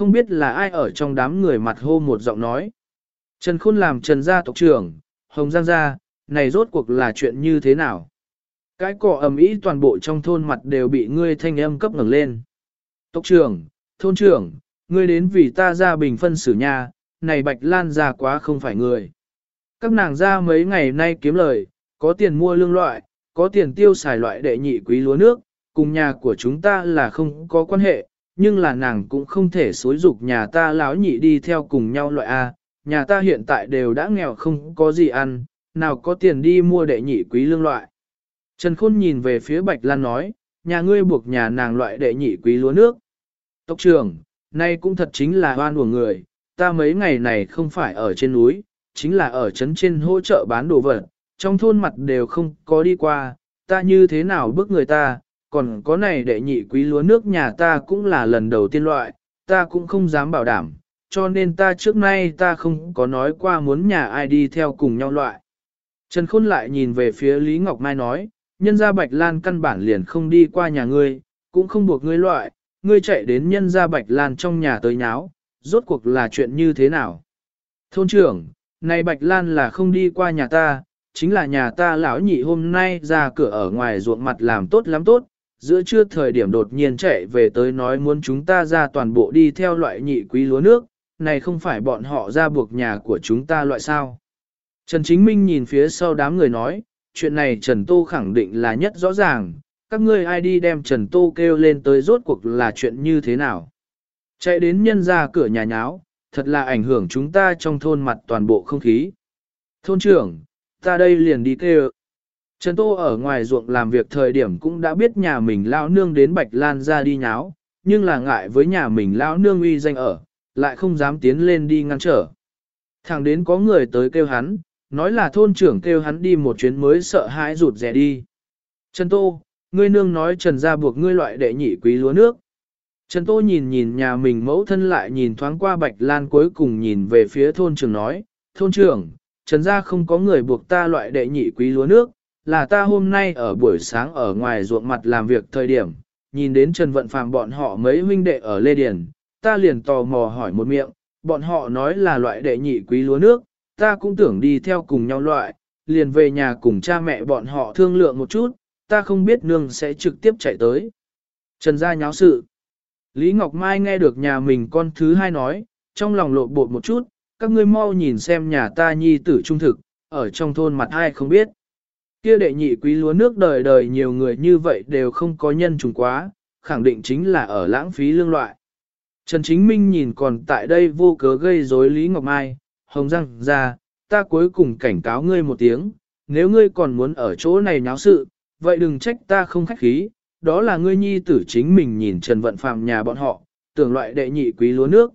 không biết là ai ở trong đám người mặt hô một giọng nói. Trần Khôn làm Trần gia tộc trưởng, Hồng Giang gia, này rốt cuộc là chuyện như thế nào? Cái cỏ ầm ĩ toàn bộ trong thôn mặt đều bị ngươi thanh âm cấp ngẩng lên. Tộc trưởng, thôn trưởng, ngươi đến vì ta ra bình phân xử nha, này Bạch Lan gia quá không phải người. Các nàng ra mấy ngày nay kiếm lời, có tiền mua lương loại, có tiền tiêu xài loại đệ nhị quý lúa nước, cùng nhà của chúng ta là không có quan hệ, nhưng là nàng cũng không thể xối dục nhà ta lão nhị đi theo cùng nhau loại A, nhà ta hiện tại đều đã nghèo không có gì ăn, nào có tiền đi mua đệ nhị quý lương loại. Trần Khôn nhìn về phía Bạch Lan nói, nhà ngươi buộc nhà nàng loại đệ nhị quý lúa nước. Tộc trưởng, nay cũng thật chính là hoan của người, ta mấy ngày này không phải ở trên núi, chính là ở trấn trên hỗ trợ bán đồ vật, trong thôn mặt đều không có đi qua, ta như thế nào bức người ta, còn có này đệ nhị quý lúa nước nhà ta cũng là lần đầu tiên loại, ta cũng không dám bảo đảm, cho nên ta trước nay ta không có nói qua muốn nhà ai đi theo cùng nhau loại. Trần Khôn lại nhìn về phía Lý Ngọc Mai nói, nhân gia Bạch Lan căn bản liền không đi qua nhà ngươi, cũng không buộc ngươi loại, ngươi chạy đến nhân gia Bạch Lan trong nhà tới nháo, rốt cuộc là chuyện như thế nào? Thôn trưởng, này Bạch Lan là không đi qua nhà ta, chính là nhà ta lão nhị hôm nay ra cửa ở ngoài ruộng mặt làm tốt lắm tốt, giữa trưa thời điểm đột nhiên chạy về tới nói muốn chúng ta ra toàn bộ đi theo loại nhị quý lúa nước, này không phải bọn họ ra buộc nhà của chúng ta loại sao. Trần Chính Minh nhìn phía sau đám người nói, chuyện này Trần Tô khẳng định là nhất rõ ràng, các ngươi ai đi đem Trần Tô kêu lên tới rốt cuộc là chuyện như thế nào. Chạy đến nhân ra cửa nhà nháo, thật là ảnh hưởng chúng ta trong thôn mặt toàn bộ không khí. Thôn trưởng, ta đây liền đi kêu. Trần Tô ở ngoài ruộng làm việc thời điểm cũng đã biết nhà mình lão nương đến Bạch Lan ra đi nháo, nhưng là ngại với nhà mình lão nương uy danh ở, lại không dám tiến lên đi ngăn trở. Thẳng đến có người tới kêu hắn, nói là thôn trưởng kêu hắn đi một chuyến mới sợ hãi rụt rè đi. Trần Tô, ngươi nương nói Trần gia buộc ngươi loại đệ nhị quý lúa nước. Trần Tô nhìn nhìn nhà mình mẫu thân lại nhìn thoáng qua Bạch Lan cuối cùng nhìn về phía thôn trưởng nói, thôn trưởng, Trần gia không có người buộc ta loại đệ nhị quý lúa nước, là ta hôm nay ở buổi sáng ở ngoài ruộng mặt làm việc thời điểm, nhìn đến Trần Vận Phàm bọn họ mấy huynh đệ ở Lê Điền, ta liền tò mò hỏi một miệng, bọn họ nói là loại đệ nhị quý lúa nước, ta cũng tưởng đi theo cùng nhau loại, liền về nhà cùng cha mẹ bọn họ thương lượng một chút, ta không biết nương sẽ trực tiếp chạy tới. Trần gia nháo sự. Lý Ngọc Mai nghe được nhà mình con thứ hai nói, trong lòng lộ bột một chút, các ngươi mau nhìn xem nhà ta nhi tử trung thực, ở trong thôn mặt ai không biết. Kia đệ nhị quý lúa nước đời đời nhiều người như vậy đều không có nhân trùng quá, khẳng định chính là ở lãng phí lương loại. Trần Chính Minh nhìn còn tại đây vô cớ gây rối Lý Ngọc Mai, Hồng răng ra, ta cuối cùng cảnh cáo ngươi một tiếng, nếu ngươi còn muốn ở chỗ này nháo sự, vậy đừng trách ta không khách khí, đó là ngươi nhi tử chính mình nhìn Trần Vận Phạm nhà bọn họ, tưởng loại đệ nhị quý lúa nước.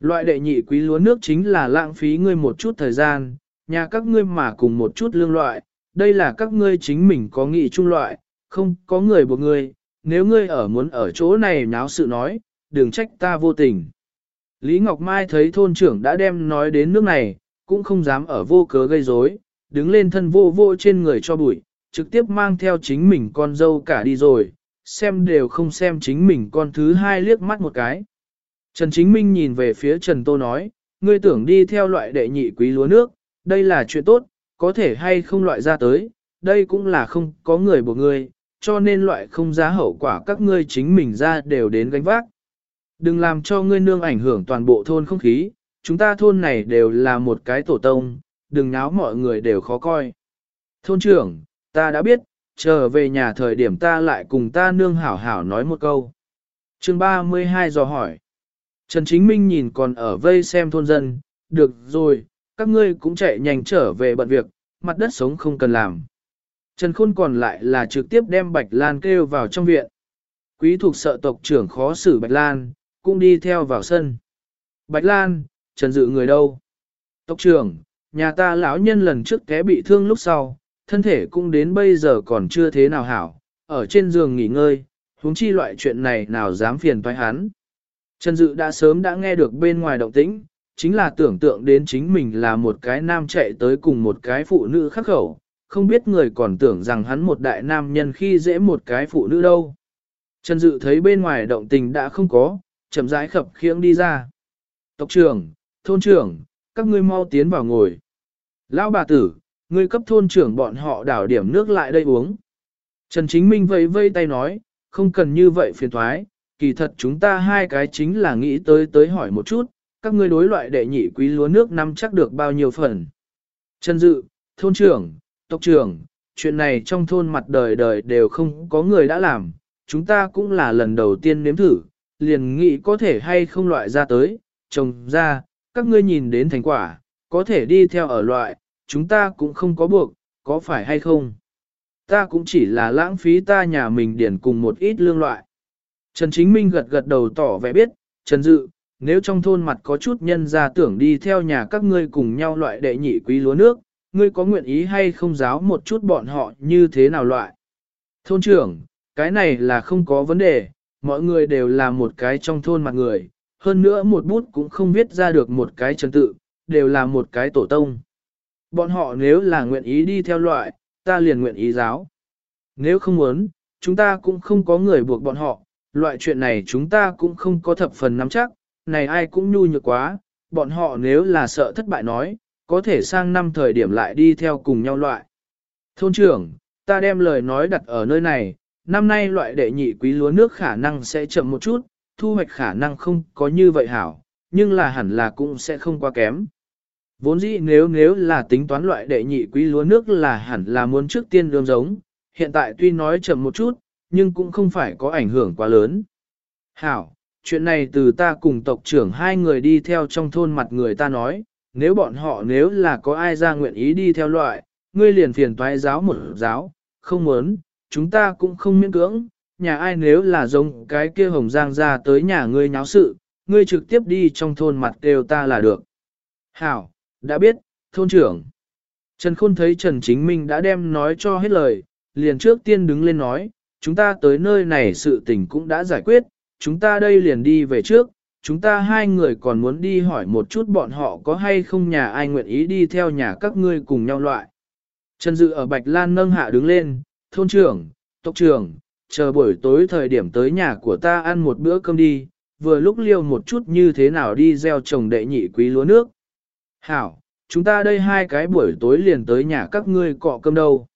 Loại đệ nhị quý lúa nước chính là lãng phí ngươi một chút thời gian, nhà các ngươi mà cùng một chút lương loại, đây là các ngươi chính mình có nghị chung loại, không có người buộc ngươi, nếu ngươi ở muốn ở chỗ này nháo sự nói, đừng trách ta vô tình. Lý Ngọc Mai thấy thôn trưởng đã đem nói đến nước này, cũng không dám ở vô cớ gây rối, đứng lên thân vô vô trên người cho bụi, trực tiếp mang theo chính mình con dâu cả đi rồi, xem đều không xem chính mình con thứ hai liếc mắt một cái. Trần Chính Minh nhìn về phía Trần Tô nói, ngươi tưởng đi theo loại đệ nhị quý lúa nước, đây là chuyện tốt, có thể hay không loại ra tới, đây cũng là không có người buộc ngươi, cho nên loại không giá hậu quả các ngươi chính mình ra đều đến gánh vác. Đừng làm cho ngươi nương ảnh hưởng toàn bộ thôn không khí, chúng ta thôn này đều là một cái tổ tông, đừng náo mọi người đều khó coi. Thôn trưởng, ta đã biết, trở về nhà thời điểm ta lại cùng ta nương hảo hảo nói một câu. chương 32 dò hỏi. Trần Chính Minh nhìn còn ở vây xem thôn dân, được rồi, các ngươi cũng chạy nhanh trở về bận việc, mặt đất sống không cần làm. Trần Khôn còn lại là trực tiếp đem Bạch Lan kêu vào trong viện. Quý thuộc sợ tộc trưởng khó xử Bạch Lan, cũng đi theo vào sân. Bạch Lan, Trần Dự người đâu? Tộc trưởng, nhà ta lão nhân lần trước té bị thương lúc sau, thân thể cũng đến bây giờ còn chưa thế nào hảo, ở trên giường nghỉ ngơi, huống chi loại chuyện này nào dám phiền toái hắn. Trần Dự đã sớm đã nghe được bên ngoài động tĩnh, chính là tưởng tượng đến chính mình là một cái nam chạy tới cùng một cái phụ nữ khắc khẩu, không biết người còn tưởng rằng hắn một đại nam nhân khi dễ một cái phụ nữ đâu. Trần Dự thấy bên ngoài động tình đã không có, chậm rãi khập khiễng đi ra. Tộc trưởng, thôn trưởng, các ngươi mau tiến vào ngồi. Lão bà tử, ngươi cấp thôn trưởng bọn họ đảo điểm nước lại đây uống. Trần Chính Minh vẫy vây tay nói, không cần như vậy phiền thoái, kỳ thật chúng ta hai cái chính là nghĩ tới tới hỏi một chút, các ngươi đối loại đệ nhị quý lúa nước năm chắc được bao nhiêu phần. Trần Dự, thôn trưởng, tộc trưởng, chuyện này trong thôn mặt đời đời đều không có người đã làm, chúng ta cũng là lần đầu tiên nếm thử, liền nghĩ có thể hay không loại ra tới, trồng ra, các ngươi nhìn đến thành quả, có thể đi theo ở loại, chúng ta cũng không có buộc, có phải hay không? Ta cũng chỉ là lãng phí ta nhà mình điển cùng một ít lương loại. Trần Chính Minh gật gật đầu tỏ vẻ biết, Trần Dự, nếu trong thôn mặt có chút nhân ra tưởng đi theo nhà các ngươi cùng nhau loại đệ nhị quý lúa nước, ngươi có nguyện ý hay không giáo một chút bọn họ như thế nào loại? Thôn trưởng, cái này là không có vấn đề, mọi người đều là một cái trong thôn mặt người, hơn nữa một bút cũng không viết ra được một cái trần tự, đều là một cái tổ tông. Bọn họ nếu là nguyện ý đi theo loại, ta liền nguyện ý giáo. Nếu không muốn, chúng ta cũng không có người buộc bọn họ, loại chuyện này chúng ta cũng không có thập phần nắm chắc, này ai cũng nhu nhược quá, bọn họ nếu là sợ thất bại nói, có thể sang năm thời điểm lại đi theo cùng nhau loại. Thôn trưởng, ta đem lời nói đặt ở nơi này, năm nay loại đệ nhị quý lúa nước khả năng sẽ chậm một chút, thu hoạch khả năng không có như vậy hảo, nhưng là hẳn là cũng sẽ không quá kém. Vốn dĩ nếu nếu là tính toán loại đệ nhị quý lúa nước là hẳn là muốn trước tiên đương giống, hiện tại tuy nói chậm một chút, nhưng cũng không phải có ảnh hưởng quá lớn. Hảo, chuyện này từ ta cùng tộc trưởng hai người đi theo trong thôn mặt người ta nói, nếu bọn họ nếu là có ai ra nguyện ý đi theo loại, ngươi liền phiền toái giáo một giáo, không muốn, chúng ta cũng không miễn cưỡng, nhà ai nếu là giống cái kia hồng giang ra tới nhà ngươi nháo sự, ngươi trực tiếp đi trong thôn mặt đều ta là được. Hảo, đã biết, thôn trưởng. Trần Khôn thấy Trần Chính Minh đã đem nói cho hết lời, liền trước tiên đứng lên nói, chúng ta tới nơi này sự tình cũng đã giải quyết, chúng ta đây liền đi về trước, chúng ta hai người còn muốn đi hỏi một chút bọn họ có hay không nhà ai nguyện ý đi theo nhà các ngươi cùng nhau loại. Trần Dự ở Bạch Lan nâng hạ đứng lên, thôn trưởng, tộc trưởng, chờ buổi tối thời điểm tới nhà của ta ăn một bữa cơm đi, vừa lúc liêu một chút như thế nào đi gieo trồng đệ nhị quý lúa nước. Hảo, chúng ta đây hai cái buổi tối liền tới nhà các ngươi cọ cơm đâu.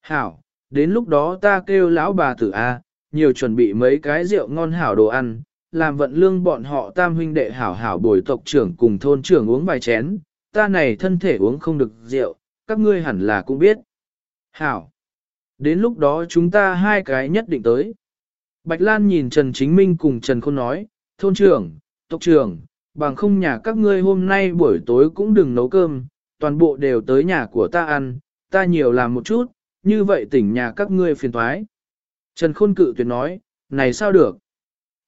Hảo, đến lúc đó ta kêu lão bà tử A, nhiều chuẩn bị mấy cái rượu ngon hảo đồ ăn, làm vận lương bọn họ tam huynh đệ hảo hảo bồi tộc trưởng cùng thôn trưởng uống vài chén, ta này thân thể uống không được rượu, các ngươi hẳn là cũng biết. Hảo, đến lúc đó chúng ta hai cái nhất định tới. Bạch Lan nhìn Trần Chính Minh cùng Trần Khôn nói, thôn trưởng, tộc trưởng, bằng không nhà các ngươi hôm nay buổi tối cũng đừng nấu cơm, toàn bộ đều tới nhà của ta ăn, ta nhiều làm một chút, như vậy tỉnh nhà các ngươi phiền thoái. Trần Khôn cự tuyệt nói, này sao được?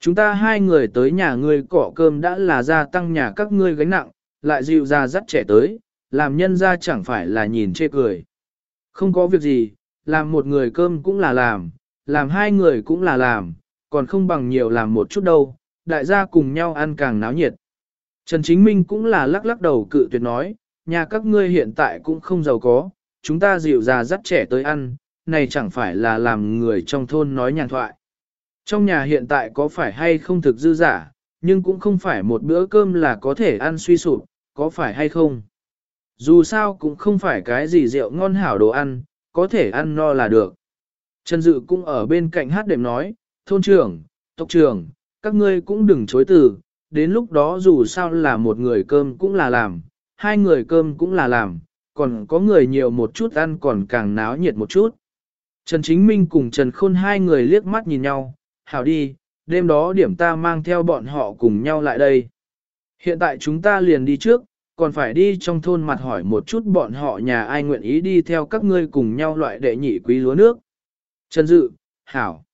Chúng ta hai người tới nhà ngươi cỏ cơm đã là gia tăng nhà các ngươi gánh nặng, lại dịu ra dắt trẻ tới, làm nhân ra chẳng phải là nhìn chê cười. Không có việc gì, làm một người cơm cũng là làm, làm hai người cũng là làm, còn không bằng nhiều làm một chút đâu, đại gia cùng nhau ăn càng náo nhiệt. Trần Chính Minh cũng là lắc lắc đầu cự tuyệt nói, nhà các ngươi hiện tại cũng không giàu có, chúng ta dịu già dắt trẻ tới ăn, này chẳng phải là làm người trong thôn nói nhàn thoại. Trong nhà hiện tại có phải hay không thực dư giả, nhưng cũng không phải một bữa cơm là có thể ăn suy sụp, có phải hay không. Dù sao cũng không phải cái gì rượu ngon hảo đồ ăn, có thể ăn no là được. Trần Dự cũng ở bên cạnh hát đệm nói, thôn trưởng, tộc trưởng, các ngươi cũng đừng chối từ, đến lúc đó dù sao là một người cơm cũng là làm, hai người cơm cũng là làm, còn có người nhiều một chút ăn còn càng náo nhiệt một chút. Trần Chính Minh cùng Trần Khôn hai người liếc mắt nhìn nhau, hảo đi, đêm đó điểm ta mang theo bọn họ cùng nhau lại đây. Hiện tại chúng ta liền đi trước, còn phải đi trong thôn mặt hỏi một chút bọn họ nhà ai nguyện ý đi theo các ngươi cùng nhau loại đệ nhị quý lúa nước. Trần Dự, Hảo,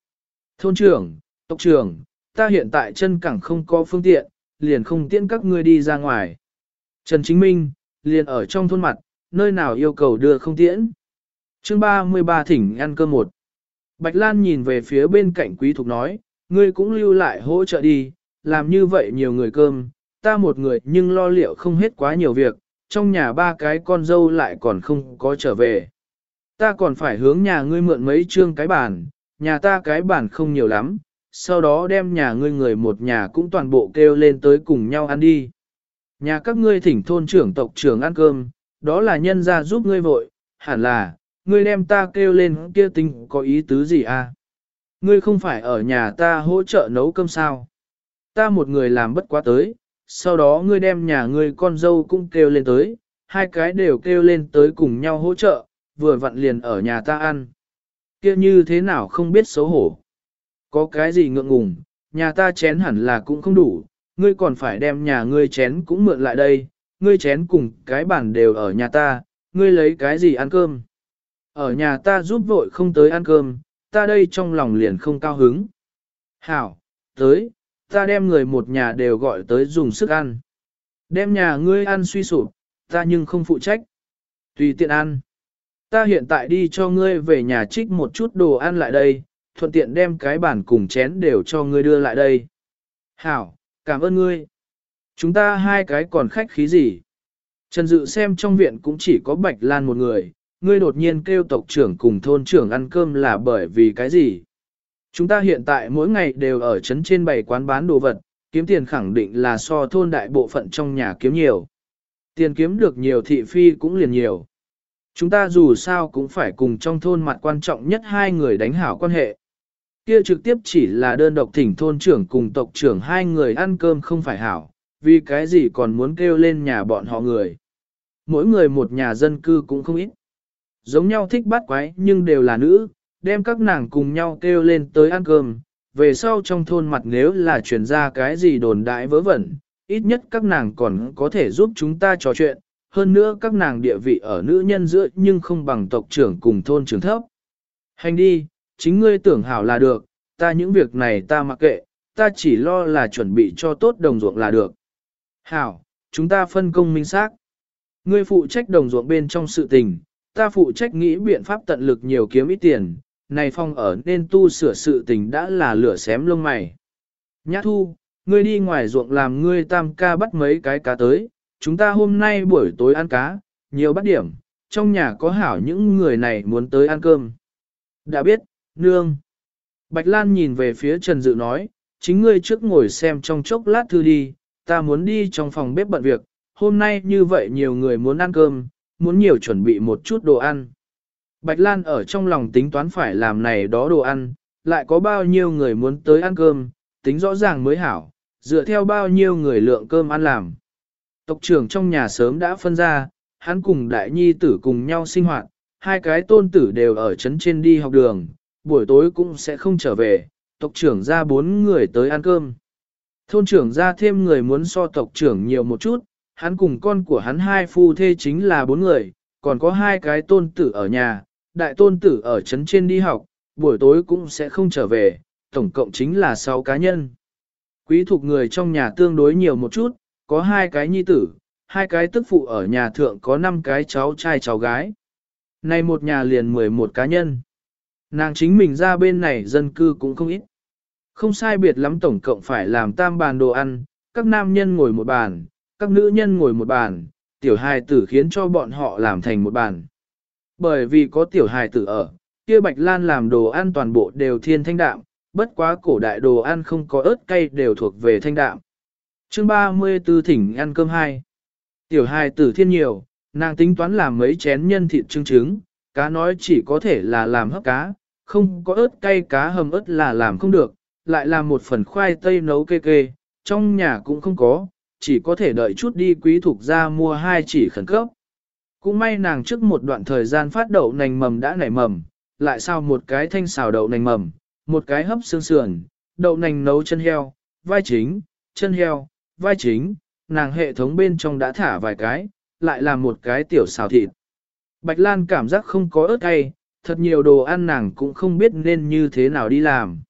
Thôn trưởng, Tộc trưởng, ta hiện tại chân cẳng không có phương tiện, liền không tiễn các ngươi đi ra ngoài. Trần Chính Minh, liền ở trong thôn mặt, nơi nào yêu cầu đưa không tiễn. Chương 33 thỉnh ăn cơm một. Bạch Lan nhìn về phía bên cạnh quý thục nói, ngươi cũng lưu lại hỗ trợ đi, làm như vậy nhiều người cơm, ta một người nhưng lo liệu không hết quá nhiều việc, trong nhà ba cái con dâu lại còn không có trở về. Ta còn phải hướng nhà ngươi mượn mấy trương cái bàn, nhà ta cái bàn không nhiều lắm, sau đó đem nhà ngươi người một nhà cũng toàn bộ kêu lên tới cùng nhau ăn đi. Nhà các ngươi thỉnh thôn trưởng tộc trưởng ăn cơm, đó là nhân gia giúp ngươi vội, hẳn là, ngươi đem ta kêu lên kia tính có ý tứ gì à? Ngươi không phải ở nhà ta hỗ trợ nấu cơm sao? Ta một người làm bất quá tới, sau đó ngươi đem nhà ngươi con dâu cũng kêu lên tới, hai cái đều kêu lên tới cùng nhau hỗ trợ, vừa vặn liền ở nhà ta ăn. kia như thế nào không biết xấu hổ. Có cái gì ngượng ngùng, nhà ta chén hẳn là cũng không đủ, ngươi còn phải đem nhà ngươi chén cũng mượn lại đây, ngươi chén cùng cái bàn đều ở nhà ta, ngươi lấy cái gì ăn cơm. Ở nhà ta giúp vội không tới ăn cơm, ta đây trong lòng liền không cao hứng. Hảo, tới, ta đem người một nhà đều gọi tới dùng sức ăn. Đem nhà ngươi ăn suy sụp, ta nhưng không phụ trách. Tùy tiện ăn. Ta hiện tại đi cho ngươi về nhà trích một chút đồ ăn lại đây, thuận tiện đem cái bàn cùng chén đều cho ngươi đưa lại đây. Hảo, cảm ơn ngươi. Chúng ta hai cái còn khách khí gì? Trần Dự xem trong viện cũng chỉ có Bạch Lan một người, ngươi đột nhiên kêu tộc trưởng cùng thôn trưởng ăn cơm là bởi vì cái gì? Chúng ta hiện tại mỗi ngày đều ở trấn trên bảy quán bán đồ vật, kiếm tiền khẳng định là so thôn đại bộ phận trong nhà kiếm nhiều. Tiền kiếm được nhiều thị phi cũng liền nhiều. Chúng ta dù sao cũng phải cùng trong thôn mặt quan trọng nhất hai người đánh hảo quan hệ. Kia trực tiếp chỉ là đơn độc thỉnh thôn trưởng cùng tộc trưởng hai người ăn cơm không phải hảo, vì cái gì còn muốn kêu lên nhà bọn họ người. Mỗi người một nhà dân cư cũng không ít. Giống nhau thích bắt quái nhưng đều là nữ, đem các nàng cùng nhau kêu lên tới ăn cơm. Về sau trong thôn mặt nếu là truyền ra cái gì đồn đại vớ vẩn, ít nhất các nàng còn có thể giúp chúng ta trò chuyện, hơn nữa các nàng địa vị ở nữ nhân giữa nhưng không bằng tộc trưởng cùng thôn trưởng thấp. Hành đi, chính ngươi tưởng hảo là được, ta những việc này ta mặc kệ, ta chỉ lo là chuẩn bị cho tốt đồng ruộng là được. Hảo, chúng ta phân công minh xác. Ngươi phụ trách đồng ruộng bên trong sự tình, ta phụ trách nghĩ biện pháp tận lực nhiều kiếm ít tiền, này phong ở nên tu sửa sự tình đã là lửa xém lông mày. Nhã thu, ngươi đi ngoài ruộng làm ngươi tam ca bắt mấy cái cá tới, chúng ta hôm nay buổi tối ăn cá, nhiều bắt điểm, trong nhà có hảo những người này muốn tới ăn cơm. Đã biết, nương. Bạch Lan nhìn về phía Trần Dự nói, chính ngươi trước ngồi xem trong chốc lát thư đi, ta muốn đi trong phòng bếp bận việc, hôm nay như vậy nhiều người muốn ăn cơm, muốn nhiều chuẩn bị một chút đồ ăn. Bạch Lan ở trong lòng tính toán phải làm này đó đồ ăn, lại có bao nhiêu người muốn tới ăn cơm, tính rõ ràng mới hảo, dựa theo bao nhiêu người lượng cơm ăn làm. Tộc trưởng trong nhà sớm đã phân ra, hắn cùng đại nhi tử cùng nhau sinh hoạt, hai cái tôn tử đều ở trấn trên đi học đường, buổi tối cũng sẽ không trở về, tộc trưởng ra bốn người tới ăn cơm. Thôn trưởng ra thêm người muốn so tộc trưởng nhiều một chút, hắn cùng con của hắn hai phu thê chính là bốn người, còn có hai cái tôn tử ở nhà, đại tôn tử ở trấn trên đi học, buổi tối cũng sẽ không trở về, tổng cộng chính là sáu cá nhân. Quý thuộc người trong nhà tương đối nhiều một chút, có hai cái nhi tử, hai cái tức phụ ở nhà thượng có năm cái cháu trai cháu gái. Này một nhà liền 11 cá nhân. Nàng chính mình ra bên này dân cư cũng không ít. Không sai biệt lắm tổng cộng phải làm tam bàn đồ ăn, các nam nhân ngồi một bàn, các nữ nhân ngồi một bàn, tiểu hài tử khiến cho bọn họ làm thành một bàn. Bởi vì có tiểu hài tử ở, kia Bạch Lan làm đồ ăn toàn bộ đều thiên thanh đạm, bất quá cổ đại đồ ăn không có ớt cay đều thuộc về thanh đạm. Chương 34 thỉnh ăn cơm hai. Tiểu hài tử thiên nhiều, nàng tính toán làm mấy chén nhân thịt trứng trứng, cá nói chỉ có thể là làm hấp cá, không có ớt cay cá hầm ớt là làm không được, lại làm một phần khoai tây nấu kê kê, trong nhà cũng không có, chỉ có thể đợi chút đi quý thuộc ra mua hai chỉ khẩn cấp. Cũng may nàng trước một đoạn thời gian phát đậu nành mầm đã nảy mầm, lại sao một cái thanh xào đậu nành mầm, một cái hấp xương sườn, đậu nành nấu chân heo, vai chính, chân heo, vai chính, nàng hệ thống bên trong đã thả vài cái, lại làm một cái tiểu xào thịt. Bạch Lan cảm giác không có ớt cay, thật nhiều đồ ăn nàng cũng không biết nên như thế nào đi làm.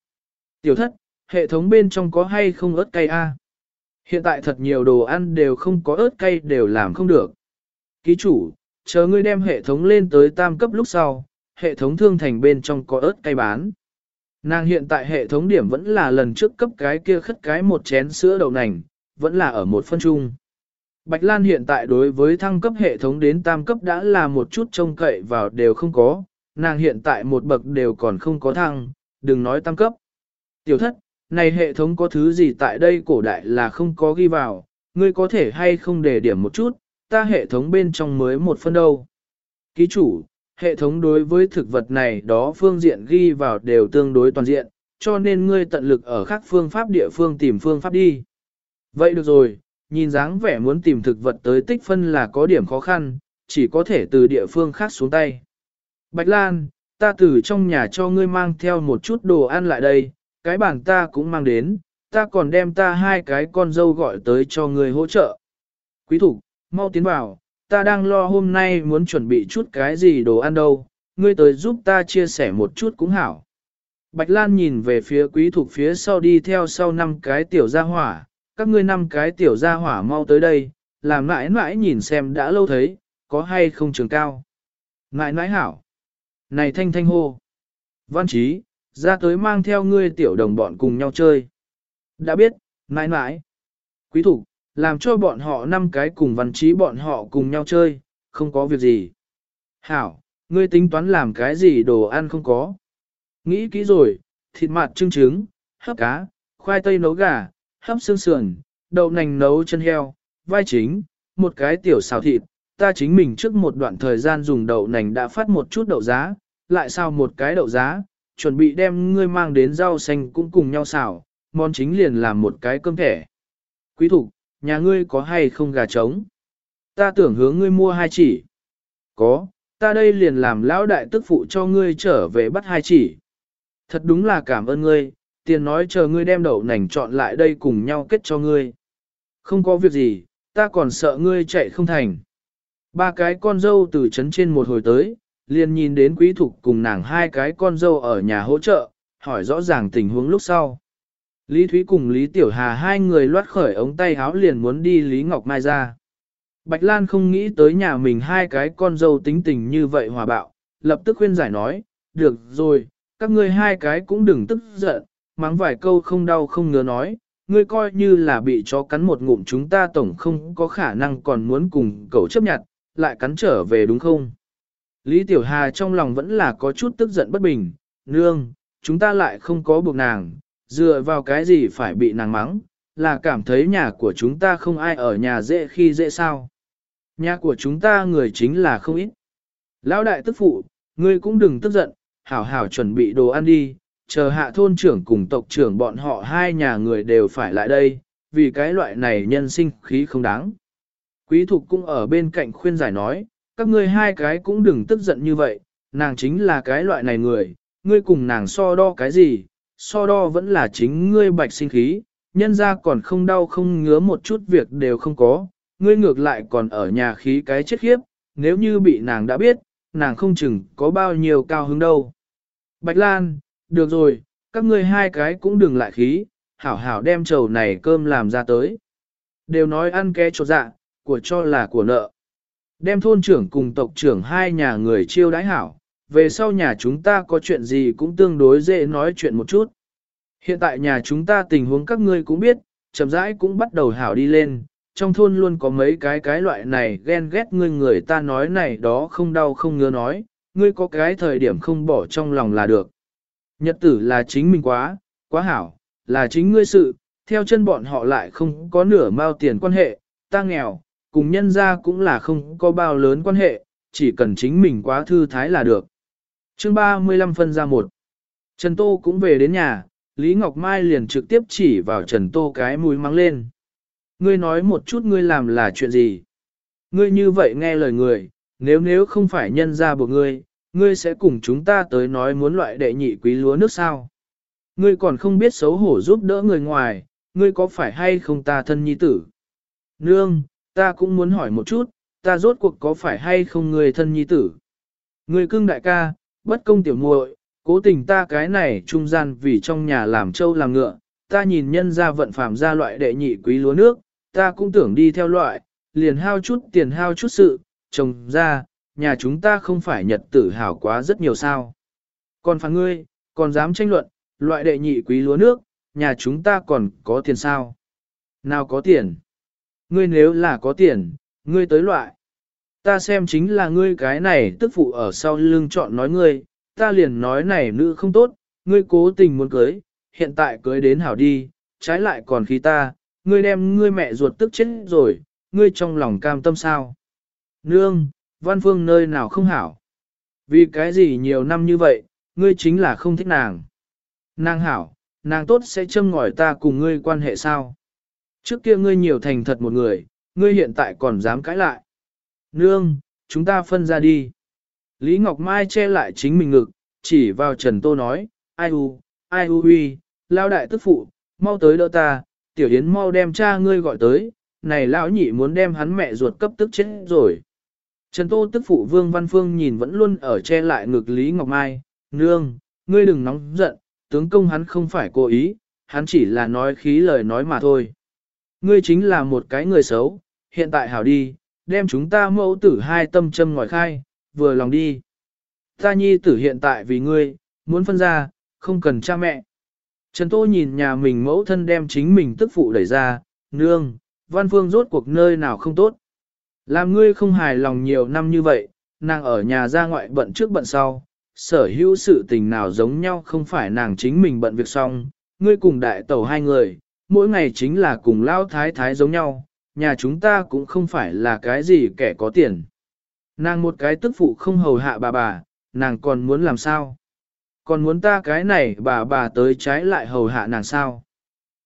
Tiểu thất, hệ thống bên trong có hay không ớt cay a? Hiện tại thật nhiều đồ ăn đều không có ớt cay đều làm không được. Ký chủ, chờ ngươi đem hệ thống lên tới tam cấp lúc sau, hệ thống thương thành bên trong có ớt cay bán. Nàng hiện tại hệ thống điểm vẫn là lần trước cấp cái kia khất cái một chén sữa đậu nành, vẫn là ở một phân chung. Bạch Lan hiện tại đối với thăng cấp hệ thống đến tam cấp đã là một chút trông cậy vào đều không có, nàng hiện tại một bậc đều còn không có thăng, đừng nói tam cấp. Tiểu thất, này hệ thống có thứ gì tại đây cổ đại là không có ghi vào, ngươi có thể hay không để điểm một chút, ta hệ thống bên trong mới một phân đâu. Ký chủ, hệ thống đối với thực vật này đó phương diện ghi vào đều tương đối toàn diện, cho nên ngươi tận lực ở các phương pháp địa phương tìm phương pháp đi. Vậy được rồi, nhìn dáng vẻ muốn tìm thực vật tới tích phân là có điểm khó khăn, chỉ có thể từ địa phương khác xuống tay. Bạch Lan, ta từ trong nhà cho ngươi mang theo một chút đồ ăn lại đây, cái bảng ta cũng mang đến, ta còn đem ta hai cái con dâu gọi tới cho người hỗ trợ. Quý thủ, mau tiến vào, ta đang lo hôm nay muốn chuẩn bị chút cái gì đồ ăn đâu, ngươi tới giúp ta chia sẻ một chút cũng hảo. Bạch Lan nhìn về phía quý thục phía sau đi theo sau năm cái tiểu gia hỏa, các ngươi năm cái tiểu gia hỏa mau tới đây, làm mãi mãi nhìn xem đã lâu thấy, có hay không trường cao. Mãi mãi hảo. Này thanh thanh hô. Văn trí, ra tới mang theo ngươi tiểu đồng bọn cùng nhau chơi. Đã biết, mãi mãi. Quý thủ, làm cho bọn họ năm cái cùng văn trí bọn họ cùng nhau chơi, không có việc gì. Hảo, ngươi tính toán làm cái gì đồ ăn không có. Nghĩ kỹ rồi, thịt mặt trưng trứng, hấp cá, khoai tây nấu gà, hấp xương sườn, đậu nành nấu chân heo, vai chính, một cái tiểu xào thịt. Ta chính mình trước một đoạn thời gian dùng đậu nành đã phát một chút đậu giá, lại xào một cái đậu giá, chuẩn bị đem ngươi mang đến rau xanh cũng cùng nhau xào, món chính liền làm một cái cơm thẻ. Quý thục, nhà ngươi có hay không gà trống? Ta tưởng hướng ngươi mua hai chỉ. Có, ta đây liền làm lão đại tức phụ cho ngươi trở về bắt hai chỉ. Thật đúng là cảm ơn ngươi, tiền nói chờ ngươi đem đậu nành chọn lại đây cùng nhau kết cho ngươi. Không có việc gì, ta còn sợ ngươi chạy không thành. Ba cái con dâu từ trấn trên một hồi tới, liền nhìn đến quý thục cùng nàng hai cái con dâu ở nhà hỗ trợ, hỏi rõ ràng tình huống lúc sau. Lý Thúy cùng Lý Tiểu Hà hai người loát khởi ống tay háo liền muốn đi Lý Ngọc Mai ra. Bạch Lan không nghĩ tới nhà mình hai cái con dâu tính tình như vậy hòa bạo, lập tức khuyên giải nói, được rồi, các ngươi hai cái cũng đừng tức giận, mắng vài câu không đau không ngứa nói, ngươi coi như là bị chó cắn một ngụm chúng ta tổng không có khả năng còn muốn cùng cậu chấp nhận, lại cắn trở về đúng không? Lý Tiểu Hà trong lòng vẫn là có chút tức giận bất bình, nương, chúng ta lại không có buộc nàng, dựa vào cái gì phải bị nàng mắng, là cảm thấy nhà của chúng ta không ai ở nhà dễ khi dễ sao. Nhà của chúng ta người chính là không ít. Lão đại tức phụ, ngươi cũng đừng tức giận, hảo hảo chuẩn bị đồ ăn đi, chờ hạ thôn trưởng cùng tộc trưởng bọn họ hai nhà người đều phải lại đây, vì cái loại này nhân sinh khí không đáng. Quý thục cũng ở bên cạnh khuyên giải nói, các ngươi hai cái cũng đừng tức giận như vậy, nàng chính là cái loại này người, ngươi cùng nàng so đo cái gì, so đo vẫn là chính ngươi bạch sinh khí, nhân ra còn không đau không ngứa một chút việc đều không có, ngươi ngược lại còn ở nhà khí cái chết khiếp, nếu như bị nàng đã biết, nàng không chừng có bao nhiêu cao hứng đâu. Bạch Lan, được rồi, các ngươi hai cái cũng đừng lại khí, hảo hảo đem chầu này cơm làm ra tới. Đều nói ăn ké cho dạ, của cho là của nợ. Đem thôn trưởng cùng tộc trưởng hai nhà người chiêu đãi hảo, về sau nhà chúng ta có chuyện gì cũng tương đối dễ nói chuyện một chút. Hiện tại nhà chúng ta tình huống các ngươi cũng biết, chậm rãi cũng bắt đầu hảo đi lên, trong thôn luôn có mấy cái cái loại này ghen ghét ngươi người ta nói này đó không đau không ngứa nói, ngươi có cái thời điểm không bỏ trong lòng là được. Nhật tử là chính mình quá, quá hảo, là chính ngươi sự, theo chân bọn họ lại không có nửa mao tiền quan hệ, ta nghèo, cùng nhân ra cũng là không có bao lớn quan hệ, chỉ cần chính mình quá thư thái là được. chương 35 phân ra một. Trần Tô cũng về đến nhà, Lý Ngọc Mai liền trực tiếp chỉ vào Trần Tô cái mũi mắng lên. Ngươi nói một chút ngươi làm là chuyện gì? Ngươi như vậy nghe lời người, nếu nếu không phải nhân ra buộc ngươi, ngươi sẽ cùng chúng ta tới nói muốn loại đệ nhị quý lúa nước sao? Ngươi còn không biết xấu hổ giúp đỡ người ngoài, ngươi có phải hay không ta thân nhi tử? Nương, ta cũng muốn hỏi một chút, ta rốt cuộc có phải hay không người thân nhi tử? Người cưng đại ca, bất công tiểu muội, cố tình ta cái này trung gian vì trong nhà làm trâu làm ngựa, ta nhìn nhân ra vận phàm ra loại đệ nhị quý lúa nước, ta cũng tưởng đi theo loại, liền hao chút tiền hao chút sự, trồng ra, nhà chúng ta không phải nhật tử hảo quá rất nhiều sao. Còn phản ngươi, còn dám tranh luận, loại đệ nhị quý lúa nước, nhà chúng ta còn có tiền sao? Nào có tiền? Ngươi nếu là có tiền, ngươi tới loại. Ta xem chính là ngươi cái này tức phụ ở sau lưng chọn nói ngươi, ta liền nói này nữ không tốt, ngươi cố tình muốn cưới, hiện tại cưới đến hảo đi, trái lại còn khí ta, ngươi đem ngươi mẹ ruột tức chết rồi, ngươi trong lòng cam tâm sao? Nương, văn phương nơi nào không hảo? Vì cái gì nhiều năm như vậy, ngươi chính là không thích nàng. Nàng hảo, nàng tốt sẽ châm ngòi ta cùng ngươi quan hệ sao? Trước kia ngươi nhiều thành thật một người, ngươi hiện tại còn dám cãi lại. Nương, chúng ta phân ra đi. Lý Ngọc Mai che lại chính mình ngực, chỉ vào Trần Tô nói, ai u, ai u huy, lao đại tức phụ, mau tới đỡ ta, tiểu hiến mau đem cha ngươi gọi tới, này lão nhị muốn đem hắn mẹ ruột cấp tức chết rồi. Trần Tô tức phụ Vương Văn Phương nhìn vẫn luôn ở che lại ngực Lý Ngọc Mai, nương, ngươi đừng nóng giận, tướng công hắn không phải cố ý, hắn chỉ là nói khí lời nói mà thôi. Ngươi chính là một cái người xấu, hiện tại hảo đi, đem chúng ta mẫu tử hai tâm châm ngòi khai, vừa lòng đi. Ta nhi tử hiện tại vì ngươi, muốn phân ra, không cần cha mẹ. Trần Tô nhìn nhà mình mẫu thân đem chính mình tức phụ đẩy ra, nương, văn phương rốt cuộc nơi nào không tốt. Làm ngươi không hài lòng nhiều năm như vậy, nàng ở nhà ra ngoại bận trước bận sau, sở hữu sự tình nào giống nhau không phải nàng chính mình bận việc xong, ngươi cùng đại tẩu hai người, mỗi ngày chính là cùng lao thái thái giống nhau, nhà chúng ta cũng không phải là cái gì kẻ có tiền. Nàng một cái tức phụ không hầu hạ bà bà, nàng còn muốn làm sao? Còn muốn ta cái này bà bà tới trái lại hầu hạ nàng sao?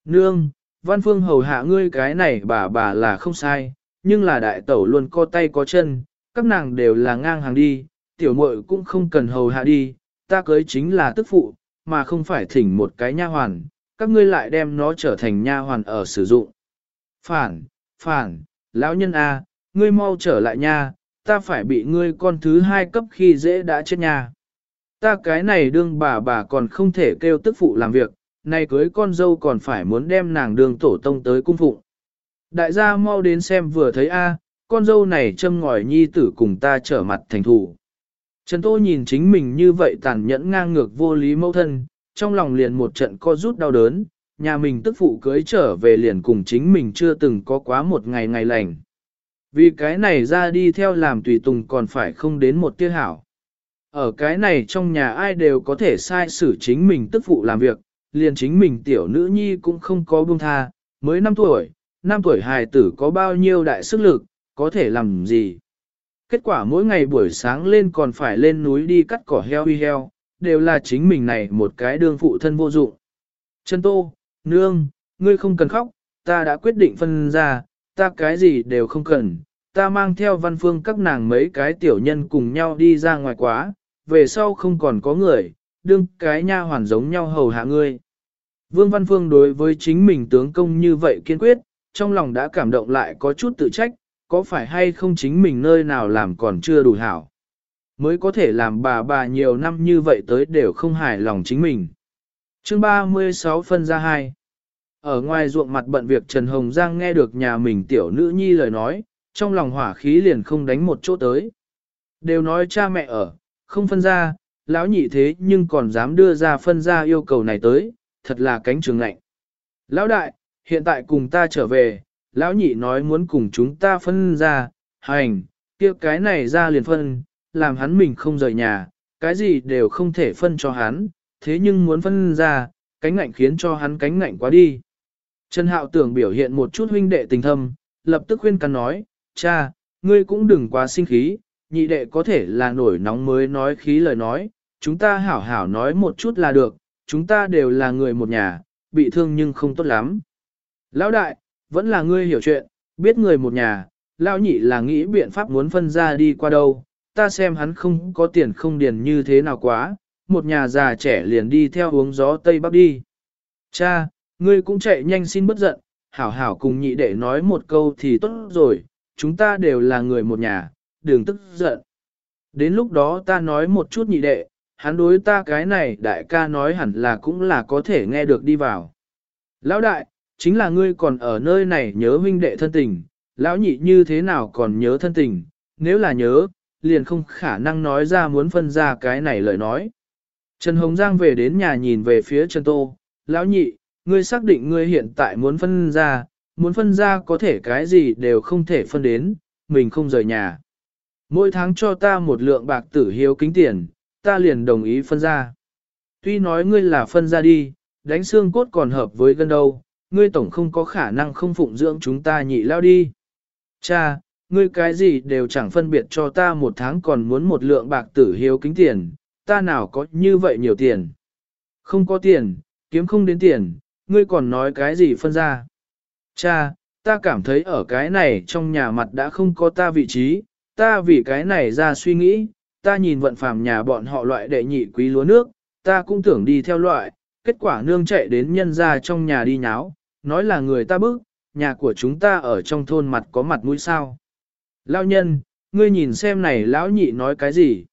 Nương, văn phương hầu hạ ngươi cái này bà bà là không sai, nhưng là đại tẩu luôn co tay có chân, các nàng đều là ngang hàng đi, tiểu muội cũng không cần hầu hạ đi, ta cưới chính là tức phụ, mà không phải thỉnh một cái nha hoàn, các ngươi lại đem nó trở thành nha hoàn ở sử dụng. Phản, phản, lão nhân A, ngươi mau trở lại nha, ta phải bị ngươi con thứ hai cấp khi dễ đã chết nha. Ta cái này đương bà bà còn không thể kêu tức phụ làm việc, nay cưới con dâu còn phải muốn đem nàng đường tổ tông tới cung phụng. Đại gia mau đến xem vừa thấy A, con dâu này châm ngòi nhi tử cùng ta trở mặt thành thủ. Trần Tô nhìn chính mình như vậy tàn nhẫn ngang ngược vô lý mâu thân, trong lòng liền một trận co rút đau đớn, nhà mình tức phụ cưới trở về liền cùng chính mình chưa từng có quá một ngày ngày lành. Vì cái này ra đi theo làm tùy tùng còn phải không đến một tia hảo. Ở cái này trong nhà ai đều có thể sai xử chính mình tức phụ làm việc, liền chính mình tiểu nữ nhi cũng không có buông tha, mới 5 tuổi, 5 tuổi hài tử có bao nhiêu đại sức lực, có thể làm gì. Kết quả mỗi ngày buổi sáng lên còn phải lên núi đi cắt cỏ heo huy heo, đều là chính mình này một cái đương phụ thân vô dụng. Trần Tô, Nương, ngươi không cần khóc, ta đã quyết định phân ra, ta cái gì đều không cần, ta mang theo văn phương các nàng mấy cái tiểu nhân cùng nhau đi ra ngoài quá, về sau không còn có người, đương cái nha hoàn giống nhau hầu hạ ngươi. Vương Văn Phương đối với chính mình tướng công như vậy kiên quyết, trong lòng đã cảm động lại có chút tự trách, có phải hay không chính mình nơi nào làm còn chưa đủ hảo. Mới có thể làm bà bà nhiều năm như vậy tới đều không hài lòng chính mình. Chương 36 phân ra hai. Ở ngoài ruộng mặt bận việc Trần Hồng Giang nghe được nhà mình tiểu nữ nhi lời nói, trong lòng hỏa khí liền không đánh một chỗ tới. Đều nói cha mẹ ở, không phân ra, lão nhị thế nhưng còn dám đưa ra phân ra yêu cầu này tới, thật là cánh trường lạnh. Lão đại, hiện tại cùng ta trở về, lão nhị nói muốn cùng chúng ta phân ra, hành, kia cái này ra liền phân, làm hắn mình không rời nhà, cái gì đều không thể phân cho hắn, thế nhưng muốn phân ra, cánh ngạnh khiến cho hắn cánh ngạnh quá đi. Trần Hạo tưởng biểu hiện một chút huynh đệ tình thâm, lập tức khuyên can nói, cha, ngươi cũng đừng quá sinh khí, nhị đệ có thể là nổi nóng mới nói khí lời nói, chúng ta hảo hảo nói một chút là được, chúng ta đều là người một nhà, bị thương nhưng không tốt lắm. Lão đại, vẫn là ngươi hiểu chuyện, biết người một nhà, lão nhị là nghĩ biện pháp muốn phân ra đi qua đâu, ta xem hắn không có tiền không điền như thế nào quá, một nhà già trẻ liền đi theo hướng gió Tây Bắc đi. Cha, ngươi cũng chạy nhanh xin bất giận, hảo hảo cùng nhị đệ nói một câu thì tốt rồi, chúng ta đều là người một nhà, đừng tức giận. Đến lúc đó ta nói một chút nhị đệ, hắn đối ta cái này đại ca nói hẳn là cũng là có thể nghe được đi vào. Lão đại, chính là ngươi còn ở nơi này nhớ huynh đệ thân tình, lão nhị như thế nào còn nhớ thân tình, nếu là nhớ, liền không khả năng nói ra muốn phân ra cái này lời nói. Trần Hồng Giang về đến nhà nhìn về phía Trần Tô, lão nhị, ngươi xác định ngươi hiện tại muốn phân ra, muốn phân ra có thể cái gì đều không thể phân đến, mình không rời nhà. Mỗi tháng cho ta một lượng bạc tử hiếu kính tiền, ta liền đồng ý phân ra. Tuy nói ngươi là phân ra đi, đánh xương cốt còn hợp với gân đâu, ngươi tổng không có khả năng không phụng dưỡng chúng ta nhị lao đi. Cha, ngươi cái gì đều chẳng phân biệt cho ta một tháng còn muốn một lượng bạc tử hiếu kính tiền, ta nào có như vậy nhiều tiền. Không có tiền, kiếm không đến tiền, ngươi còn nói cái gì phân ra. Cha, ta cảm thấy ở cái này trong nhà mặt đã không có ta vị trí, ta vì cái này ra suy nghĩ, ta nhìn vận phàm nhà bọn họ loại đệ nhị quý lúa nước, ta cũng tưởng đi theo loại, kết quả nương chạy đến nhân ra trong nhà đi nháo, nói là người ta bức, nhà của chúng ta ở trong thôn mặt có mặt mũi sao. Lão nhân, ngươi nhìn xem này lão nhị nói cái gì.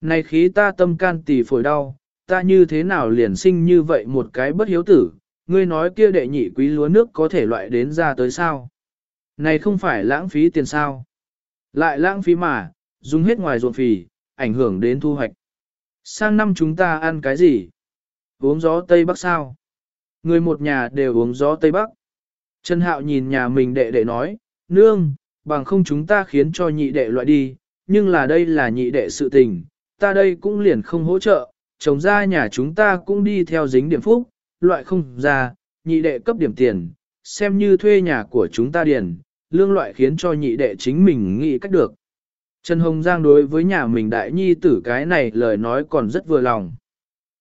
Này khí ta tâm can tỳ phổi đau, ta như thế nào liền sinh như vậy một cái bất hiếu tử, ngươi nói kia đệ nhị quý lúa nước có thể loại đến ra tới sao. Này không phải lãng phí tiền sao. Lại lãng phí mà, dùng hết ngoài ruộng phì, ảnh hưởng đến thu hoạch. Sang năm chúng ta ăn cái gì? Uống gió Tây Bắc sao? Người một nhà đều uống gió Tây Bắc. Trần Hạo nhìn nhà mình đệ đệ nói, nương, bằng không chúng ta khiến cho nhị đệ loại đi, nhưng là đây là nhị đệ sự tình, ta đây cũng liền không hỗ trợ, chồng ra nhà chúng ta cũng đi theo dính điểm phúc, loại không ra, nhị đệ cấp điểm tiền, xem như thuê nhà của chúng ta điền, lương loại khiến cho nhị đệ chính mình nghĩ cách được. Trần Hồng Giang đối với nhà mình đại nhi tử cái này lời nói còn rất vừa lòng.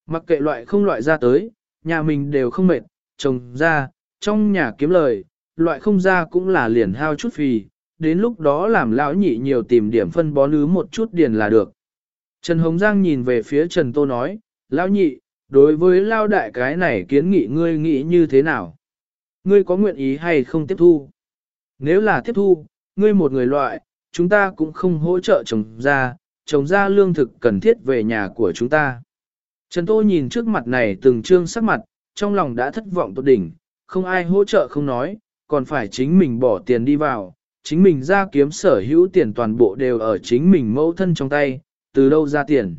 Mặc kệ loại không loại ra tới, nhà mình đều không mệt, chồng ra, trong nhà kiếm lời, loại không ra cũng là liền hao chút phì, đến lúc đó làm lão nhị nhiều tìm điểm phân bón ứ một chút điền là được. Trần Hồng Giang nhìn về phía Trần Tô nói, lão nhị, đối với lao đại cái này kiến nghị ngươi nghĩ như thế nào? Ngươi có nguyện ý hay không tiếp thu? Nếu là tiếp thu, ngươi một người loại, chúng ta cũng không hỗ trợ chồng ra, chồng ra lương thực cần thiết về nhà của chúng ta. Trần Tô nhìn trước mặt này từng trương sắc mặt, trong lòng đã thất vọng tột đỉnh, không ai hỗ trợ không nói, còn phải chính mình bỏ tiền đi vào, chính mình ra kiếm sở hữu tiền toàn bộ đều ở chính mình mẫu thân trong tay, từ đâu ra tiền.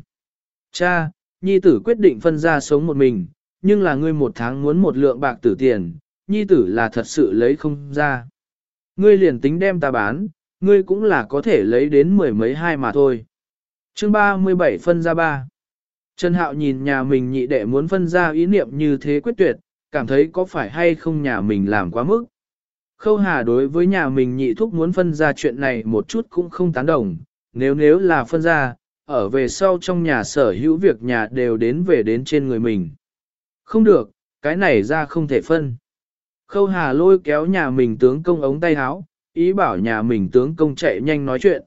Cha, nhi tử quyết định phân ra sống một mình, nhưng là ngươi một tháng muốn một lượng bạc tử tiền, nhi tử là thật sự lấy không ra. Ngươi liền tính đem ta bán, ngươi cũng là có thể lấy đến mười mấy hai mà thôi. Chương 37 phân ra ba. Trần Hạo nhìn nhà mình nhị đệ muốn phân ra ý niệm như thế quyết tuyệt, cảm thấy có phải hay không nhà mình làm quá mức. Khâu Hà đối với nhà mình nhị thúc muốn phân ra chuyện này một chút cũng không tán đồng, nếu nếu là phân ra, ở về sau trong nhà sở hữu việc nhà đều đến về đến trên người mình. Không được, cái này ra không thể phân. Khâu Hà lôi kéo nhà mình tướng công ống tay áo, ý bảo nhà mình tướng công chạy nhanh nói chuyện.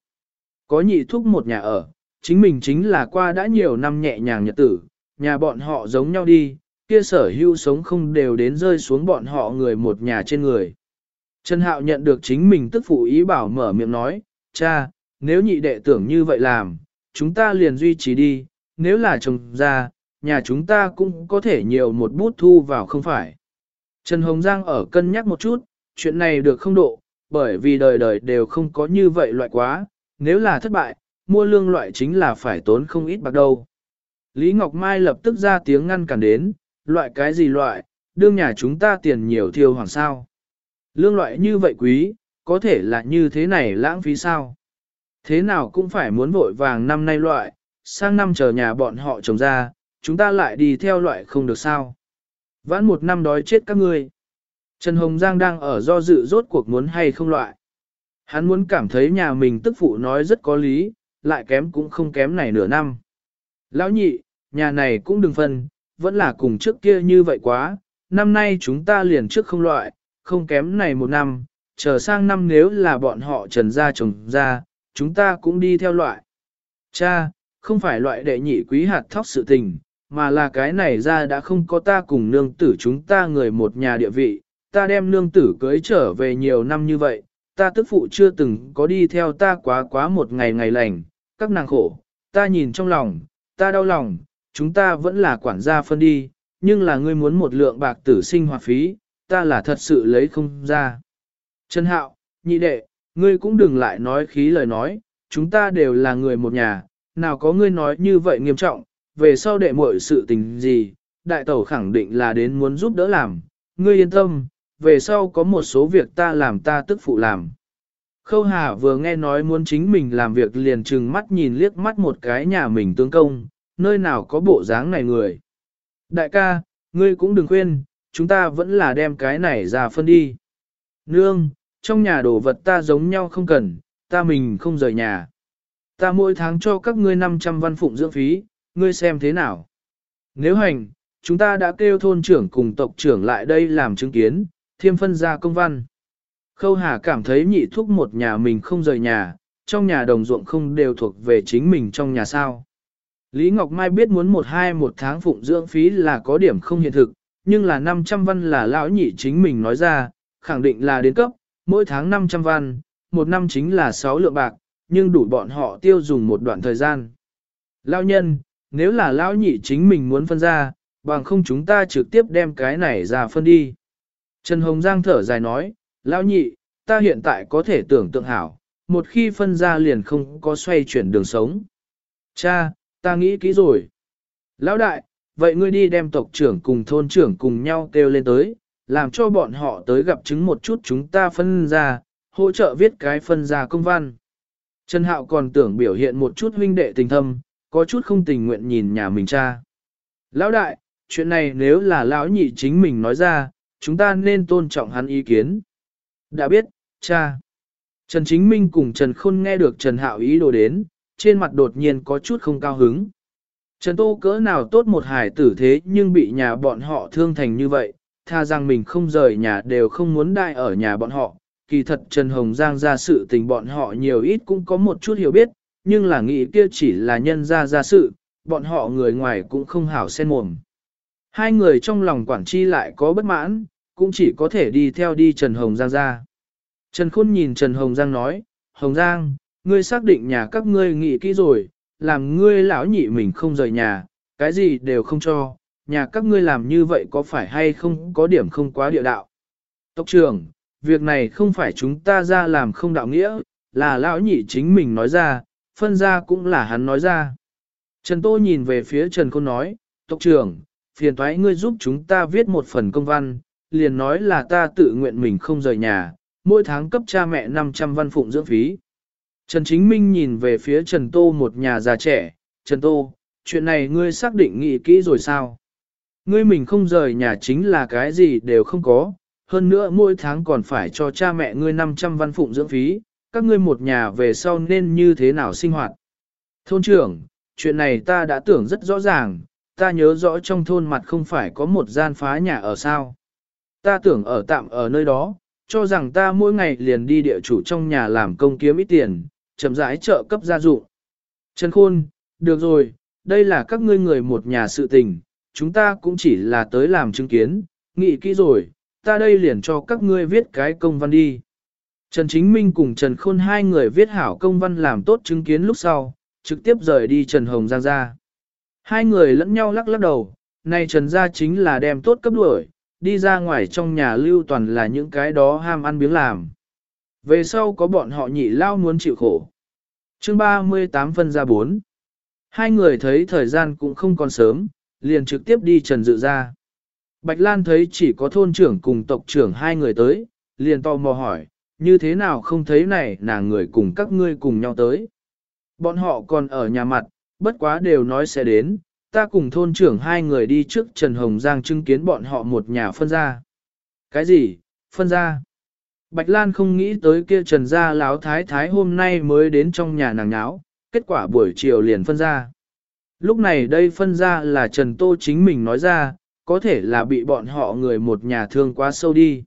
Có nhị thúc một nhà ở, chính mình chính là qua đã nhiều năm nhẹ nhàng nhật tử, nhà bọn họ giống nhau đi, kia sở hữu sống không đều đến rơi xuống bọn họ người một nhà trên người. Trần Hạo nhận được chính mình tức phụ ý bảo mở miệng nói, cha, nếu nhị đệ tưởng như vậy làm, chúng ta liền duy trì đi, nếu là chồng ra, nhà chúng ta cũng có thể nhiều một bút thu vào không phải. Trần Hồng Giang ở cân nhắc một chút, chuyện này được không độ, bởi vì đời đời đều không có như vậy loại quá, nếu là thất bại, mua lương loại chính là phải tốn không ít bạc đâu. Lý Ngọc Mai lập tức ra tiếng ngăn cản đến, loại cái gì loại, đương nhà chúng ta tiền nhiều thiêu hoàng sao. Lương loại như vậy quý, có thể là như thế này lãng phí sao. Thế nào cũng phải muốn vội vàng năm nay loại, sang năm chờ nhà bọn họ trồng ra, chúng ta lại đi theo loại không được sao. Vãn một năm đói chết các ngươi. Trần Hồng Giang đang ở do dự rốt cuộc muốn hay không loại. Hắn muốn cảm thấy nhà mình tức phụ nói rất có lý, lại kém cũng không kém này nửa năm. Lão nhị, nhà này cũng đừng phân, vẫn là cùng trước kia như vậy quá, năm nay chúng ta liền trước không loại, không kém này một năm, chờ sang năm nếu là bọn họ trần ra trồng ra, chúng ta cũng đi theo loại. Cha, không phải loại đệ nhị quý hạt thóc sự tình, mà là cái này ra đã không có ta cùng nương tử chúng ta người một nhà địa vị, ta đem nương tử cưới trở về nhiều năm như vậy, ta tức phụ chưa từng có đi theo ta quá quá một ngày ngày lành, các nàng khổ, ta nhìn trong lòng, ta đau lòng, chúng ta vẫn là quản gia phân đi, nhưng là ngươi muốn một lượng bạc tử sinh hoạt phí, ta là thật sự lấy không ra. Trần Hạo, nhị đệ, ngươi cũng đừng lại nói khí lời nói, chúng ta đều là người một nhà, nào có ngươi nói như vậy nghiêm trọng, về sau đệ muội sự tình gì, đại tẩu khẳng định là đến muốn giúp đỡ làm, ngươi yên tâm, về sau có một số việc ta làm ta tức phụ làm. Khâu Hà vừa nghe nói muốn chính mình làm việc liền trừng mắt nhìn liếc mắt một cái nhà mình tướng công, nơi nào có bộ dáng này người. Đại ca, ngươi cũng đừng khuyên, chúng ta vẫn là đem cái này ra phân đi. Nương, trong nhà đồ vật ta giống nhau không cần, ta mình không rời nhà. Ta mỗi tháng cho các ngươi 500 văn phụng dưỡng phí, ngươi xem thế nào. Nếu hành, chúng ta đã kêu thôn trưởng cùng tộc trưởng lại đây làm chứng kiến, thiêm phân ra công văn. Khâu Hà cảm thấy nhị thúc một nhà mình không rời nhà, trong nhà đồng ruộng không đều thuộc về chính mình trong nhà sao. Lý Ngọc Mai biết muốn một hai một tháng phụng dưỡng phí là có điểm không hiện thực, nhưng là 500 văn là lão nhị chính mình nói ra, khẳng định là đến cấp, mỗi tháng 500 văn, một năm chính là 6 lượng bạc, nhưng đủ bọn họ tiêu dùng một đoạn thời gian. Lão nhân, nếu là lão nhị chính mình muốn phân ra, bằng không chúng ta trực tiếp đem cái này ra phân đi. Trần Hồng Giang thở dài nói, lão nhị, ta hiện tại có thể tưởng tượng hảo, một khi phân ra liền không có xoay chuyển đường sống. Cha, ta nghĩ kỹ rồi. Lão đại, vậy ngươi đi đem tộc trưởng cùng thôn trưởng cùng nhau kêu lên tới, làm cho bọn họ tới gặp chứng một chút chúng ta phân ra, hỗ trợ viết cái phân ra công văn. Trần Hạo còn tưởng biểu hiện một chút huynh đệ tình thâm, có chút không tình nguyện nhìn nhà mình cha. Lão đại, chuyện này nếu là lão nhị chính mình nói ra, chúng ta nên tôn trọng hắn ý kiến. Đã biết, cha. Trần Chính Minh cùng Trần Khôn nghe được Trần Hạo ý đồ đến, trên mặt đột nhiên có chút không cao hứng. Trần Tô cỡ nào tốt một hải tử thế nhưng bị nhà bọn họ thương thành như vậy, tha rằng mình không rời nhà đều không muốn đại ở nhà bọn họ. Kỳ thật Trần Hồng Giang ra sự tình bọn họ nhiều ít cũng có một chút hiểu biết, nhưng là nghĩ kia chỉ là nhân ra ra sự, bọn họ người ngoài cũng không hảo sen mồm. Hai người trong lòng quản chi lại có bất mãn, cũng chỉ có thể đi theo đi Trần Hồng Giang ra. Trần Khôn nhìn Trần Hồng Giang nói, Hồng Giang, ngươi xác định nhà các ngươi nghĩ kỹ rồi, làm ngươi lão nhị mình không rời nhà, cái gì đều không cho, nhà các ngươi làm như vậy có phải hay không có điểm không quá địa đạo. Tộc trưởng, việc này không phải chúng ta ra làm không đạo nghĩa, là lão nhị chính mình nói ra, phân ra cũng là hắn nói ra. Trần Tô nhìn về phía Trần Khôn nói, Tộc trưởng, phiền thoái ngươi giúp chúng ta viết một phần công văn, liền nói là ta tự nguyện mình không rời nhà, mỗi tháng cấp cha mẹ 500 văn phụng dưỡng phí. Trần Chính Minh nhìn về phía Trần Tô một nhà già trẻ, Trần Tô, chuyện này ngươi xác định nghĩ kỹ rồi sao? Ngươi mình không rời nhà chính là cái gì đều không có, hơn nữa mỗi tháng còn phải cho cha mẹ ngươi 500 văn phụng dưỡng phí, các ngươi một nhà về sau nên như thế nào sinh hoạt? Thôn trưởng, chuyện này ta đã tưởng rất rõ ràng, ta nhớ rõ trong thôn mặt không phải có một gian phá nhà ở sao. Ta tưởng ở tạm ở nơi đó, cho rằng ta mỗi ngày liền đi địa chủ trong nhà làm công kiếm ít tiền, chậm rãi trợ cấp gia dụng. Trần Khôn, được rồi, đây là các ngươi người một nhà sự tình, chúng ta cũng chỉ là tới làm chứng kiến, nghị kỹ rồi, ta đây liền cho các ngươi viết cái công văn đi. Trần Chính Minh cùng Trần Khôn hai người viết hảo công văn làm tốt chứng kiến lúc sau, trực tiếp rời đi Trần Hồng Giang ra. Hai người lẫn nhau lắc lắc đầu, này Trần gia chính là đem tốt cấp đuổi, đi ra ngoài trong nhà lưu toàn là những cái đó ham ăn biếng làm. Về sau có bọn họ nhị lao muốn chịu khổ. chương 38 phân ra 4. Hai người thấy thời gian cũng không còn sớm, liền trực tiếp đi trần dự ra. Bạch Lan thấy chỉ có thôn trưởng cùng tộc trưởng hai người tới, liền to mò hỏi, như thế nào không thấy này nàng người cùng các ngươi cùng nhau tới. Bọn họ còn ở nhà mặt, bất quá đều nói sẽ đến, ta cùng thôn trưởng hai người đi trước Trần Hồng Giang chứng kiến bọn họ một nhà phân ra. Cái gì? Phân ra? Bạch Lan không nghĩ tới kia Trần gia lão thái thái hôm nay mới đến trong nhà nàng nháo, kết quả buổi chiều liền phân ra. Lúc này đây phân ra là Trần Tô chính mình nói ra, có thể là bị bọn họ người một nhà thương quá sâu đi.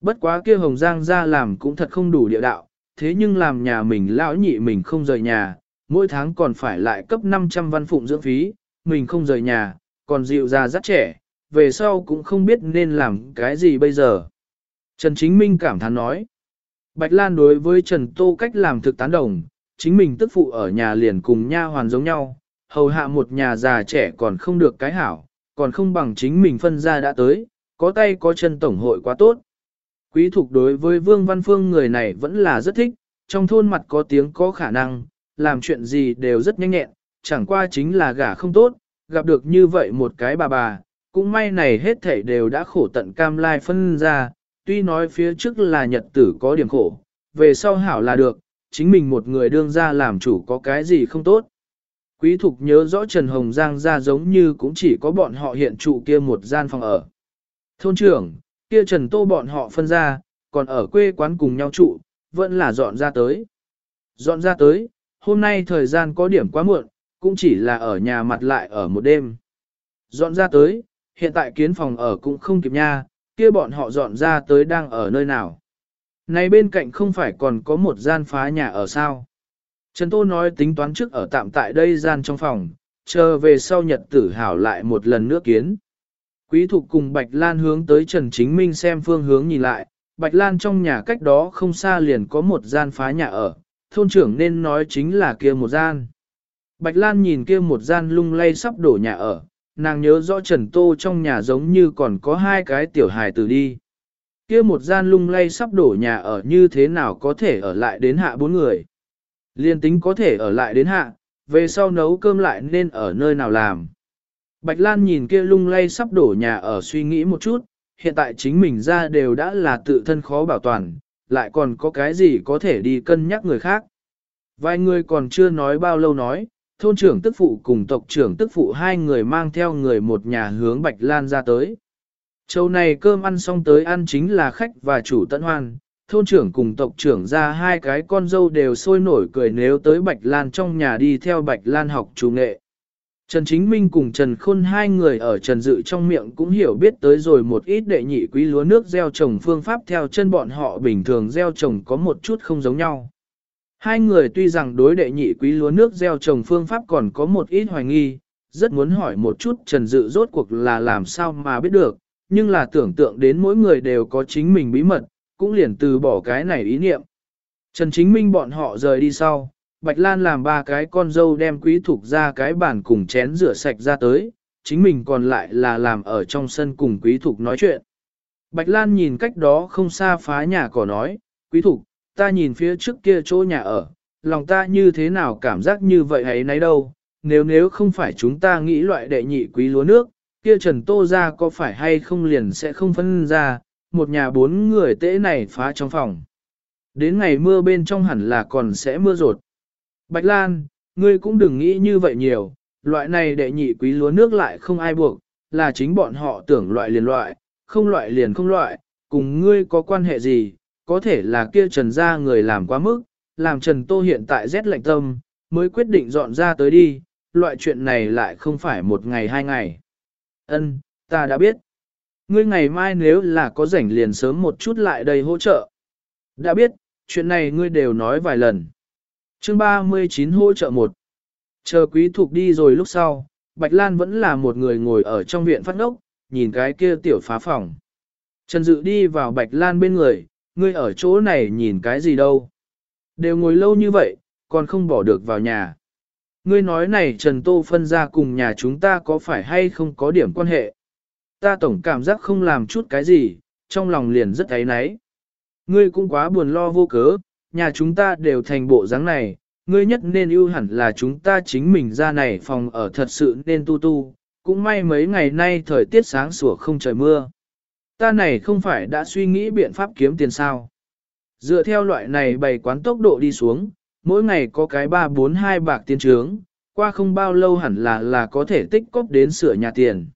Bất quá kia Hồng Giang ra làm cũng thật không đủ địa đạo, thế nhưng làm nhà mình lão nhị mình không rời nhà, mỗi tháng còn phải lại cấp 500 văn phụng dưỡng phí, mình không rời nhà, còn dịu ra rất trẻ, về sau cũng không biết nên làm cái gì bây giờ. Trần Chính Minh cảm thán nói. Bạch Lan đối với Trần Tô cách làm thực tán đồng, chính mình tức phụ ở nhà liền cùng nha hoàn giống nhau, hầu hạ một nhà già trẻ còn không được cái hảo, còn không bằng chính mình phân ra đã tới, có tay có chân tổng hội quá tốt. Quý thục đối với Vương Văn Phương người này vẫn là rất thích, trong thôn mặt có tiếng có khả năng, làm chuyện gì đều rất nhanh nhẹn, chẳng qua chính là gả không tốt, gặp được như vậy một cái bà bà, cũng may này hết thảy đều đã khổ tận cam lai phân ra, tuy nói phía trước là nhật tử có điểm khổ, về sau hảo là được, chính mình một người đương ra làm chủ có cái gì không tốt. Quý thục nhớ rõ Trần Hồng Giang ra giống như cũng chỉ có bọn họ hiện trụ kia một gian phòng ở. Thôn trưởng, kia Trần Tô bọn họ phân ra, còn ở quê quán cùng nhau trụ, vẫn là dọn ra tới. Dọn ra tới, hôm nay thời gian có điểm quá muộn, cũng chỉ là ở nhà mặt lại ở một đêm. Dọn ra tới, hiện tại kiến phòng ở cũng không kịp nha, kia bọn họ dọn ra tới đang ở nơi nào. Này bên cạnh không phải còn có một gian phá nhà ở sao. Trần Tô nói tính toán trước ở tạm tại đây gian trong phòng, chờ về sau nhật tử hảo lại một lần nữa kiến. Quý thục cùng Bạch Lan hướng tới Trần Chính Minh xem phương hướng nhìn lại, Bạch Lan trong nhà cách đó không xa liền có một gian phá nhà ở, thôn trưởng nên nói chính là kia một gian. Bạch Lan nhìn kia một gian lung lay sắp đổ nhà ở, nàng nhớ rõ Trần Tô trong nhà giống như còn có hai cái tiểu hài tử đi. Kia một gian lung lay sắp đổ nhà ở như thế nào có thể ở lại đến hạ bốn người. Liên tính có thể ở lại đến hạ, về sau nấu cơm lại nên ở nơi nào làm. Bạch Lan nhìn kia lung lay sắp đổ nhà ở suy nghĩ một chút, hiện tại chính mình ra đều đã là tự thân khó bảo toàn, lại còn có cái gì có thể đi cân nhắc người khác. Vài người còn chưa nói bao lâu nói, thôn trưởng tức phụ cùng tộc trưởng tức phụ hai người mang theo người một nhà hướng Bạch Lan ra tới. Châu này cơm ăn xong tới ăn chính là khách và chủ tận hoan, thôn trưởng cùng tộc trưởng ra hai cái con dâu đều sôi nổi cười nếu tới Bạch Lan trong nhà đi theo Bạch Lan học chủ nghệ. Trần Chính Minh cùng Trần Khôn hai người ở Trần Dự trong miệng cũng hiểu biết tới rồi một ít đệ nhị quý lúa nước gieo trồng phương pháp theo chân bọn họ bình thường gieo trồng có một chút không giống nhau. Hai người tuy rằng đối đệ nhị quý lúa nước gieo trồng phương pháp còn có một ít hoài nghi, rất muốn hỏi một chút Trần Dự rốt cuộc là làm sao mà biết được, nhưng là tưởng tượng đến mỗi người đều có chính mình bí mật, cũng liền từ bỏ cái này ý niệm. Trần Chính Minh bọn họ rời đi sau, Bạch Lan làm ba cái con dâu đem quý thục ra cái bàn cùng chén rửa sạch ra tới, chính mình còn lại là làm ở trong sân cùng quý thục nói chuyện. Bạch Lan nhìn cách đó không xa phá nhà cỏ nói, quý thục, ta nhìn phía trước kia chỗ nhà ở, lòng ta như thế nào cảm giác như vậy ấy nấy đâu, nếu nếu không phải chúng ta nghĩ loại đệ nhị quý lúa nước, kia Trần Tô ra có phải hay không liền sẽ không phân ra, một nhà bốn người tễ này phá trong phòng. Đến ngày mưa bên trong hẳn là còn sẽ mưa rột. Bạch Lan, ngươi cũng đừng nghĩ như vậy nhiều, loại này đệ nhị quý lúa nước lại không ai buộc, là chính bọn họ tưởng loại liền loại, không loại liền không loại, cùng ngươi có quan hệ gì, có thể là kia trần ra người làm quá mức, làm trần tô hiện tại rét lạnh tâm, mới quyết định dọn ra tới đi, loại chuyện này lại không phải một ngày hai ngày. Ân, ta đã biết. Ngươi ngày mai nếu là có rảnh liền sớm một chút lại đây hỗ trợ. Đã biết, chuyện này ngươi đều nói vài lần. Chương 39 hỗ trợ một. Chờ quý thuộc đi rồi lúc sau, Bạch Lan vẫn là một người ngồi ở trong viện phát ngốc, nhìn cái kia tiểu phá phòng. Trần Dự đi vào Bạch Lan bên người, ngươi ở chỗ này nhìn cái gì đâu. Đều ngồi lâu như vậy, còn không bỏ được vào nhà. Ngươi nói này Trần Tô phân ra cùng nhà chúng ta có phải hay không có điểm quan hệ. Ta tổng cảm giác không làm chút cái gì, trong lòng liền rất thấy náy. Ngươi cũng quá buồn lo vô cớ, nhà chúng ta đều thành bộ dáng này, ngươi nhất nên ưu hẳn là chúng ta chính mình ra này phòng ở thật sự nên tu tu, cũng may mấy ngày nay thời tiết sáng sủa không trời mưa. Ta này không phải đã suy nghĩ biện pháp kiếm tiền sao. Dựa theo loại này bày quán tốc độ đi xuống, mỗi ngày có cái 3-4-2 bạc tiền trướng, qua không bao lâu hẳn là là có thể tích cóp đến sửa nhà tiền.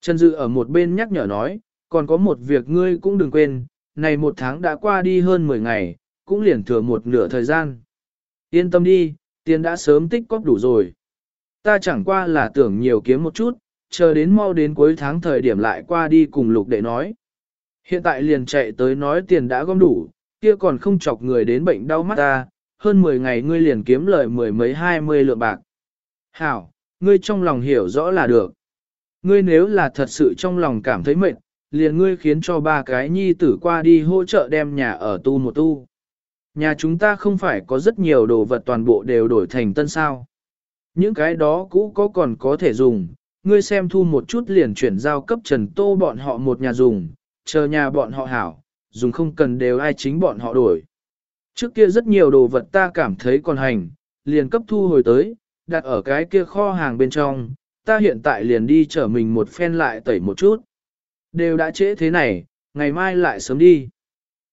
Trần Dự ở một bên nhắc nhở nói, còn có một việc ngươi cũng đừng quên, này một tháng đã qua đi hơn 10 ngày, cũng liền thừa một nửa thời gian. Yên tâm đi, tiền đã sớm tích cóp đủ rồi. Ta chẳng qua là tưởng nhiều kiếm một chút, chờ đến mau đến cuối tháng thời điểm lại qua đi cùng lục đệ nói. Hiện tại liền chạy tới nói tiền đã gom đủ, kia còn không chọc người đến bệnh đau mắt ta, hơn 10 ngày ngươi liền kiếm lời mười mấy hai mươi lượng bạc. Hảo, ngươi trong lòng hiểu rõ là được. Ngươi nếu là thật sự trong lòng cảm thấy mệt, liền ngươi khiến cho ba cái nhi tử qua đi hỗ trợ đem nhà ở tu một tu. Nhà chúng ta không phải có rất nhiều đồ vật toàn bộ đều đổi thành tân sao. Những cái đó cũ có còn có thể dùng, ngươi xem thu một chút liền chuyển giao cấp trần tô bọn họ một nhà dùng, chờ nhà bọn họ hảo, dùng không cần đều ai chính bọn họ đổi. Trước kia rất nhiều đồ vật ta cảm thấy còn hành, liền cấp thu hồi tới, đặt ở cái kia kho hàng bên trong, ta hiện tại liền đi chở mình một phen lại tẩy một chút. Đều đã trễ thế này, ngày mai lại sớm đi.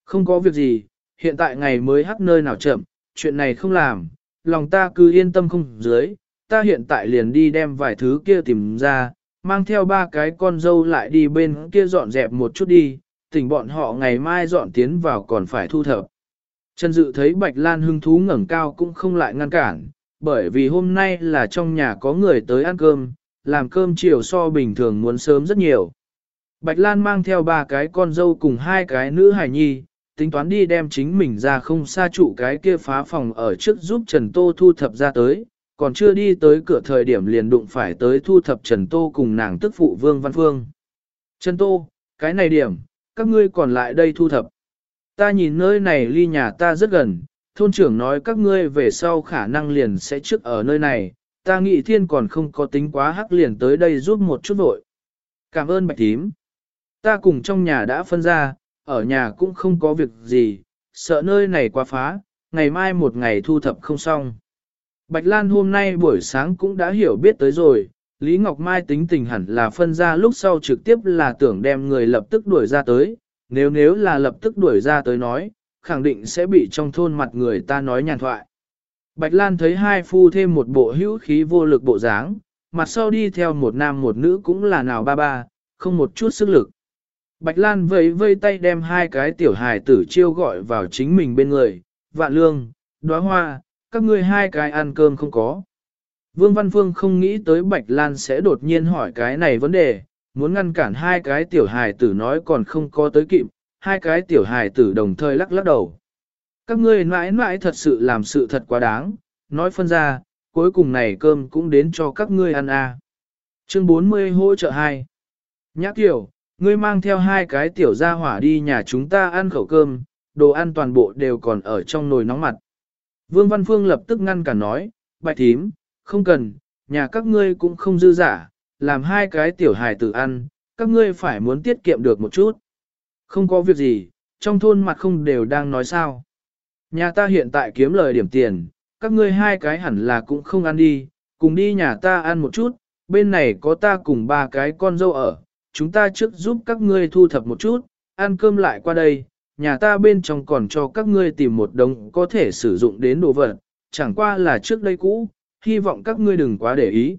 Không có việc gì, hiện tại ngày mới hắc nơi nào chậm, chuyện này không làm, lòng ta cứ yên tâm không dưới, ta hiện tại liền đi đem vài thứ kia tìm ra, mang theo ba cái con dâu lại đi bên kia dọn dẹp một chút đi, tỉnh bọn họ ngày mai dọn tiến vào còn phải thu thập. Trần Dự thấy Bạch Lan hưng thú ngẩng cao cũng không lại ngăn cản, bởi vì hôm nay là trong nhà có người tới ăn cơm, làm cơm chiều so bình thường muốn sớm rất nhiều. Bạch Lan mang theo ba cái con dâu cùng hai cái nữ hài nhi, tính toán đi đem chính mình ra không xa trụ cái kia phá phòng ở trước giúp Trần Tô thu thập ra tới, còn chưa đi tới cửa thời điểm liền đụng phải tới thu thập Trần Tô cùng nàng tức phụ Vương Văn Phương. Trần Tô, cái này điểm, các ngươi còn lại đây thu thập. Ta nhìn nơi này ly nhà ta rất gần, thôn trưởng nói các ngươi về sau khả năng liền sẽ trước ở nơi này, ta nghĩ thiên còn không có tính quá hắc liền tới đây giúp một chút vội. Cảm ơn bạch tím. Ta cùng trong nhà đã phân ra, ở nhà cũng không có việc gì, sợ nơi này quá phá, ngày mai một ngày thu thập không xong. Bạch Lan hôm nay buổi sáng cũng đã hiểu biết tới rồi, Lý Ngọc Mai tính tình hẳn là phân ra lúc sau trực tiếp là tưởng đem người lập tức đuổi ra tới, nếu nếu là lập tức đuổi ra tới nói, khẳng định sẽ bị trong thôn mặt người ta nói nhàn thoại. Bạch Lan thấy hai phu thêm một bộ hữu khí vô lực bộ dáng, mặt sau đi theo một nam một nữ cũng là nào ba ba, không một chút sức lực. Bạch Lan vẫy vây tay đem hai cái tiểu hài tử chiêu gọi vào chính mình bên người, vạn lương, đóa hoa, các ngươi hai cái ăn cơm không có. Vương Văn Phương không nghĩ tới Bạch Lan sẽ đột nhiên hỏi cái này vấn đề, muốn ngăn cản hai cái tiểu hài tử nói còn không có tới kịp, hai cái tiểu hài tử đồng thời lắc lắc đầu. Các ngươi mãi mãi thật sự làm sự thật quá đáng, nói phân ra, cuối cùng này cơm cũng đến cho các ngươi ăn à. Chương 40 hỗ trợ 2 Nhã Kiều, ngươi mang theo hai cái tiểu gia hỏa đi nhà chúng ta ăn khẩu cơm, đồ ăn toàn bộ đều còn ở trong nồi nóng mặt. Vương Văn Phương lập tức ngăn cả nói, bạch thím, không cần, nhà các ngươi cũng không dư giả, làm hai cái tiểu hài tử ăn, các ngươi phải muốn tiết kiệm được một chút. Không có việc gì, trong thôn mặt không đều đang nói sao. Nhà ta hiện tại kiếm lời điểm tiền, các ngươi hai cái hẳn là cũng không ăn đi, cùng đi nhà ta ăn một chút, bên này có ta cùng ba cái con dâu ở, chúng ta trước giúp các ngươi thu thập một chút, ăn cơm lại qua đây, nhà ta bên trong còn cho các ngươi tìm một đống có thể sử dụng đến đồ vật, chẳng qua là trước đây cũ, hy vọng các ngươi đừng quá để ý.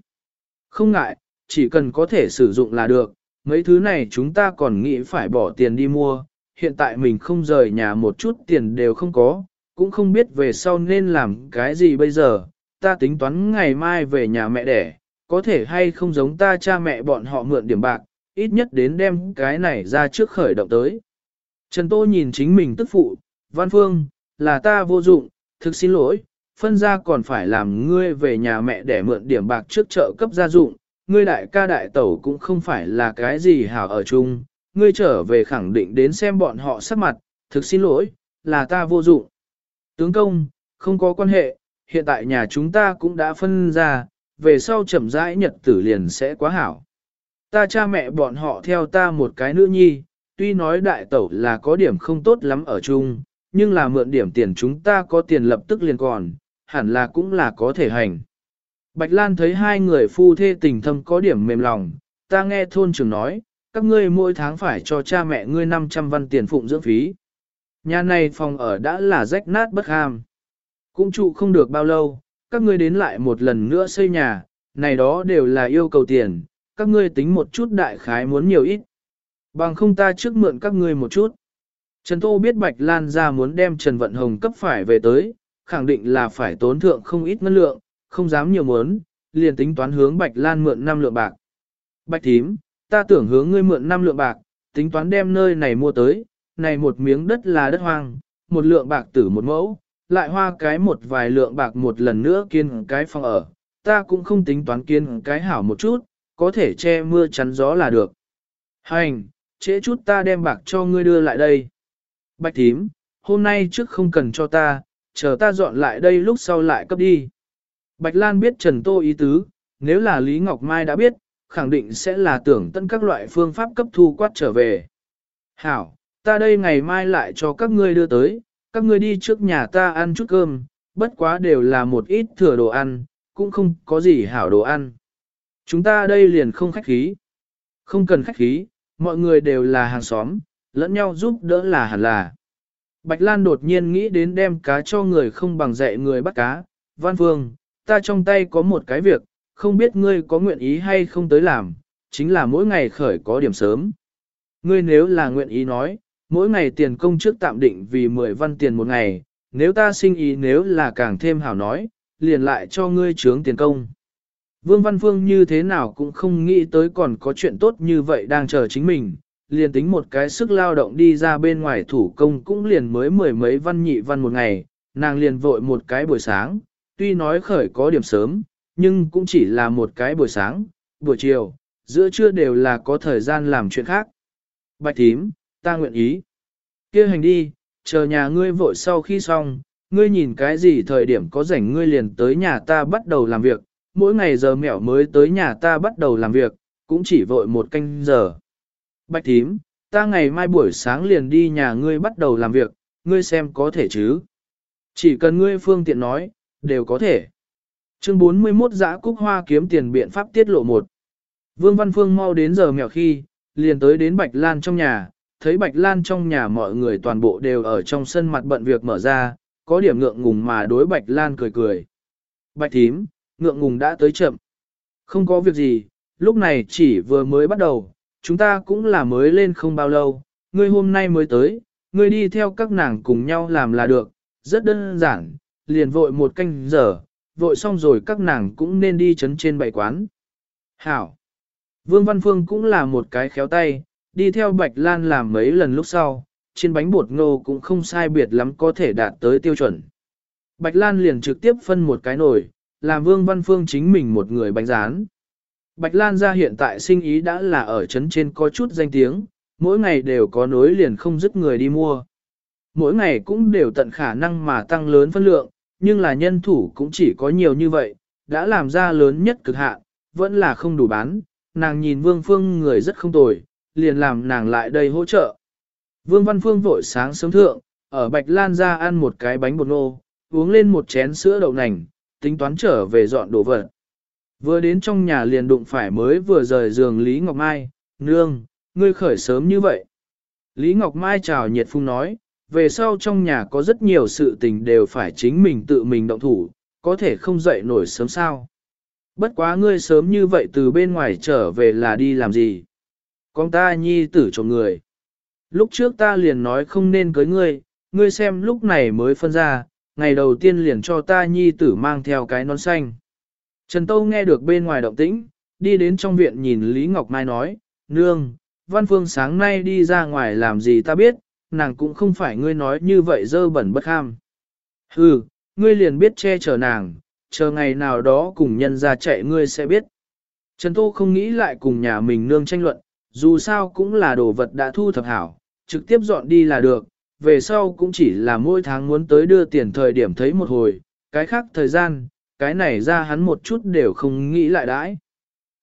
Không ngại, chỉ cần có thể sử dụng là được, mấy thứ này chúng ta còn nghĩ phải bỏ tiền đi mua, hiện tại mình không rời nhà một chút tiền đều không có, cũng không biết về sau nên làm cái gì bây giờ, ta tính toán ngày mai về nhà mẹ đẻ, có thể hay không giống ta cha mẹ bọn họ mượn điểm bạc, ít nhất đến đem cái này ra trước khởi động tới. Trần Tô nhìn chính mình tức phụ, Văn Phương, là ta vô dụng, thực xin lỗi, phân ra còn phải làm ngươi về nhà mẹ để mượn điểm bạc trước chợ cấp gia dụng, ngươi đại ca đại tẩu cũng không phải là cái gì hảo ở chung, ngươi trở về khẳng định đến xem bọn họ sắc mặt, thực xin lỗi, là ta vô dụng. Tướng công, không có quan hệ, hiện tại nhà chúng ta cũng đã phân ra, về sau chậm rãi nhật tử liền sẽ quá hảo. Ta cha mẹ bọn họ theo ta một cái nữ nhi, tuy nói đại tẩu là có điểm không tốt lắm ở chung, nhưng là mượn điểm tiền chúng ta có tiền lập tức liền còn, hẳn là cũng là có thể hành. Bạch Lan thấy hai người phu thê tình thâm có điểm mềm lòng, ta nghe thôn trưởng nói, các ngươi mỗi tháng phải cho cha mẹ ngươi 500 văn tiền phụng dưỡng phí. Nhà này phòng ở đã là rách nát bất ham. Cũng trụ không được bao lâu, các ngươi đến lại một lần nữa xây nhà, này đó đều là yêu cầu tiền, các ngươi tính một chút đại khái muốn nhiều ít. Bằng không ta trước mượn các ngươi một chút. Trần Tô biết Bạch Lan ra muốn đem Trần Vận Hồng cấp phải về tới, khẳng định là phải tốn thượng không ít ngân lượng, không dám nhiều muốn, liền tính toán hướng Bạch Lan mượn 5 lượng bạc. Bạch thím, ta tưởng hướng ngươi mượn 5 lượng bạc, tính toán đem nơi này mua tới, này một miếng đất là đất hoang, một lượng bạc tử một mẫu, lại hoa cái một vài lượng bạc một lần nữa kiên cái phòng ở, ta cũng không tính toán kiên cái hảo một chút, có thể che mưa chắn gió là được. Hành, trễ chút ta đem bạc cho ngươi đưa lại đây. Bạch thím, hôm nay trước không cần cho ta, chờ ta dọn lại đây lúc sau lại cấp đi. Bạch Lan biết Trần Tô ý tứ, nếu là Lý Ngọc Mai đã biết, khẳng định sẽ là tưởng tân các loại phương pháp cấp thu quát trở về. Hảo, ta đây ngày mai lại cho các ngươi đưa tới, các ngươi đi trước nhà ta ăn chút cơm, bất quá đều là một ít thừa đồ ăn, cũng không có gì hảo đồ ăn. Chúng ta đây liền không khách khí. Không cần khách khí, mọi người đều là hàng xóm, lẫn nhau giúp đỡ là hẳn là. Bạch Lan đột nhiên nghĩ đến đem cá cho người không bằng dạy người bắt cá, Văn Phương, ta trong tay có một cái việc, không biết ngươi có nguyện ý hay không tới làm, chính là mỗi ngày khởi có điểm sớm. Ngươi nếu là nguyện ý nói, mỗi ngày tiền công trước tạm định vì 10 văn tiền một ngày, nếu ta sinh ý nếu là càng thêm hảo nói, liền lại cho ngươi trướng tiền công. Vương Văn Phương như thế nào cũng không nghĩ tới còn có chuyện tốt như vậy đang chờ chính mình, liền tính một cái sức lao động đi ra bên ngoài thủ công cũng liền mới mười mấy văn nhị văn một ngày, nàng liền vội một cái buổi sáng, tuy nói khởi có điểm sớm, nhưng cũng chỉ là một cái buổi sáng, buổi chiều, giữa trưa đều là có thời gian làm chuyện khác. Bạch thím, ta nguyện ý. kia hành đi, chờ nhà ngươi vội sau khi xong, ngươi nhìn cái gì thời điểm có rảnh ngươi liền tới nhà ta bắt đầu làm việc, mỗi ngày giờ mẹo mới tới nhà ta bắt đầu làm việc, cũng chỉ vội một canh giờ. Bạch thím, ta ngày mai buổi sáng liền đi nhà ngươi bắt đầu làm việc, ngươi xem có thể chứ. Chỉ cần ngươi phương tiện nói, đều có thể. Chương 41 giã cúc hoa kiếm tiền biện pháp tiết lộ một. Vương Văn Phương mau đến giờ mèo khi, liền tới đến Bạch Lan trong nhà, thấy Bạch Lan trong nhà mọi người toàn bộ đều ở trong sân mặt bận việc mở ra, có điểm ngượng ngùng mà đối Bạch Lan cười cười. Bạch thím, ngượng ngùng đã tới chậm. Không có việc gì, lúc này chỉ vừa mới bắt đầu, chúng ta cũng là mới lên không bao lâu, ngươi hôm nay mới tới, ngươi đi theo các nàng cùng nhau làm là được, rất đơn giản, liền vội một canh giờ, vội xong rồi các nàng cũng nên đi chấn trên bảy quán. Hảo! Vương Văn Phương cũng là một cái khéo tay, đi theo Bạch Lan làm mấy lần lúc sau, trên bánh bột ngô cũng không sai biệt lắm có thể đạt tới tiêu chuẩn. Bạch Lan liền trực tiếp phân một cái nồi, làm Vương Văn Phương chính mình một người bánh rán. Bạch Lan gia hiện tại sinh ý đã là ở trấn trên có chút danh tiếng, mỗi ngày đều có nối liền không dứt người đi mua. Mỗi ngày cũng đều tận khả năng mà tăng lớn phân lượng, nhưng là nhân thủ cũng chỉ có nhiều như vậy, đã làm ra lớn nhất cực hạn, vẫn là không đủ bán, nàng nhìn Vương Phương người rất không tồi, liền làm nàng lại đây hỗ trợ. Vương Văn Phương vội sáng sớm thượng, ở Bạch Lan ra ăn một cái bánh bột nô, uống lên một chén sữa đậu nành, tính toán trở về dọn đồ vật. Vừa đến trong nhà liền đụng phải mới vừa rời giường Lý Ngọc Mai, nương, ngươi khởi sớm như vậy. Lý Ngọc Mai chào nhiệt phung nói, về sau trong nhà có rất nhiều sự tình đều phải chính mình tự mình động thủ, có thể không dậy nổi sớm sao. Bất quá ngươi sớm như vậy từ bên ngoài trở về là đi làm gì? Con ta nhi tử cho người. Lúc trước ta liền nói không nên cưới ngươi, ngươi xem lúc này mới phân ra, ngày đầu tiên liền cho ta nhi tử mang theo cái nón xanh. Trần Tâu nghe được bên ngoài động tĩnh, đi đến trong viện nhìn Lý Ngọc Mai nói, Nương, Văn Phương sáng nay đi ra ngoài làm gì ta biết, nàng cũng không phải ngươi nói như vậy dơ bẩn bất ham. Hừ, ngươi liền biết che chở nàng, chờ ngày nào đó cùng nhân ra chạy ngươi sẽ biết. Trần Tô không nghĩ lại cùng nhà mình nương tranh luận, dù sao cũng là đồ vật đã thu thập hảo, trực tiếp dọn đi là được, về sau cũng chỉ là mỗi tháng muốn tới đưa tiền thời điểm thấy một hồi, cái khác thời gian, cái này ra hắn một chút đều không nghĩ lại đãi.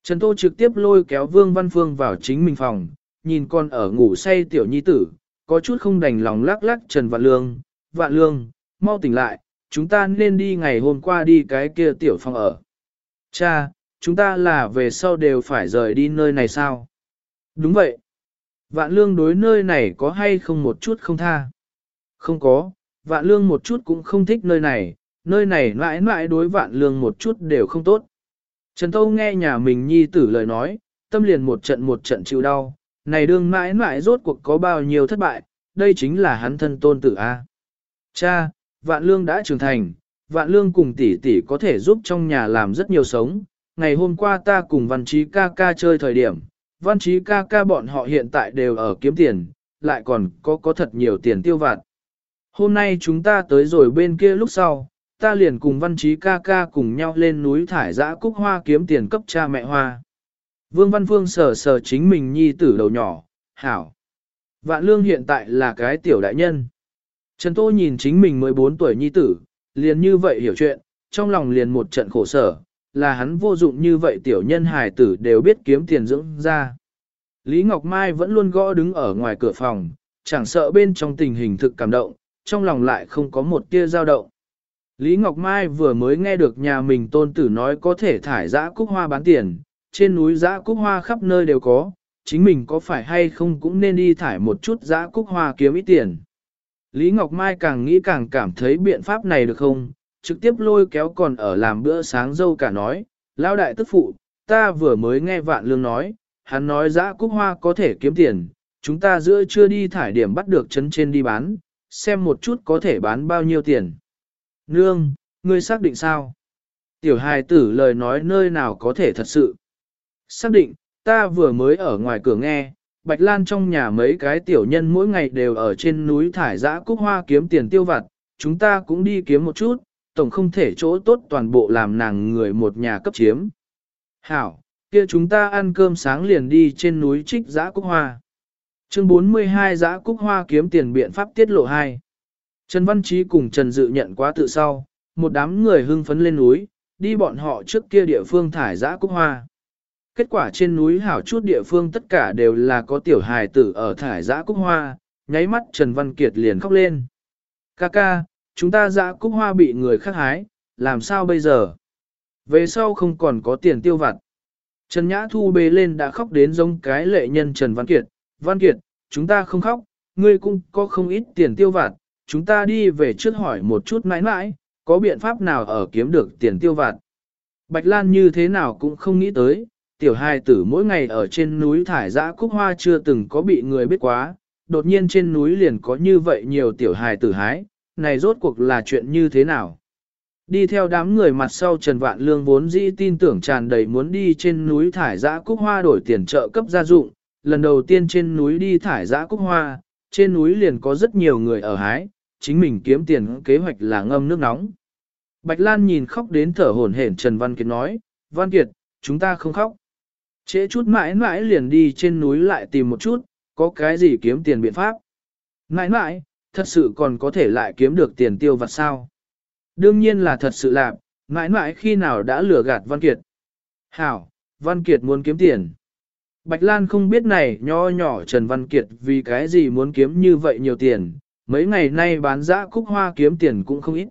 Trần Tô trực tiếp lôi kéo Vương Văn Phương vào chính mình phòng, nhìn con ở ngủ say tiểu nhi tử, có chút không đành lòng lắc lắc Trần Vạn Lương, Vạn Lương, mau tỉnh lại, chúng ta nên đi ngày hôm qua đi cái kia tiểu phòng ở. Cha, chúng ta là về sau đều phải rời đi nơi này sao? Đúng vậy. Vạn Lương đối nơi này có hay không một chút không tha? Không có, Vạn Lương một chút cũng không thích nơi này, nơi này mãi mãi đối Vạn Lương một chút đều không tốt. Trần Tâu nghe nhà mình nhi tử lời nói, tâm liền một trận một trận chịu đau, này đương mãi mãi rốt cuộc có bao nhiêu thất bại, đây chính là hắn thân tôn tử A. Cha, vạn lương đã trưởng thành, vạn lương cùng tỷ tỷ có thể giúp trong nhà làm rất nhiều sống. Ngày hôm qua ta cùng văn trí ca ca chơi thời điểm, văn trí ca ca bọn họ hiện tại đều ở kiếm tiền, lại còn có có thật nhiều tiền tiêu vặt. Hôm nay chúng ta tới rồi bên kia lúc sau, ta liền cùng văn trí ca ca cùng nhau lên núi thải giã cúc hoa kiếm tiền cấp cha mẹ hoa. Vương Văn Phương sờ sờ chính mình nhi tử đầu nhỏ, hảo. Vạn lương hiện tại là cái tiểu đại nhân. Trần Tô nhìn chính mình 14 tuổi nhi tử, liền như vậy hiểu chuyện, trong lòng liền một trận khổ sở, là hắn vô dụng như vậy tiểu nhân hài tử đều biết kiếm tiền dưỡng ra. Lý Ngọc Mai vẫn luôn gõ đứng ở ngoài cửa phòng, chẳng sợ bên trong tình hình thực cảm động, trong lòng lại không có một tia dao động. Lý Ngọc Mai vừa mới nghe được nhà mình tôn tử nói có thể thải giã cúc hoa bán tiền, trên núi giã cúc hoa khắp nơi đều có, chính mình có phải hay không cũng nên đi thải một chút giã cúc hoa kiếm ít tiền. Lý Ngọc Mai càng nghĩ càng cảm thấy biện pháp này được không, trực tiếp lôi kéo còn ở làm bữa sáng dâu cả nói, lao đại tức phụ, ta vừa mới nghe vạn lương nói, hắn nói giã cúc hoa có thể kiếm tiền, chúng ta giữa chưa đi thải điểm bắt được chân trên đi bán, xem một chút có thể bán bao nhiêu tiền. Nương, ngươi xác định sao? Tiểu hài tử lời nói nơi nào có thể thật sự. Xác định, ta vừa mới ở ngoài cửa nghe, Bạch Lan trong nhà mấy cái tiểu nhân mỗi ngày đều ở trên núi thải giã cúc hoa kiếm tiền tiêu vặt, chúng ta cũng đi kiếm một chút, tổng không thể chỗ tốt toàn bộ làm nàng người một nhà cấp chiếm. Hảo, kia chúng ta ăn cơm sáng liền đi trên núi trích giã cúc hoa. Chương 42 giã cúc hoa kiếm tiền biện pháp tiết lộ 2. Trần Văn Trí cùng Trần Dự nhận quá tự sau, một đám người hưng phấn lên núi, đi bọn họ trước kia địa phương thải giã cúc hoa. Kết quả trên núi hảo chút địa phương tất cả đều là có tiểu hài tử ở thải giã cúc hoa, nháy mắt Trần Văn Kiệt liền khóc lên. Ca ca, chúng ta dã cúc hoa bị người khác hái, làm sao bây giờ? Về sau không còn có tiền tiêu vặt. Trần Nhã Thu bế lên đã khóc đến giống cái lệ nhân Trần Văn Kiệt. Văn Kiệt, chúng ta không khóc, ngươi cũng có không ít tiền tiêu vặt, chúng ta đi về trước hỏi một chút mãi mãi, có biện pháp nào ở kiếm được tiền tiêu vặt. Bạch Lan như thế nào cũng không nghĩ tới, tiểu hài tử mỗi ngày ở trên núi thải dã cúc hoa chưa từng có bị người biết quá, đột nhiên trên núi liền có như vậy nhiều tiểu hài tử hái, này rốt cuộc là chuyện như thế nào? Đi theo đám người mặt sau Trần Vạn Lương vốn dĩ tin tưởng tràn đầy muốn đi trên núi thải dã cúc hoa đổi tiền trợ cấp gia dụng, lần đầu tiên trên núi đi thải dã cúc hoa, trên núi liền có rất nhiều người ở hái, chính mình kiếm tiền kế hoạch là ngâm nước nóng. Bạch Lan nhìn khóc đến thở hổn hển Trần Văn Kiệt nói, Văn Kiệt, chúng ta không khóc. Trễ chút mãi mãi liền đi trên núi lại tìm một chút, có cái gì kiếm tiền biện pháp. Mãi mãi, thật sự còn có thể lại kiếm được tiền tiêu vặt sao? Đương nhiên là thật sự lạc, mãi mãi khi nào đã lừa gạt Văn Kiệt. Hảo, Văn Kiệt muốn kiếm tiền. Bạch Lan không biết này nho nhỏ Trần Văn Kiệt vì cái gì muốn kiếm như vậy nhiều tiền, mấy ngày nay bán dã cúc hoa kiếm tiền cũng không ít.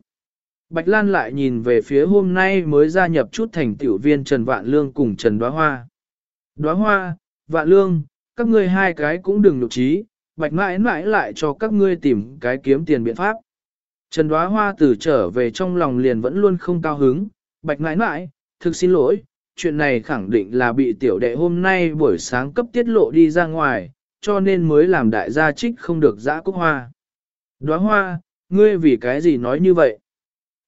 Bạch Lan lại nhìn về phía hôm nay mới gia nhập chút thành tiểu viên Trần Vạn Lương cùng Trần Đóa Hoa. Đóa Hoa, Vạn Lương, các ngươi hai cái cũng đừng lục trí, Bạch mãi mãi lại cho các ngươi tìm cái kiếm tiền biện pháp. Trần đoá Hoa từ trở về trong lòng liền vẫn luôn không cao hứng, Bạch mãi mãi, thực xin lỗi, chuyện này khẳng định là bị tiểu đệ hôm nay buổi sáng cấp tiết lộ đi ra ngoài, cho nên mới làm đại gia trích không được dã cúc hoa. Đóa hoa, ngươi vì cái gì nói như vậy?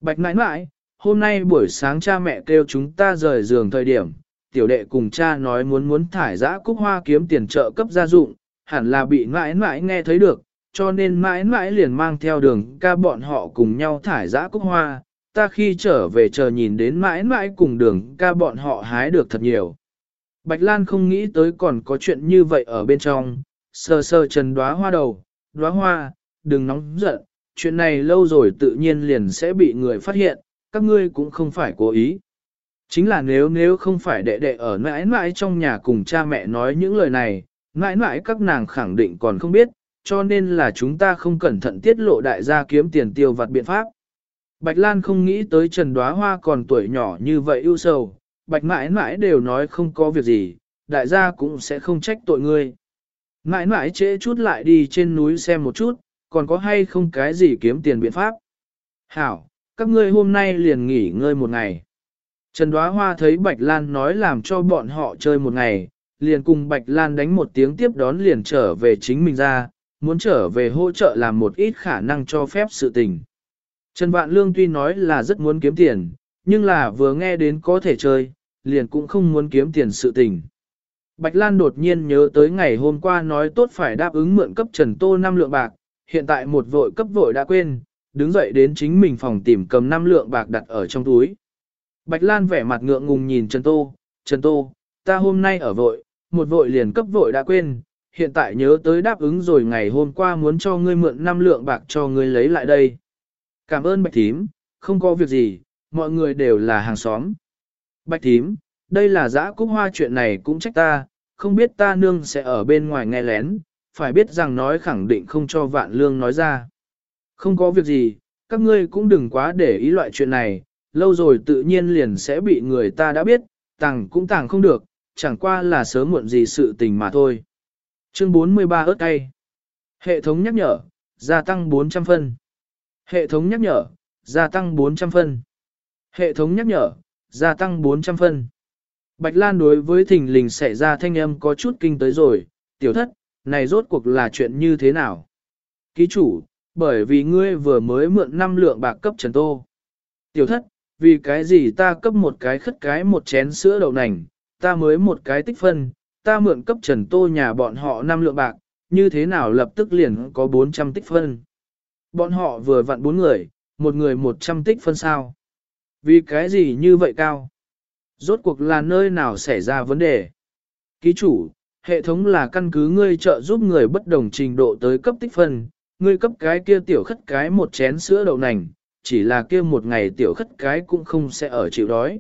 Bạch nãi nãi, hôm nay buổi sáng cha mẹ kêu chúng ta rời giường thời điểm, tiểu đệ cùng cha nói muốn muốn thải giã cúc hoa kiếm tiền trợ cấp gia dụng, hẳn là bị mãi mãi nghe thấy được, cho nên mãi mãi liền mang theo đường ca bọn họ cùng nhau thải giã cúc hoa, ta khi trở về chờ nhìn đến mãi mãi cùng đường ca bọn họ hái được thật nhiều. Bạch Lan không nghĩ tới còn có chuyện như vậy ở bên trong, sờ sờ trần đóa hoa đầu, đóa hoa, đừng nóng giận, chuyện này lâu rồi tự nhiên liền sẽ bị người phát hiện, các ngươi cũng không phải cố ý. Chính là nếu nếu không phải đệ đệ ở mãi mãi trong nhà cùng cha mẹ nói những lời này, mãi mãi các nàng khẳng định còn không biết, cho nên là chúng ta không cẩn thận tiết lộ đại gia kiếm tiền tiêu vặt biện pháp. Bạch Lan không nghĩ tới Trần Đóa Hoa còn tuổi nhỏ như vậy ưu sầu, Bạch mãi mãi đều nói không có việc gì, đại gia cũng sẽ không trách tội ngươi. Mãi mãi trễ chút lại đi trên núi xem một chút, còn có hay không cái gì kiếm tiền biện pháp. Hảo, các ngươi hôm nay liền nghỉ ngơi một ngày. Trần Đóa Hoa thấy Bạch Lan nói làm cho bọn họ chơi một ngày, liền cùng Bạch Lan đánh một tiếng tiếp đón liền trở về chính mình ra, muốn trở về hỗ trợ làm một ít khả năng cho phép sự tình. Trần Vạn Lương tuy nói là rất muốn kiếm tiền, nhưng là vừa nghe đến có thể chơi, liền cũng không muốn kiếm tiền sự tình. Bạch Lan đột nhiên nhớ tới ngày hôm qua nói tốt phải đáp ứng mượn cấp Trần Tô 5 lượng bạc, hiện tại một vội cấp vội đã quên, đứng dậy đến chính mình phòng tìm cầm 5 lượng bạc đặt ở trong túi. Bạch Lan vẻ mặt ngượng ngùng nhìn Trần Tô, Trần Tô, ta hôm nay ở vội, một vội liền cấp vội đã quên, hiện tại nhớ tới đáp ứng rồi ngày hôm qua muốn cho ngươi mượn 5 lượng bạc cho ngươi lấy lại đây. Cảm ơn Bạch Thím, không có việc gì, mọi người đều là hàng xóm. Bạch Thím, đây là giã cúc hoa chuyện này cũng trách ta, không biết ta nương sẽ ở bên ngoài nghe lén, phải biết rằng nói khẳng định không cho vạn lương nói ra. Không có việc gì, các ngươi cũng đừng quá để ý loại chuyện này, lâu rồi tự nhiên liền sẽ bị người ta đã biết, tàng cũng tàng không được, chẳng qua là sớm muộn gì sự tình mà thôi. Chương 43 ớt cay. Hệ thống nhắc nhở, gia tăng 400 phân. Hệ thống nhắc nhở, gia tăng 400 phân. Hệ thống nhắc nhở, gia tăng 400 phân. Bạch Lan đối với thình lình xảy ra thanh âm có chút kinh tới rồi, tiểu thất, này rốt cuộc là chuyện như thế nào? Ký chủ, bởi vì ngươi vừa mới mượn 5 lượng bạc cấp Trần Tô. Tiểu thất, vì cái gì ta cấp một cái khất cái một chén sữa đậu nành, ta mới một cái tích phân, ta mượn cấp Trần Tô nhà bọn họ 5 lượng bạc, như thế nào lập tức liền có 400 tích phân. Bọn họ vừa vặn 4 người, một người 100 tích phân sao. Vì cái gì như vậy cao? Rốt cuộc là nơi nào xảy ra vấn đề? Ký chủ, hệ thống là căn cứ ngươi trợ giúp người bất đồng trình độ tới cấp tích phân, ngươi cấp cái kia tiểu khất cái một chén sữa đậu nành, chỉ là kia một ngày tiểu khất cái cũng không sẽ ở chịu đói.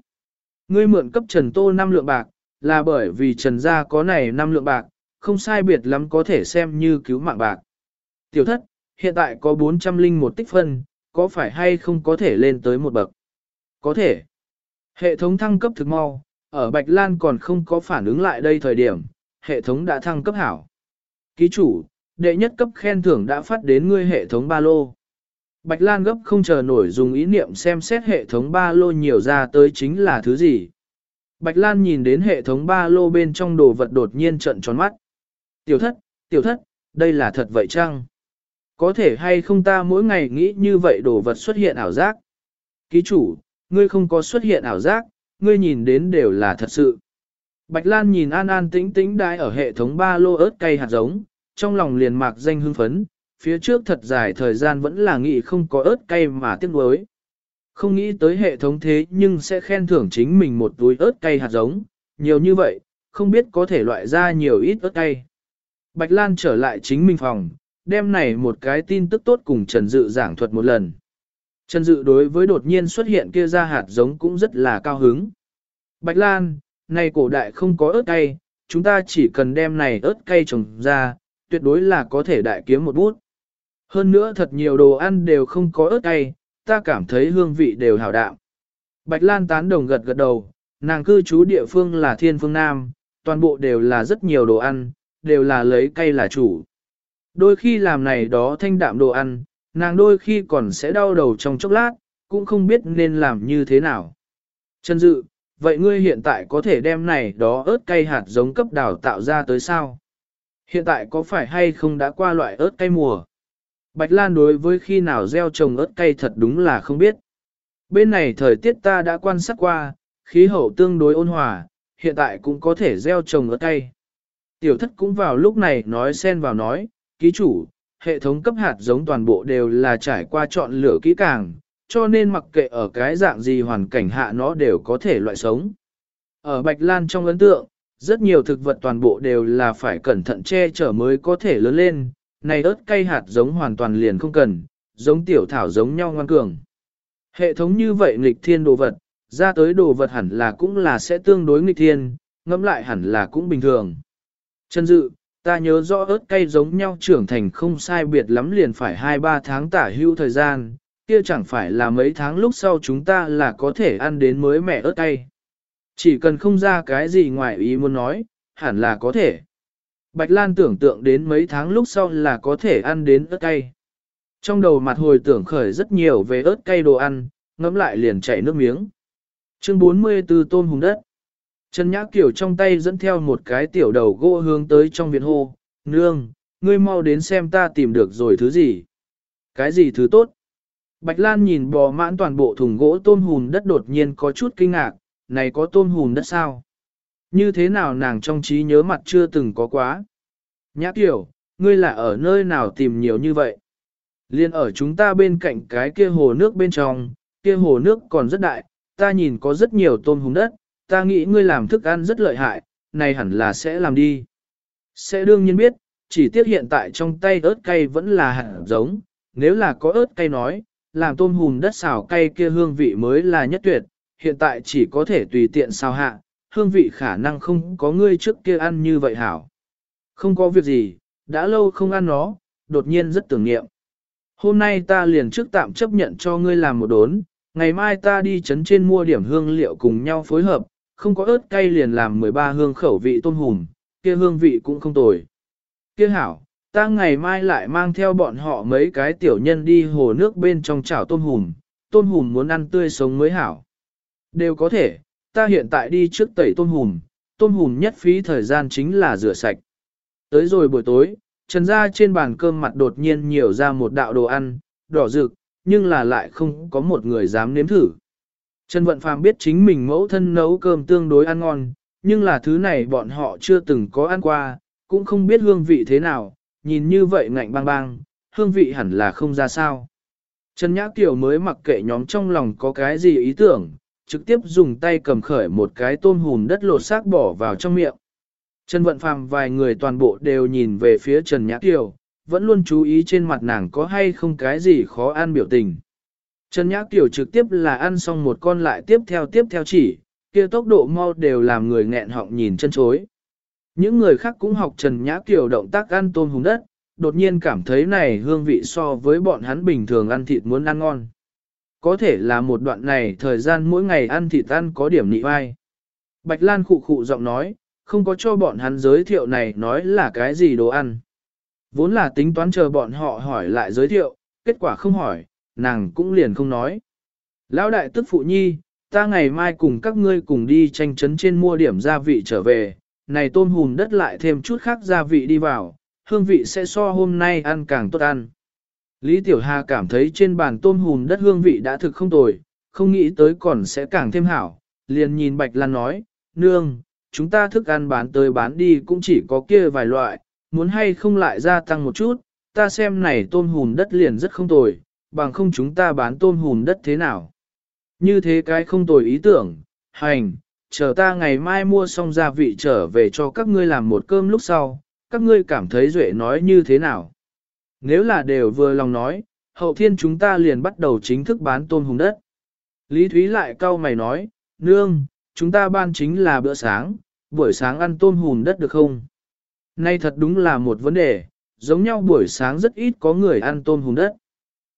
Ngươi mượn cấp Trần Tô 5 lượng bạc, là bởi vì Trần gia có này 5 lượng bạc, không sai biệt lắm có thể xem như cứu mạng bạc. Tiểu thất, hiện tại có 401 tích phân, có phải hay không có thể lên tới một bậc? Có thể. Hệ thống thăng cấp thực mau, ở Bạch Lan còn không có phản ứng lại đây thời điểm, hệ thống đã thăng cấp hảo. Ký chủ, đệ nhất cấp khen thưởng đã phát đến ngươi hệ thống ba lô. Bạch Lan gấp không chờ nổi dùng ý niệm xem xét hệ thống ba lô nhiều ra tới chính là thứ gì. Bạch Lan nhìn đến hệ thống ba lô bên trong đồ vật đột nhiên trận tròn mắt. Tiểu thất, tiểu thất, đây là thật vậy chăng? Có thể hay không ta mỗi ngày nghĩ như vậy đồ vật xuất hiện ảo giác? Ký chủ, ngươi không có xuất hiện ảo giác, ngươi nhìn đến đều là thật sự. Bạch Lan nhìn an an tĩnh tĩnh đai ở hệ thống ba lô ớt cây hạt giống, trong lòng liền mạc danh hưng phấn, phía trước thật dài thời gian vẫn là nghĩ không có ớt cay mà tiếc nuối. Không nghĩ tới hệ thống thế nhưng sẽ khen thưởng chính mình một túi ớt cay hạt giống, nhiều như vậy, không biết có thể loại ra nhiều ít ớt cay. Bạch Lan trở lại chính mình phòng, đem này một cái tin tức tốt cùng Trần Dự giảng thuật một lần. Trần Dự đối với đột nhiên xuất hiện kia ra hạt giống cũng rất là cao hứng. Bạch Lan, này cổ đại không có ớt cay, chúng ta chỉ cần đem này ớt cay trồng ra, tuyệt đối là có thể đại kiếm một bút. Hơn nữa thật nhiều đồ ăn đều không có ớt cay, ta cảm thấy hương vị đều hảo đạm. Bạch Lan tán đồng gật gật đầu, nàng cư trú địa phương là Thiên Phương Nam, toàn bộ đều là rất nhiều đồ ăn, đều là lấy cay là chủ. Đôi khi làm này đó thanh đạm đồ ăn, nàng đôi khi còn sẽ đau đầu trong chốc lát, cũng không biết nên làm như thế nào. Trần Dự, vậy ngươi hiện tại có thể đem này đó ớt cay hạt giống cấp đào tạo ra tới sao? Hiện tại có phải hay không đã qua loại ớt cay mùa? Bạch Lan đối với khi nào gieo trồng ớt cay thật đúng là không biết. Bên này thời tiết ta đã quan sát qua, khí hậu tương đối ôn hòa, hiện tại cũng có thể gieo trồng ớt cay. Tiểu thất cũng vào lúc này nói xen vào nói, ký chủ, hệ thống cấp hạt giống toàn bộ đều là trải qua chọn lựa kỹ càng, cho nên mặc kệ ở cái dạng gì hoàn cảnh hạ nó đều có thể loại sống. Ở Bạch Lan trong ấn tượng, rất nhiều thực vật toàn bộ đều là phải cẩn thận che chở mới có thể lớn lên, này ớt cây hạt giống hoàn toàn liền không cần, giống tiểu thảo giống nhau ngoan cường. Hệ thống như vậy nghịch thiên đồ vật, ra tới đồ vật hẳn là cũng là sẽ tương đối nghịch thiên, ngẫm lại hẳn là cũng bình thường. Chân dự, ta nhớ rõ ớt cây giống nhau trưởng thành không sai biệt lắm liền phải 2-3 tháng tả hưu thời gian, kia chẳng phải là mấy tháng lúc sau chúng ta là có thể ăn đến mới mẻ ớt cây. Chỉ cần không ra cái gì ngoài ý muốn nói, hẳn là có thể. Bạch Lan tưởng tượng đến mấy tháng lúc sau là có thể ăn đến ớt cay. Trong đầu mặt hồi tưởng khởi rất nhiều về ớt cay đồ ăn, ngẫm lại liền chảy nước miếng. Chương 44 tôm hùng đất. Trần Nhã Kiều trong tay dẫn theo một cái tiểu đầu gỗ hướng tới trong viện hô, nương, ngươi mau đến xem ta tìm được rồi thứ gì. Cái gì thứ tốt? Bạch Lan nhìn bò mãn toàn bộ thùng gỗ tôm hùn đất đột nhiên có chút kinh ngạc, này có tôm hùn đất sao? Như thế nào nàng trong trí nhớ mặt chưa từng có quá? Nhã tiểu, ngươi là ở nơi nào tìm nhiều như vậy? Liên ở chúng ta bên cạnh cái kia hồ nước bên trong, kia hồ nước còn rất đại, ta nhìn có rất nhiều tôm hùm đất, ta nghĩ ngươi làm thức ăn rất lợi hại, này hẳn là sẽ làm đi. Sẽ đương nhiên biết, chỉ tiếc hiện tại trong tay ớt cay vẫn là hạt giống, nếu là có ớt cay nói, làm tôm hùm đất xào cay kia hương vị mới là nhất tuyệt, hiện tại chỉ có thể tùy tiện xào hạ, hương vị khả năng không có ngươi trước kia ăn như vậy hảo. Không có việc gì, đã lâu không ăn nó, đột nhiên rất tưởng niệm. Hôm nay ta liền trước tạm chấp nhận cho ngươi làm một đốn, ngày mai ta đi chấn trên mua điểm hương liệu cùng nhau phối hợp, không có ớt cay liền làm 13 hương khẩu vị tôm hùm, kia hương vị cũng không tồi. Kia hảo, ta ngày mai lại mang theo bọn họ mấy cái tiểu nhân đi hồ nước bên trong chảo tôm hùm, tôm hùm muốn ăn tươi sống mới hảo. Đều có thể, ta hiện tại đi trước tẩy tôm hùm, tôm hùm nhất phí thời gian chính là rửa sạch. Tới rồi buổi tối, trần ra trên bàn cơm mặt đột nhiên nhiều ra một đạo đồ ăn, đỏ rực, nhưng là lại không có một người dám nếm thử. Trần Vận Phàm biết chính mình mẫu thân nấu cơm tương đối ăn ngon, nhưng là thứ này bọn họ chưa từng có ăn qua, cũng không biết hương vị thế nào, nhìn như vậy ngạnh bang bang, hương vị hẳn là không ra sao. Trần Nhã Kiều mới mặc kệ nhóm trong lòng có cái gì ý tưởng, trực tiếp dùng tay cầm khởi một cái tôm hùm đất lột xác bỏ vào trong miệng. Trần Vận Phàm vài người toàn bộ đều nhìn về phía Trần Nhã Kiều, vẫn luôn chú ý trên mặt nàng có hay không cái gì khó ăn biểu tình. Trần Nhã Kiều trực tiếp là ăn xong một con lại tiếp theo tiếp theo chỉ, kia tốc độ mau đều làm người nghẹn họng nhìn chân chối. Những người khác cũng học Trần Nhã Kiều động tác ăn tôm hùm đất, đột nhiên cảm thấy này hương vị so với bọn hắn bình thường ăn thịt muốn ăn ngon. Có thể là một đoạn này thời gian mỗi ngày ăn thịt ăn có điểm nị vai. Bạch Lan khụ khụ giọng nói, không có cho bọn hắn giới thiệu này nói là cái gì đồ ăn. Vốn là tính toán chờ bọn họ hỏi lại giới thiệu, kết quả không hỏi, nàng cũng liền không nói. Lão đại tức phụ nhi, ta ngày mai cùng các ngươi cùng đi tranh chấn trên mua điểm gia vị trở về, này tôm hùm đất lại thêm chút khác gia vị đi vào, hương vị sẽ so hôm nay ăn càng tốt ăn. Lý Tiểu Hà cảm thấy trên bàn tôm hùm đất hương vị đã thực không tồi, không nghĩ tới còn sẽ càng thêm hảo, liền nhìn Bạch Lan nói, nương, chúng ta thức ăn bán tới bán đi cũng chỉ có kia vài loại, muốn hay không lại gia tăng một chút, ta xem này tôm hùm đất liền rất không tồi, bằng không chúng ta bán tôm hùm đất thế nào. Như thế cái không tồi ý tưởng, hành, chờ ta ngày mai mua xong gia vị trở về cho các ngươi làm một cơm lúc sau, các ngươi cảm thấy Duệ nói như thế nào. Nếu là đều vừa lòng nói, hậu thiên chúng ta liền bắt đầu chính thức bán tôm hùm đất. Lý Thúy lại cau mày nói, nương, chúng ta ban chính là bữa sáng, buổi sáng ăn tôm hùm đất được không? Nay thật đúng là một vấn đề, giống nhau buổi sáng rất ít có người ăn tôm hùm đất.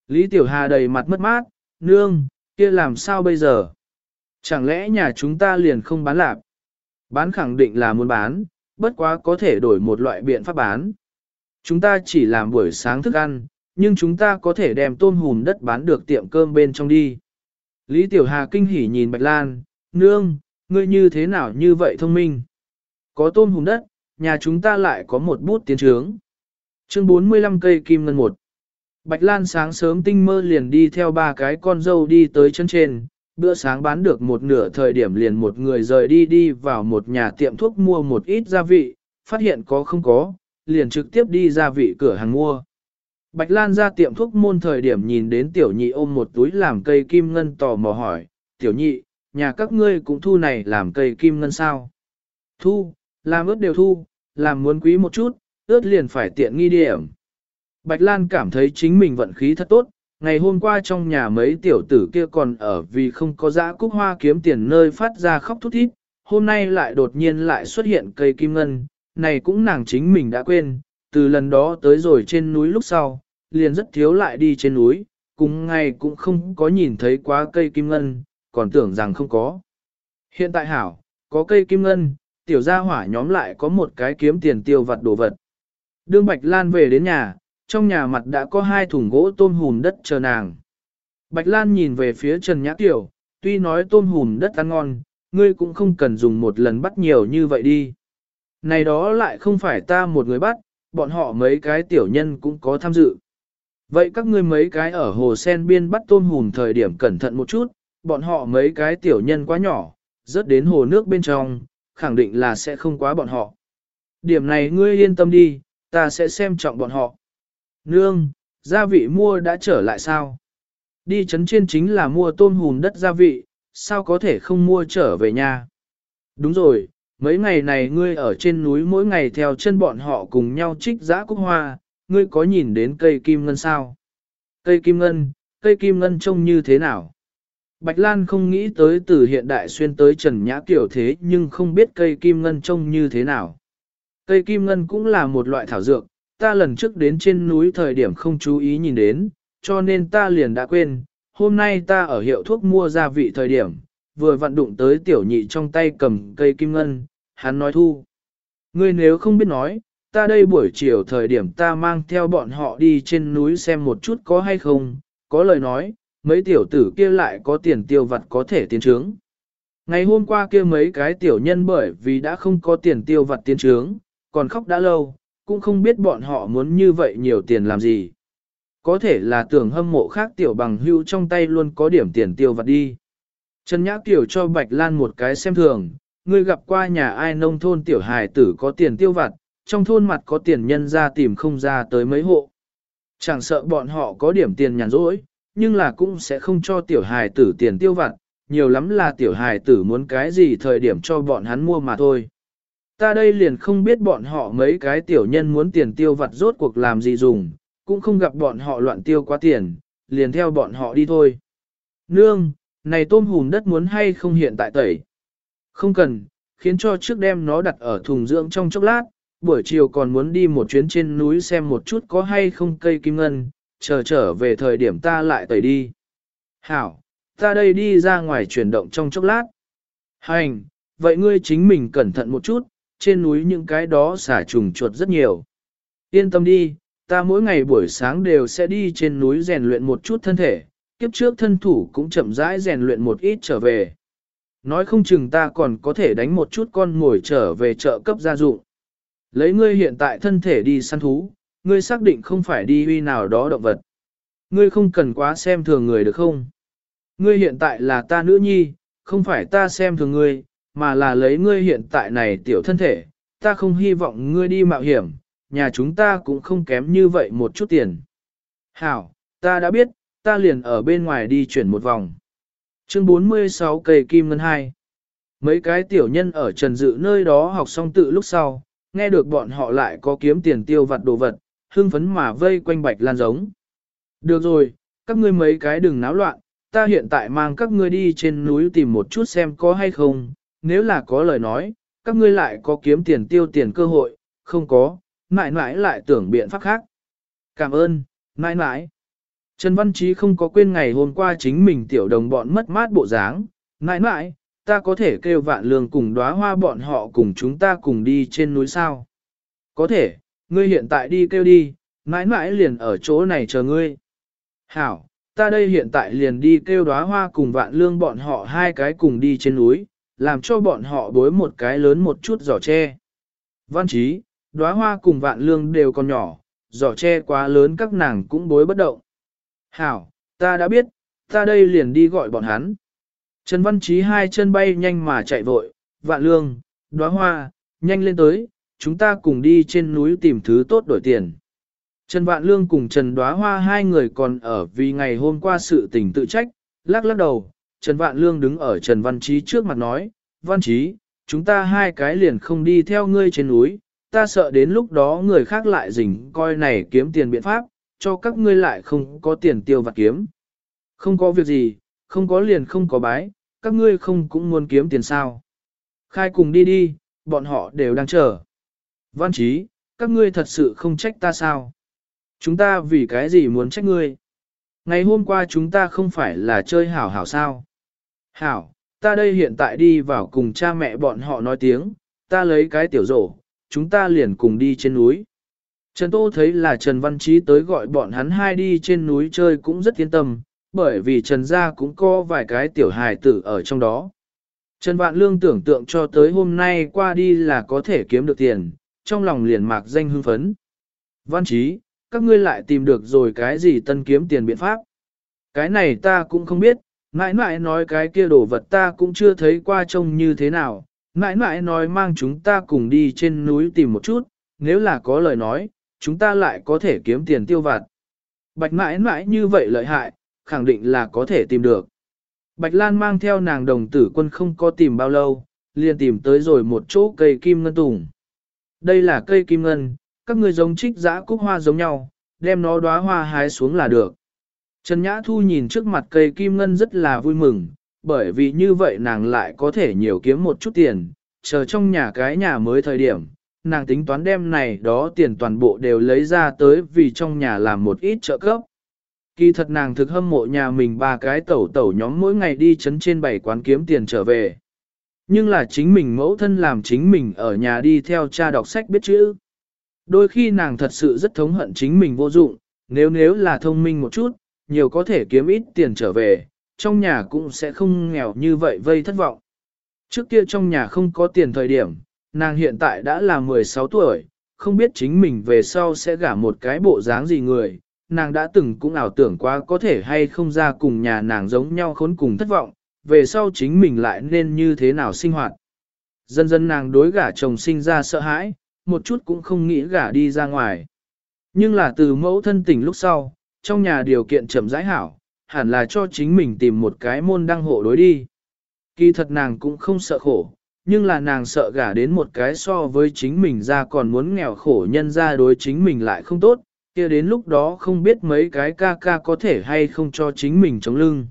Lý Tiểu Hà đầy mặt mất mát, nương, kia làm sao bây giờ? Chẳng lẽ nhà chúng ta liền không bán lạp? Bán khẳng định là muốn bán, bất quá có thể đổi một loại biện pháp bán. Chúng ta chỉ làm buổi sáng thức ăn, nhưng chúng ta có thể đem tôm hùm đất bán được tiệm cơm bên trong đi. Lý Tiểu Hà kinh hỉ nhìn Bạch Lan, nương, ngươi như thế nào như vậy thông minh? Có tôm hùm đất, nhà chúng ta lại có một bút tiến trướng. Chương 45 cây kim ngân một. Bạch Lan sáng sớm tinh mơ liền đi theo ba cái con dâu đi tới chân trên, bữa sáng bán được một nửa thời điểm liền một người rời đi đi vào một nhà tiệm thuốc mua một ít gia vị, phát hiện có không có, liền trực tiếp đi gia vị cửa hàng mua. Bạch Lan ra tiệm thuốc môn thời điểm nhìn đến tiểu nhị ôm một túi làm cây kim ngân tò mò hỏi, tiểu nhị, nhà các ngươi cũng thu này làm cây kim ngân sao? Thu, làm ướt đều thu, làm muốn quý một chút, ướt liền phải tiện nghi điểm. Bạch Lan cảm thấy chính mình vận khí thật tốt, ngày hôm qua trong nhà mấy tiểu tử kia còn ở vì không có dã cúc hoa kiếm tiền nơi phát ra khóc thút thít, hôm nay lại đột nhiên lại xuất hiện cây kim ngân, này cũng nàng chính mình đã quên, từ lần đó tới rồi trên núi lúc sau, liền rất thiếu lại đi trên núi, cùng ngày cũng không có nhìn thấy quá cây kim ngân, còn tưởng rằng không có. Hiện tại hảo, có cây kim ngân, tiểu gia hỏa nhóm lại có một cái kiếm tiền tiêu vặt đồ vật. Đương Bạch Lan về đến nhà, trong nhà mặt đã có hai thùng gỗ tôm hùm đất chờ nàng. Bạch Lan nhìn về phía Trần Nhã Tiểu, tuy nói tôm hùm đất ăn ngon, ngươi cũng không cần dùng một lần bắt nhiều như vậy đi. Này đó lại không phải ta một người bắt, bọn họ mấy cái tiểu nhân cũng có tham dự. Vậy các ngươi mấy cái ở hồ sen biên bắt tôm hùm thời điểm cẩn thận một chút, bọn họ mấy cái tiểu nhân quá nhỏ, rớt đến hồ nước bên trong, khẳng định là sẽ không quá bọn họ. Điểm này ngươi yên tâm đi, ta sẽ xem trọng bọn họ. Nương, gia vị mua đã trở lại sao? Đi chấn trên chính là mua tôm hùm đất gia vị, sao có thể không mua trở về nhà? Đúng rồi, mấy ngày này ngươi ở trên núi mỗi ngày theo chân bọn họ cùng nhau trích giã cúc hoa, ngươi có nhìn đến cây kim ngân sao? Cây kim ngân, cây kim ngân trông như thế nào? Bạch Lan không nghĩ tới từ hiện đại xuyên tới Trần Nhã Kiều thế nhưng không biết cây kim ngân trông như thế nào. Cây kim ngân cũng là một loại thảo dược, ta lần trước đến trên núi thời điểm không chú ý nhìn đến, cho nên ta liền đã quên, hôm nay ta ở hiệu thuốc mua gia vị thời điểm, vừa vận đụng tới tiểu nhị trong tay cầm cây kim ngân, hắn nói thu. Ngươi nếu không biết nói, ta đây buổi chiều thời điểm ta mang theo bọn họ đi trên núi xem một chút có hay không, có lời nói, mấy tiểu tử kia lại có tiền tiêu vặt có thể tiến trướng. Ngày hôm qua kia mấy cái tiểu nhân bởi vì đã không có tiền tiêu vặt tiến trướng, còn khóc đã lâu, cũng không biết bọn họ muốn như vậy nhiều tiền làm gì. Có thể là tưởng hâm mộ khác tiểu bằng hưu trong tay luôn có điểm tiền tiêu vặt đi. Trần Nhã Kiều cho Bạch Lan một cái xem thường, ngươi gặp qua nhà ai nông thôn tiểu hài tử có tiền tiêu vặt, trong thôn mặt có tiền nhân ra tìm không ra tới mấy hộ. Chẳng sợ bọn họ có điểm tiền nhàn rỗi, nhưng là cũng sẽ không cho tiểu hài tử tiền tiêu vặt, nhiều lắm là tiểu hài tử muốn cái gì thời điểm cho bọn hắn mua mà thôi. Ta đây liền không biết bọn họ mấy cái tiểu nhân muốn tiền tiêu vặt rốt cuộc làm gì dùng, cũng không gặp bọn họ loạn tiêu quá tiền, liền theo bọn họ đi thôi. Nương, này tôm hùm đất muốn hay không hiện tại tẩy? Không cần, khiến cho trước đem nó đặt ở thùng dưỡng trong chốc lát, buổi chiều còn muốn đi một chuyến trên núi xem một chút có hay không cây kim ngân, chờ trở về thời điểm ta lại tẩy đi. Hảo, ta đây đi ra ngoài chuyển động trong chốc lát. Hành, vậy ngươi chính mình cẩn thận một chút, trên núi những cái đó xả trùng chuột rất nhiều. Yên tâm đi, ta mỗi ngày buổi sáng đều sẽ đi trên núi rèn luyện một chút thân thể, kiếp trước thân thủ cũng chậm rãi rèn luyện một ít trở về. Nói không chừng ta còn có thể đánh một chút con ngồi trở về chợ cấp gia dụng. Lấy ngươi hiện tại thân thể đi săn thú, ngươi xác định không phải đi huy nào đó động vật. Ngươi không cần quá xem thường người được không? Ngươi hiện tại là ta nữ nhi, không phải ta xem thường ngươi, mà là lấy ngươi hiện tại này tiểu thân thể, ta không hy vọng ngươi đi mạo hiểm, nhà chúng ta cũng không kém như vậy một chút tiền. Hảo, ta đã biết, ta liền ở bên ngoài đi chuyển một vòng. Chương 46 cây kim ngân hai. Mấy cái tiểu nhân ở trần dự nơi đó học xong tự lúc sau, nghe được bọn họ lại có kiếm tiền tiêu vặt đồ vật, hưng phấn mà vây quanh bạch lan giống. Được rồi, các ngươi mấy cái đừng náo loạn, ta hiện tại mang các ngươi đi trên núi tìm một chút xem có hay không, nếu là có lời nói, các ngươi lại có kiếm tiền tiêu tiền cơ hội, không có, mãi mãi lại tưởng biện pháp khác. Cảm ơn, mãi mãi. Trần Văn Chí không có quên ngày hôm qua chính mình tiểu đồng bọn mất mát bộ dáng, mãi mãi, ta có thể kêu vạn lương cùng đóa hoa bọn họ cùng chúng ta cùng đi trên núi sao. Có thể, ngươi hiện tại đi kêu đi, mãi mãi liền ở chỗ này chờ ngươi. Hảo, ta đây hiện tại liền đi kêu đóa hoa cùng vạn lương bọn họ hai cái cùng đi trên núi, làm cho bọn họ bối một cái lớn một chút giỏ tre. Văn Chí, đóa hoa cùng vạn lương đều còn nhỏ, giỏ tre quá lớn các nàng cũng bối bất động. Hảo, ta đã biết, ta đây liền đi gọi bọn hắn. Trần Văn Chí hai chân bay nhanh mà chạy vội, vạn lương, đóa hoa, nhanh lên tới, chúng ta cùng đi trên núi tìm thứ tốt đổi tiền. Trần Vạn Lương cùng Trần Đóa Hoa hai người còn ở vì ngày hôm qua sự tình tự trách, lắc lắc đầu, Trần Vạn Lương đứng ở Trần Văn Chí trước mặt nói, Văn Chí, chúng ta hai cái liền không đi theo ngươi trên núi, ta sợ đến lúc đó người khác lại rình coi này kiếm tiền biện pháp, cho các ngươi lại không có tiền tiêu vặt kiếm. Không có việc gì, không có liền không có bái, các ngươi không cũng muốn kiếm tiền sao. Khai cùng đi đi, bọn họ đều đang chờ. Văn Chí, các ngươi thật sự không trách ta sao? Chúng ta vì cái gì muốn trách ngươi? Ngày hôm qua chúng ta không phải là chơi hảo hảo sao? Hảo, ta đây hiện tại đi vào cùng cha mẹ bọn họ nói tiếng, ta lấy cái tiểu rổ, chúng ta liền cùng đi trên núi. Trần Tô thấy là Trần Văn Trí tới gọi bọn hắn hai đi trên núi chơi cũng rất yên tâm, bởi vì Trần gia cũng có vài cái tiểu hài tử ở trong đó. Trần Vạn Lương tưởng tượng cho tới hôm nay qua đi là có thể kiếm được tiền, trong lòng liền mạc danh hưng phấn. Văn Trí, các ngươi lại tìm được rồi cái gì tân kiếm tiền biện pháp? Cái này ta cũng không biết, mãi mãi nói cái kia đồ vật ta cũng chưa thấy qua trông như thế nào, mãi mãi nói mang chúng ta cùng đi trên núi tìm một chút, nếu là có lời nói, chúng ta lại có thể kiếm tiền tiêu vặt. Bạch mãi mãi như vậy lợi hại, khẳng định là có thể tìm được. Bạch Lan mang theo nàng đồng tử quân không có tìm bao lâu, liền tìm tới rồi một chỗ cây kim ngân tùng. Đây là cây kim ngân, các người giống trích giã cúc hoa giống nhau, đem nó đóa hoa hái xuống là được. Trần Nhã Thu nhìn trước mặt cây kim ngân rất là vui mừng, bởi vì như vậy nàng lại có thể nhiều kiếm một chút tiền, chờ trong nhà cái nhà mới thời điểm, nàng tính toán đem này đó tiền toàn bộ đều lấy ra tới vì trong nhà làm một ít trợ cấp. Kỳ thật nàng thực hâm mộ nhà mình ba cái tẩu tẩu nhóm mỗi ngày đi chấn trên bảy quán kiếm tiền trở về. Nhưng là chính mình mẫu thân làm chính mình ở nhà đi theo cha đọc sách biết chữ. Đôi khi nàng thật sự rất thống hận chính mình vô dụng, nếu nếu là thông minh một chút, nhiều có thể kiếm ít tiền trở về, trong nhà cũng sẽ không nghèo như vậy vây thất vọng. Trước kia trong nhà không có tiền thời điểm, nàng hiện tại đã là 16 tuổi, không biết chính mình về sau sẽ gả một cái bộ dáng gì người, nàng đã từng cũng ảo tưởng quá có thể hay không ra cùng nhà nàng giống nhau khốn cùng thất vọng, về sau chính mình lại nên như thế nào sinh hoạt. Dần dần nàng đối gả chồng sinh ra sợ hãi, một chút cũng không nghĩ gả đi ra ngoài. Nhưng là từ mẫu thân tình lúc sau, trong nhà điều kiện chậm rãi hảo, hẳn là cho chính mình tìm một cái môn đăng hộ đối đi. Kỳ thật nàng cũng không sợ khổ, nhưng là nàng sợ gả đến một cái so với chính mình ra còn muốn nghèo khổ nhân ra đối chính mình lại không tốt, kia đến lúc đó không biết mấy cái ca ca có thể hay không cho chính mình chống lưng.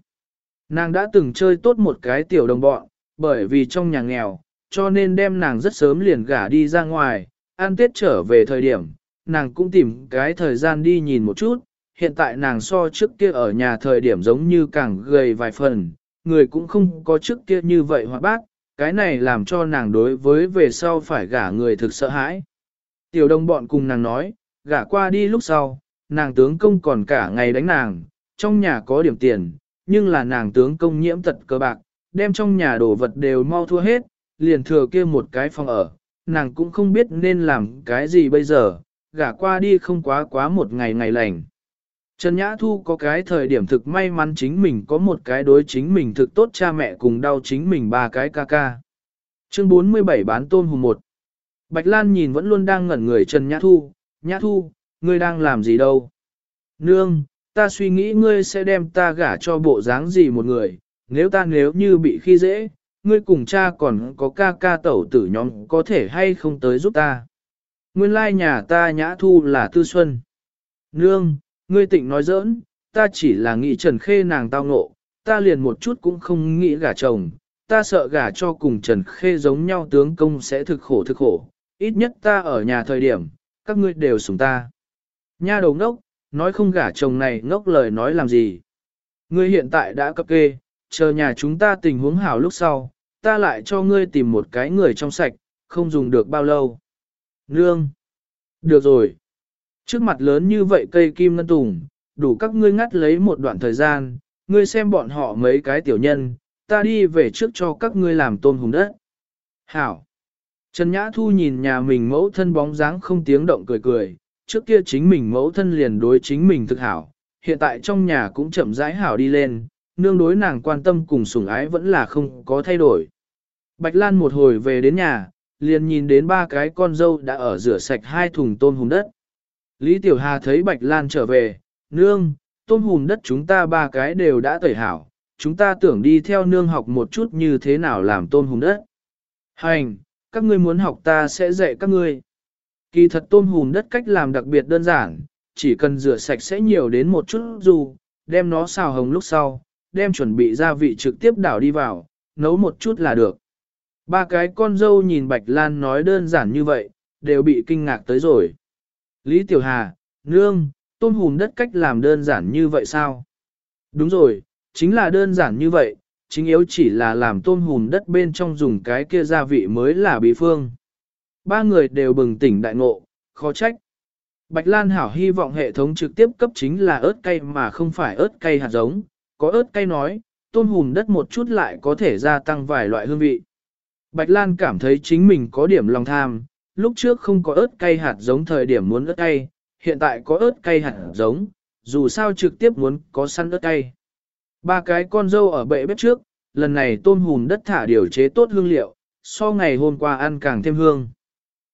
Nàng đã từng chơi tốt một cái tiểu đồng bọn, bởi vì trong nhà nghèo, cho nên đem nàng rất sớm liền gả đi ra ngoài, an tết trở về thời điểm, nàng cũng tìm cái thời gian đi nhìn một chút, hiện tại nàng so trước kia ở nhà thời điểm giống như càng gầy vài phần, người cũng không có trước kia như vậy hoặc bác, cái này làm cho nàng đối với về sau phải gả người thực sợ hãi. Tiểu đồng bọn cùng nàng nói, gả qua đi lúc sau, nàng tướng công còn cả ngày đánh nàng, trong nhà có điểm tiền, nhưng là nàng tướng công nhiễm tật cơ bạc, đem trong nhà đồ vật đều mau thua hết, liền thừa kia một cái phòng ở, nàng cũng không biết nên làm cái gì bây giờ, gả qua đi không quá quá một ngày ngày lành. Trần Nhã Thu có cái thời điểm thực may mắn chính mình có một cái đối chính mình thực tốt cha mẹ cùng đau chính mình ba cái ca ca. Chương 47 bán tôm hùm một. Bạch Lan nhìn vẫn luôn đang ngẩn người Trần Nhã Thu, Nhã Thu, ngươi đang làm gì đâu? Nương, ta suy nghĩ ngươi sẽ đem ta gả cho bộ dáng gì một người, nếu ta nếu như bị khi dễ, ngươi cùng cha còn có ca ca tẩu tử nhóm có thể hay không tới giúp ta. Nguyên lai nhà ta Nhã Thu là Tư Xuân. Nương, ngươi tịnh nói giỡn, ta chỉ là nghĩ Trần Khê nàng tao ngộ, ta liền một chút cũng không nghĩ gả chồng, ta sợ gả cho cùng Trần Khê giống nhau tướng công sẽ thực khổ thực khổ, ít nhất ta ở nhà thời điểm, các ngươi đều sủng ta. Nha đầu ngốc, nói không gả chồng này ngốc lời nói làm gì. Ngươi hiện tại đã cấp kê, chờ nhà chúng ta tình huống hảo lúc sau, ta lại cho ngươi tìm một cái người trong sạch, không dùng được bao lâu. Nương! Được rồi! Trước mặt lớn như vậy cây kim ngân tùng, đủ các ngươi ngắt lấy một đoạn thời gian, ngươi xem bọn họ mấy cái tiểu nhân, ta đi về trước cho các ngươi làm tôm hùng đất. Hảo! Trần Nhã Thu nhìn nhà mình mẫu thân bóng dáng không tiếng động cười cười, trước kia chính mình mẫu thân liền đối chính mình thực hảo, hiện tại trong nhà cũng chậm rãi hảo đi lên, nương đối nàng quan tâm cùng sủng ái vẫn là không có thay đổi. Bạch Lan một hồi về đến nhà, liền nhìn đến ba cái con dâu đã ở rửa sạch hai thùng tôm hùm đất. Lý Tiểu Hà thấy Bạch Lan trở về, nương, tôm hùm đất chúng ta ba cái đều đã tẩy hảo, chúng ta tưởng đi theo nương học một chút như thế nào làm tôm hùm đất. Hành, các ngươi muốn học ta sẽ dạy các ngươi. Kỳ thật tôm hùm đất cách làm đặc biệt đơn giản, chỉ cần rửa sạch sẽ nhiều đến một chút dù, đem nó xào hồng lúc sau, đem chuẩn bị gia vị trực tiếp đảo đi vào, nấu một chút là được. Ba cái con dâu nhìn Bạch Lan nói đơn giản như vậy, đều bị kinh ngạc tới rồi. Lý Tiểu Hà, Nương, tôm hùm đất cách làm đơn giản như vậy sao? Đúng rồi, chính là đơn giản như vậy, chính yếu chỉ là làm tôm hùm đất bên trong dùng cái kia gia vị mới là bí phương. Ba người đều bừng tỉnh đại ngộ, khó trách. Bạch Lan Hảo hy vọng hệ thống trực tiếp cấp chính là ớt cay mà không phải ớt cay hạt giống, có ớt cay nói, tôm hùm đất một chút lại có thể gia tăng vài loại hương vị. Bạch Lan cảm thấy chính mình có điểm lòng tham, lúc trước không có ớt cay hạt giống thời điểm muốn ớt cay, hiện tại có ớt cay hạt giống, dù sao trực tiếp muốn có săn ớt cay. Ba cái con dâu ở bệ bếp trước, lần này tôm hùm đất thả điều chế tốt hương liệu, so ngày hôm qua ăn càng thêm hương.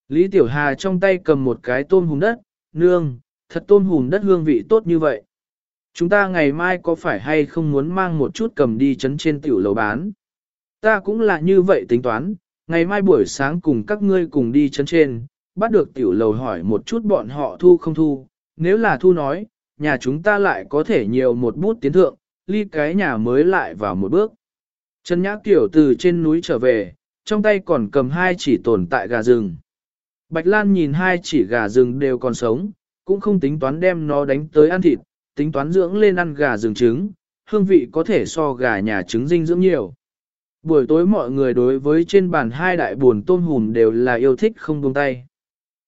Lý Tiểu Hà trong tay cầm một cái tôm hùm đất, nương, thật tôm hùm đất hương vị tốt như vậy. Chúng ta ngày mai có phải hay không muốn mang một chút cầm đi chấn trên tiểu lầu bán? Ta cũng là như vậy tính toán, ngày mai buổi sáng cùng các ngươi cùng đi chấn trên, bắt được tiểu lầu hỏi một chút bọn họ thu không thu, nếu là thu nói, nhà chúng ta lại có thể nhiều một bút tiến thượng, ly cái nhà mới lại vào một bước. Trần Nhã Tiểu từ trên núi trở về, trong tay còn cầm hai chỉ tồn tại gà rừng. Bạch Lan nhìn hai chỉ gà rừng đều còn sống, cũng không tính toán đem nó đánh tới ăn thịt, tính toán dưỡng lên ăn gà rừng trứng, hương vị có thể so gà nhà trứng dinh dưỡng nhiều. Buổi tối mọi người đối với trên bàn hai đại buồn tôm hùm đều là yêu thích không buông tay.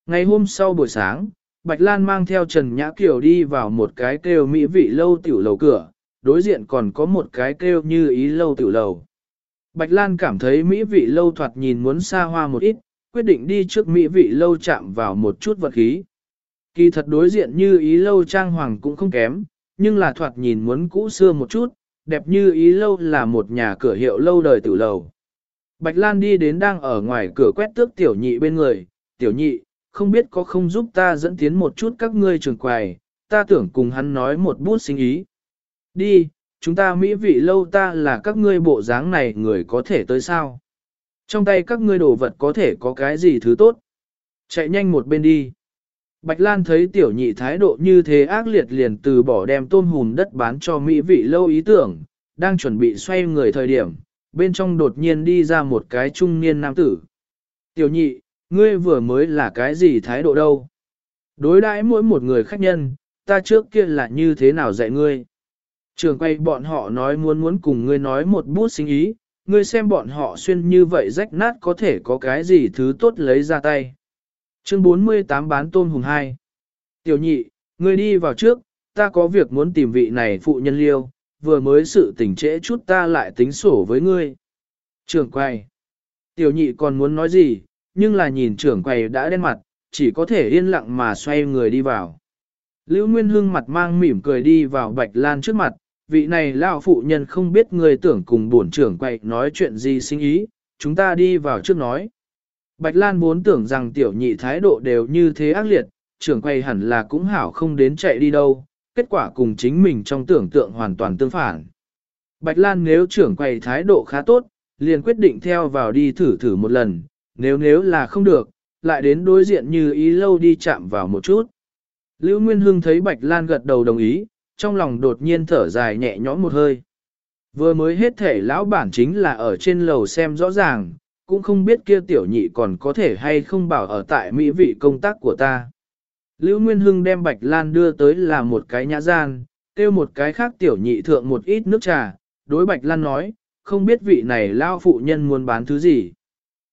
Ngày hôm sau buổi sáng, Bạch Lan mang theo Trần Nhã Kiều đi vào một cái kêu mỹ vị lâu tiểu lầu cửa, đối diện còn có một cái kêu như ý lâu tiểu lầu. Bạch Lan cảm thấy mỹ vị lâu thoạt nhìn muốn xa hoa một ít, quyết định đi trước mỹ vị lâu chạm vào một chút vật khí. Kỳ thật đối diện như ý lâu trang hoàng cũng không kém, nhưng là thoạt nhìn muốn cũ xưa một chút, đẹp như ý lâu là một nhà cửa hiệu lâu đời tử lầu. Bạch Lan đi đến đang ở ngoài cửa quét tước tiểu nhị bên người, tiểu nhị, không biết có không giúp ta dẫn tiến một chút các ngươi trường quầy, ta tưởng cùng hắn nói một bút sinh ý. Đi, chúng ta mỹ vị lâu ta là các ngươi bộ dáng này người có thể tới sao? Trong tay các ngươi đồ vật có thể có cái gì thứ tốt? Chạy nhanh một bên đi. Bạch Lan thấy tiểu nhị thái độ như thế ác liệt liền từ bỏ đem tôm hùm đất bán cho mỹ vị lâu ý tưởng, đang chuẩn bị xoay người thời điểm, bên trong đột nhiên đi ra một cái trung niên nam tử. Tiểu nhị, ngươi vừa mới là cái gì thái độ đâu? Đối đãi mỗi một người khách nhân, ta trước kia là như thế nào dạy ngươi? Trường quay bọn họ nói muốn muốn cùng ngươi nói một bút sinh ý, ngươi xem bọn họ xuyên như vậy rách nát có thể có cái gì thứ tốt lấy ra tay. Chương 48 bán tôm hùng 2 Tiểu nhị, ngươi đi vào trước, ta có việc muốn tìm vị này phụ nhân liêu, vừa mới sự tỉnh trễ chút ta lại tính sổ với ngươi. Trưởng quầy Tiểu nhị còn muốn nói gì, nhưng là nhìn trưởng quầy đã đen mặt, chỉ có thể yên lặng mà xoay người đi vào. Lưu Nguyên Hưng mặt mang mỉm cười đi vào Bạch Lan trước mặt, vị này lão phụ nhân không biết người tưởng cùng bổn trưởng quậy nói chuyện gì sinh ý, chúng ta đi vào trước nói. Bạch Lan muốn tưởng rằng tiểu nhị thái độ đều như thế ác liệt, trưởng quậy hẳn là cũng hảo không đến chạy đi đâu, kết quả cùng chính mình trong tưởng tượng hoàn toàn tương phản. Bạch Lan nếu trưởng quầy thái độ khá tốt, liền quyết định theo vào đi thử thử một lần, nếu nếu là không được, lại đến đối diện như ý lâu đi chạm vào một chút. Lưu Nguyên Hưng thấy Bạch Lan gật đầu đồng ý, trong lòng đột nhiên thở dài nhẹ nhõm một hơi. Vừa mới hết thể lão bản chính là ở trên lầu xem rõ ràng, cũng không biết kia tiểu nhị còn có thể hay không bảo ở tại mỹ vị công tác của ta. Lưu Nguyên Hưng đem Bạch Lan đưa tới là một cái nhã gian, kêu một cái khác tiểu nhị thượng một ít nước trà, đối Bạch Lan nói, không biết vị này lao phụ nhân muốn bán thứ gì.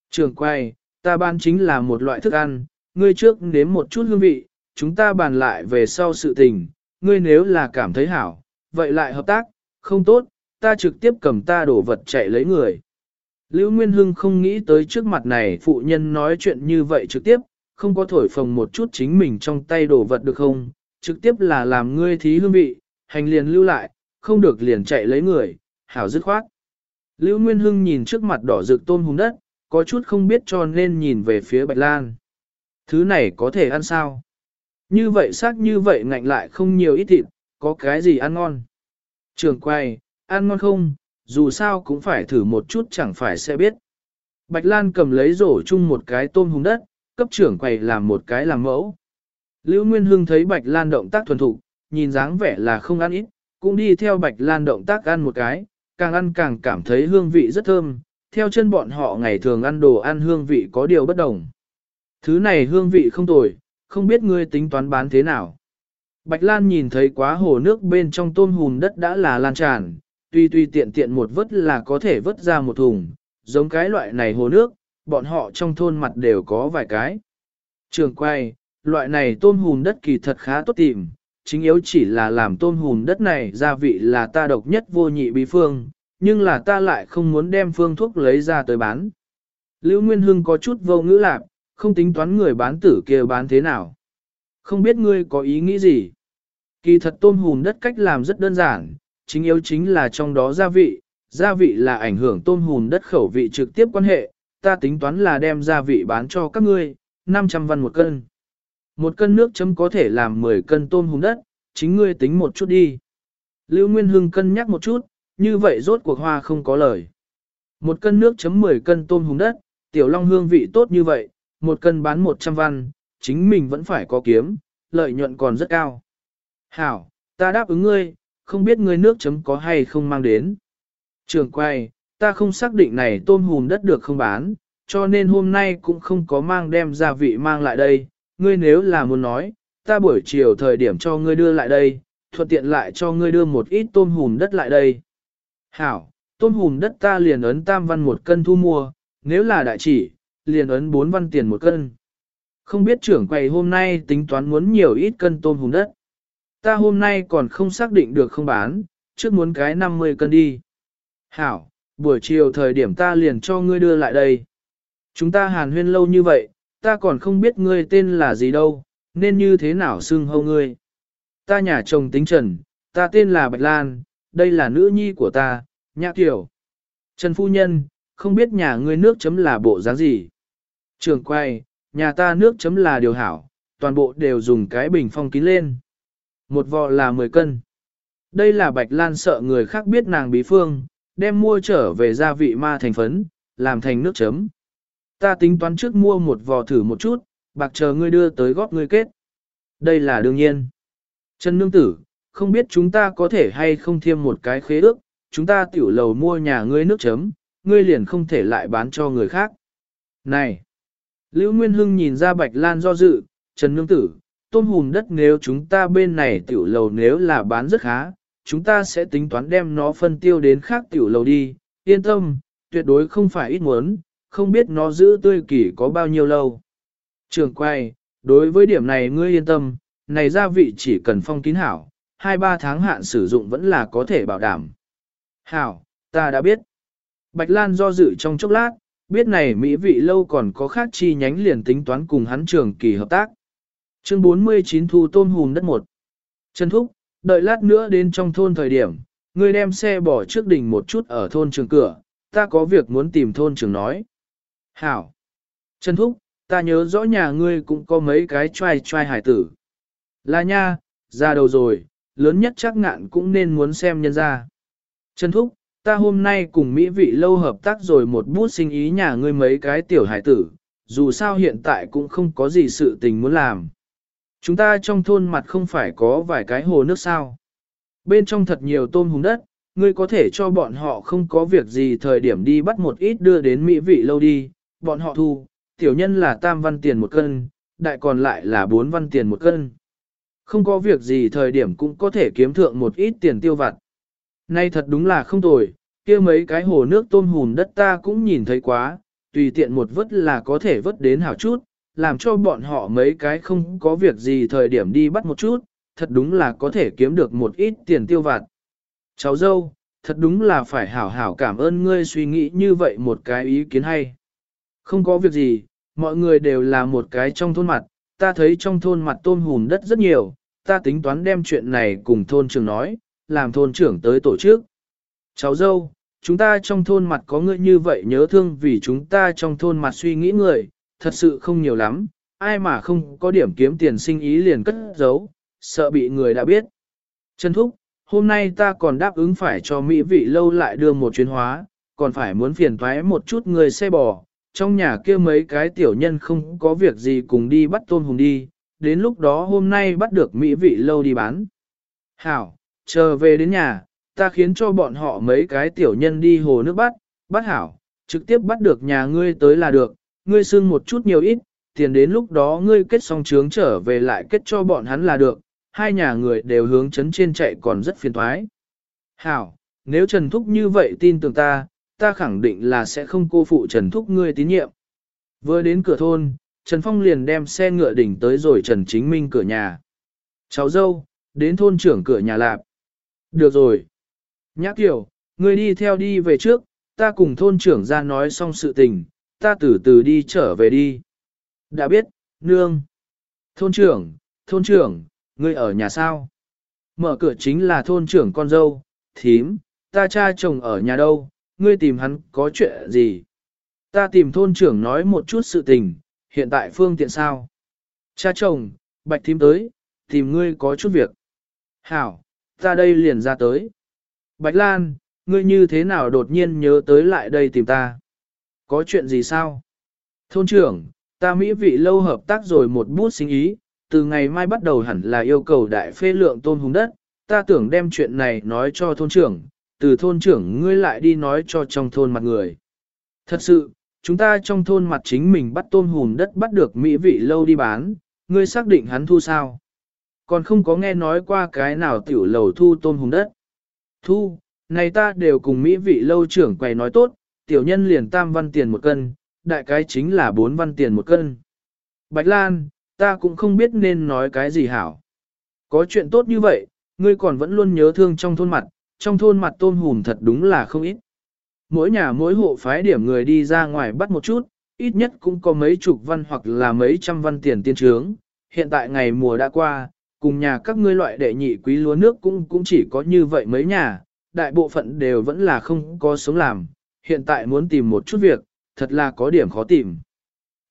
Trường quay, ta ban chính là một loại thức ăn, ngươi trước nếm một chút hương vị, chúng ta bàn lại về sau sự tình, ngươi nếu là cảm thấy hảo, vậy lại hợp tác, không tốt, ta trực tiếp cầm ta đổ vật chạy lấy người. Lưu Nguyên Hưng không nghĩ tới trước mặt này phụ nhân nói chuyện như vậy trực tiếp, không có thổi phồng một chút chính mình trong tay đổ vật được không, trực tiếp là làm ngươi thí hương vị, hành liền lưu lại, không được liền chạy lấy người, hảo dứt khoát. Lưu Nguyên Hưng nhìn trước mặt đỏ rực tôm hùng đất, có chút không biết cho nên nhìn về phía Bạch Lan. Thứ này có thể ăn sao? Như vậy xác như vậy ngạnh lại không nhiều ít thịt, có cái gì ăn ngon? Trường quay, ăn ngon không? Dù sao cũng phải thử một chút chẳng phải sẽ biết. Bạch Lan cầm lấy rổ chung một cái tôm hùng đất, cấp trưởng quầy làm một cái làm mẫu. Lưu Nguyên Hưng thấy Bạch Lan động tác thuần thục, nhìn dáng vẻ là không ăn ít, cũng đi theo Bạch Lan động tác ăn một cái, càng ăn càng cảm thấy hương vị rất thơm, theo chân bọn họ ngày thường ăn đồ ăn hương vị có điều bất đồng. Thứ này hương vị không tồi, không biết ngươi tính toán bán thế nào. Bạch Lan nhìn thấy quá hồ nước bên trong tôm hùn đất đã là lan tràn, tuy tuy tiện tiện một vớt là có thể vớt ra một thùng, giống cái loại này hồ nước, bọn họ trong thôn mặt đều có vài cái. Trường quay, loại này tôm hùn đất kỳ thật khá tốt tìm, chính yếu chỉ là làm tôm hùn đất này gia vị là ta độc nhất vô nhị bí phương, nhưng là ta lại không muốn đem phương thuốc lấy ra tới bán. Lưu Nguyên Hưng có chút vô ngữ lạc, không tính toán người bán tử kia bán thế nào. Không biết ngươi có ý nghĩ gì. Kỳ thật tôm hùm đất cách làm rất đơn giản, chính yếu chính là trong đó gia vị, gia vị là ảnh hưởng tôm hùm đất khẩu vị trực tiếp quan hệ, ta tính toán là đem gia vị bán cho các ngươi, 500 văn một cân. Một cân nước chấm có thể làm 10 cân tôm hùm đất, chính ngươi tính một chút đi. Lưu Nguyên Hưng cân nhắc một chút, như vậy rốt cuộc hoa không có lời. Một cân nước chấm 10 cân tôm hùm đất, tiểu long hương vị tốt như vậy, một cân bán 100 văn, chính mình vẫn phải có kiếm, lợi nhuận còn rất cao. Hảo, ta đáp ứng ngươi, không biết ngươi nước chấm có hay không mang đến. Trường quay, ta không xác định này tôm hùm đất được không bán, cho nên hôm nay cũng không có mang đem gia vị mang lại đây. Ngươi nếu là muốn nói, ta buổi chiều thời điểm cho ngươi đưa lại đây, thuận tiện lại cho ngươi đưa một ít tôm hùm đất lại đây. Hảo, tôm hùm đất ta liền ấn tam văn một cân thu mua, nếu là đại chỉ, liền ấn bốn văn tiền một cân. Không biết trưởng quầy hôm nay tính toán muốn nhiều ít cân tôm hùm đất. Ta hôm nay còn không xác định được không bán, trước muốn cái 50 cân đi. Hảo, buổi chiều thời điểm ta liền cho ngươi đưa lại đây. Chúng ta hàn huyên lâu như vậy, ta còn không biết ngươi tên là gì đâu, nên như thế nào xưng hâu ngươi. Ta nhà chồng tính trần, ta tên là Bạch Lan, đây là nữ nhi của ta, Nhã tiểu. Trần Phu Nhân, không biết nhà ngươi nước chấm là bộ dáng gì. Trường quay, nhà ta nước chấm là điều hảo, toàn bộ đều dùng cái bình phong kín lên. Một vò là 10 cân. Đây là Bạch Lan sợ người khác biết nàng bí phương, đem mua trở về gia vị ma thành phấn, làm thành nước chấm. Ta tính toán trước mua một vò thử một chút, bạc chờ ngươi đưa tới góp ngươi kết. Đây là đương nhiên. Trần Nương Tử, không biết chúng ta có thể hay không thêm một cái khế ước, chúng ta tiểu lầu mua nhà ngươi nước chấm, ngươi liền không thể lại bán cho người khác. Này! Lưu Nguyên Hưng nhìn ra Bạch Lan do dự, Trần Nương Tử, tôm hùm đất nếu chúng ta bên này tiểu lầu nếu là bán rất khá, chúng ta sẽ tính toán đem nó phân tiêu đến khác tiểu lầu đi, yên tâm, tuyệt đối không phải ít muốn, không biết nó giữ tươi kỷ có bao nhiêu lâu. Trường quay, đối với điểm này ngươi yên tâm, này gia vị chỉ cần phong kín hảo, 2-3 tháng hạn sử dụng vẫn là có thể bảo đảm. Hảo, ta đã biết. Bạch Lan do dự trong chốc lát, biết này Mỹ vị lâu còn có khác chi nhánh liền tính toán cùng hắn trường kỳ hợp tác. Chương 49 thu tôm hùm đất một. Trần Thúc, đợi lát nữa đến trong thôn thời điểm, ngươi đem xe bỏ trước đỉnh một chút ở thôn trường cửa, ta có việc muốn tìm thôn trường nói. Hảo. Trần Thúc, ta nhớ rõ nhà ngươi cũng có mấy cái trai trai hải tử. Là nha, ra đầu rồi, lớn nhất chắc ngạn cũng nên muốn xem nhân ra. Trần Thúc, ta hôm nay cùng Mỹ vị lâu hợp tác rồi một bút sinh ý nhà ngươi mấy cái tiểu hải tử, dù sao hiện tại cũng không có gì sự tình muốn làm. Chúng ta trong thôn mặt không phải có vài cái hồ nước sao. Bên trong thật nhiều tôm hùng đất, ngươi có thể cho bọn họ không có việc gì thời điểm đi bắt một ít đưa đến Mỹ vị lâu đi, bọn họ thu, tiểu nhân là tam văn tiền một cân, đại còn lại là bốn văn tiền một cân. Không có việc gì thời điểm cũng có thể kiếm thượng một ít tiền tiêu vặt. Nay thật đúng là không tồi, kia mấy cái hồ nước tôm hùm đất ta cũng nhìn thấy quá, tùy tiện một vất là có thể vất đến hảo chút, làm cho bọn họ mấy cái không có việc gì thời điểm đi bắt một chút, thật đúng là có thể kiếm được một ít tiền tiêu vặt. Cháu dâu, thật đúng là phải hảo hảo cảm ơn ngươi suy nghĩ như vậy một cái ý kiến hay. Không có việc gì, mọi người đều là một cái trong thôn mặt, ta thấy trong thôn mặt tôm hùm đất rất nhiều, ta tính toán đem chuyện này cùng thôn trưởng nói, làm thôn trưởng tới tổ chức. Cháu dâu, chúng ta trong thôn mặt có người như vậy nhớ thương vì chúng ta trong thôn mặt suy nghĩ người, thật sự không nhiều lắm, ai mà không có điểm kiếm tiền sinh ý liền cất giấu, sợ bị người đã biết. Trần Thúc, hôm nay ta còn đáp ứng phải cho Mỹ vị lâu lại đưa một chuyến hóa, còn phải muốn phiền thoái một chút người xe bò, trong nhà kia mấy cái tiểu nhân không có việc gì cùng đi bắt tôm hùng đi, đến lúc đó hôm nay bắt được Mỹ vị lâu đi bán. Hảo, chờ về đến nhà, ta khiến cho bọn họ mấy cái tiểu nhân đi hồ nước bắt, bắt hảo, trực tiếp bắt được nhà ngươi tới là được, ngươi xưng một chút nhiều ít, tiền đến lúc đó ngươi kết xong trướng trở về lại kết cho bọn hắn là được, hai nhà người đều hướng chấn trên chạy còn rất phiền thoái. Hảo, nếu Trần Thúc như vậy tin tưởng ta, ta khẳng định là sẽ không cô phụ Trần Thúc ngươi tín nhiệm. Vừa đến cửa thôn, Trần Phong liền đem xe ngựa đỉnh tới rồi Trần Chính Minh cửa nhà. Cháu dâu, đến thôn trưởng cửa nhà lạp. Được rồi. Nhã Kiều, ngươi đi theo đi về trước, ta cùng thôn trưởng ra nói xong sự tình, ta từ từ đi trở về đi. Đã biết, nương. Thôn trưởng, thôn trưởng, ngươi ở nhà sao? Mở cửa chính là thôn trưởng con dâu, thím, ta cha chồng ở nhà đâu, ngươi tìm hắn có chuyện gì? Ta tìm thôn trưởng nói một chút sự tình, hiện tại phương tiện sao? Cha chồng, bạch thím tới, tìm ngươi có chút việc. Hảo, ta đây liền ra tới. Bạch Lan, ngươi như thế nào đột nhiên nhớ tới lại đây tìm ta? Có chuyện gì sao? Thôn trưởng, ta Mỹ vị lâu hợp tác rồi một bút sinh ý, từ ngày mai bắt đầu hẳn là yêu cầu đại phê lượng tôm hùng đất, ta tưởng đem chuyện này nói cho thôn trưởng, từ thôn trưởng ngươi lại đi nói cho trong thôn mặt người. Thật sự, chúng ta trong thôn mặt chính mình bắt tôm hùm đất bắt được mỹ vị lâu đi bán, ngươi xác định hắn thu sao? Còn không có nghe nói qua cái nào tiểu lầu thu tôm hùng đất. Thu, này ta đều cùng mỹ vị lâu trưởng quầy nói tốt, tiểu nhân liền tam văn tiền một cân, đại cái chính là bốn văn tiền một cân. Bạch Lan, ta cũng không biết nên nói cái gì hảo. Có chuyện tốt như vậy, ngươi còn vẫn luôn nhớ thương trong thôn mặt, trong thôn mặt tôm hùm thật đúng là không ít. Mỗi nhà mỗi hộ phái điểm người đi ra ngoài bắt một chút, ít nhất cũng có mấy chục văn hoặc là mấy trăm văn tiền tiên trướng. Hiện tại ngày mùa đã qua, cùng nhà các ngươi loại đệ nhị quý lúa nước cũng cũng chỉ có như vậy mấy nhà, đại bộ phận đều vẫn là không có sống làm, hiện tại muốn tìm một chút việc, thật là có điểm khó tìm.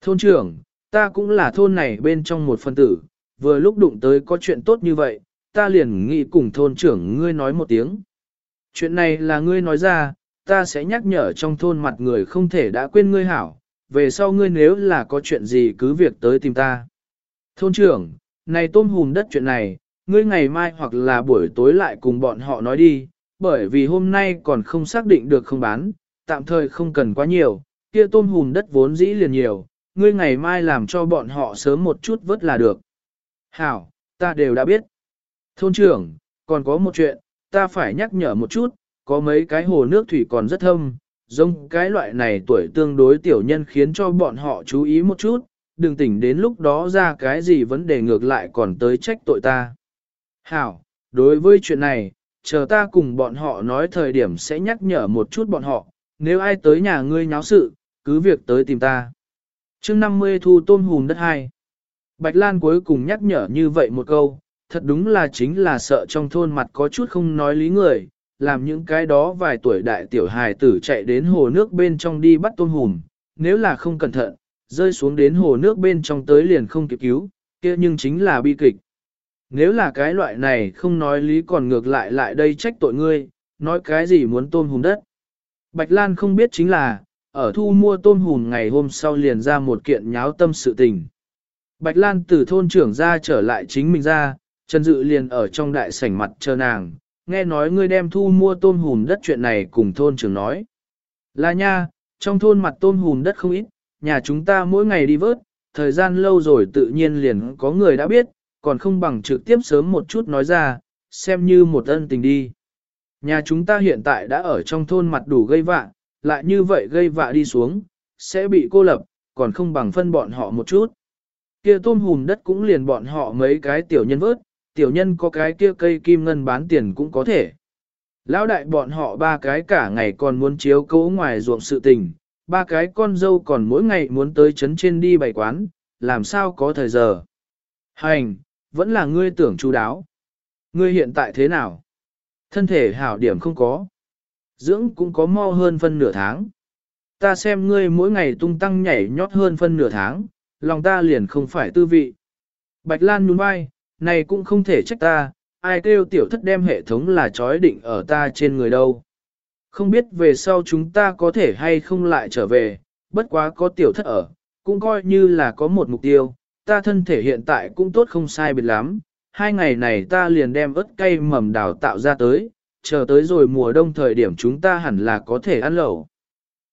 Thôn trưởng, ta cũng là thôn này bên trong một phân tử, vừa lúc đụng tới có chuyện tốt như vậy, ta liền nghĩ cùng thôn trưởng ngươi nói một tiếng. Chuyện này là ngươi nói ra, ta sẽ nhắc nhở trong thôn mặt người không thể đã quên ngươi hảo, về sau ngươi nếu là có chuyện gì cứ việc tới tìm ta. Thôn trưởng, này tôm hùm đất chuyện này, ngươi ngày mai hoặc là buổi tối lại cùng bọn họ nói đi, bởi vì hôm nay còn không xác định được không bán, tạm thời không cần quá nhiều, kia tôm hùm đất vốn dĩ liền nhiều, ngươi ngày mai làm cho bọn họ sớm một chút vớt là được. Hảo, ta đều đã biết. Thôn trưởng, còn có một chuyện, ta phải nhắc nhở một chút, có mấy cái hồ nước thủy còn rất thâm, giống cái loại này tuổi tương đối tiểu nhân khiến cho bọn họ chú ý một chút, đừng tỉnh đến lúc đó ra cái gì vấn đề ngược lại còn tới trách tội ta. Hảo, đối với chuyện này, chờ ta cùng bọn họ nói thời điểm sẽ nhắc nhở một chút bọn họ, nếu ai tới nhà ngươi nháo sự, cứ việc tới tìm ta. chương 50 thu tôm hùm đất hai. Bạch Lan cuối cùng nhắc nhở như vậy một câu, thật đúng là chính là sợ trong thôn mặt có chút không nói lý người, làm những cái đó vài tuổi đại tiểu hài tử chạy đến hồ nước bên trong đi bắt tôm hùm, nếu là không cẩn thận, rơi xuống đến hồ nước bên trong tới liền không kịp cứu, kia nhưng chính là bi kịch. Nếu là cái loại này không nói lý còn ngược lại lại đây trách tội ngươi, nói cái gì muốn tôm hùm đất. Bạch Lan không biết chính là, ở thu mua tôm hùm ngày hôm sau liền ra một kiện nháo tâm sự tình. Bạch Lan từ thôn trưởng ra trở lại chính mình ra, Trần Dự liền ở trong đại sảnh mặt chờ nàng, nghe nói ngươi đem thu mua tôm hùm đất chuyện này cùng thôn trưởng nói. Là nha, trong thôn mặt tôm hùm đất không ít, nhà chúng ta mỗi ngày đi vớt, thời gian lâu rồi tự nhiên liền có người đã biết, còn không bằng trực tiếp sớm một chút nói ra, xem như một ân tình đi. Nhà chúng ta hiện tại đã ở trong thôn mặt đủ gây vạ, lại như vậy gây vạ đi xuống, sẽ bị cô lập, còn không bằng phân bọn họ một chút. Kia tôm hùm đất cũng liền bọn họ mấy cái tiểu nhân vớt, tiểu nhân có cái kia cây kim ngân bán tiền cũng có thể. Lão đại bọn họ ba cái cả ngày còn muốn chiếu cố ngoài ruộng sự tình, ba cái con dâu còn mỗi ngày muốn tới chấn trên đi bày quán, làm sao có thời giờ. Hành, vẫn là ngươi tưởng chú đáo. Ngươi hiện tại thế nào? Thân thể hảo điểm không có. Dưỡng cũng có mo hơn phân nửa tháng. Ta xem ngươi mỗi ngày tung tăng nhảy nhót hơn phân nửa tháng, lòng ta liền không phải tư vị. Bạch Lan nhún vai, này cũng không thể trách ta, ai kêu tiểu thất đem hệ thống là chói định ở ta trên người đâu. Không biết về sau chúng ta có thể hay không lại trở về, bất quá có tiểu thất ở, cũng coi như là có một mục tiêu, ta thân thể hiện tại cũng tốt không sai biệt lắm, hai ngày này ta liền đem ớt cây mầm đào tạo ra tới, chờ tới rồi mùa đông thời điểm chúng ta hẳn là có thể ăn lẩu.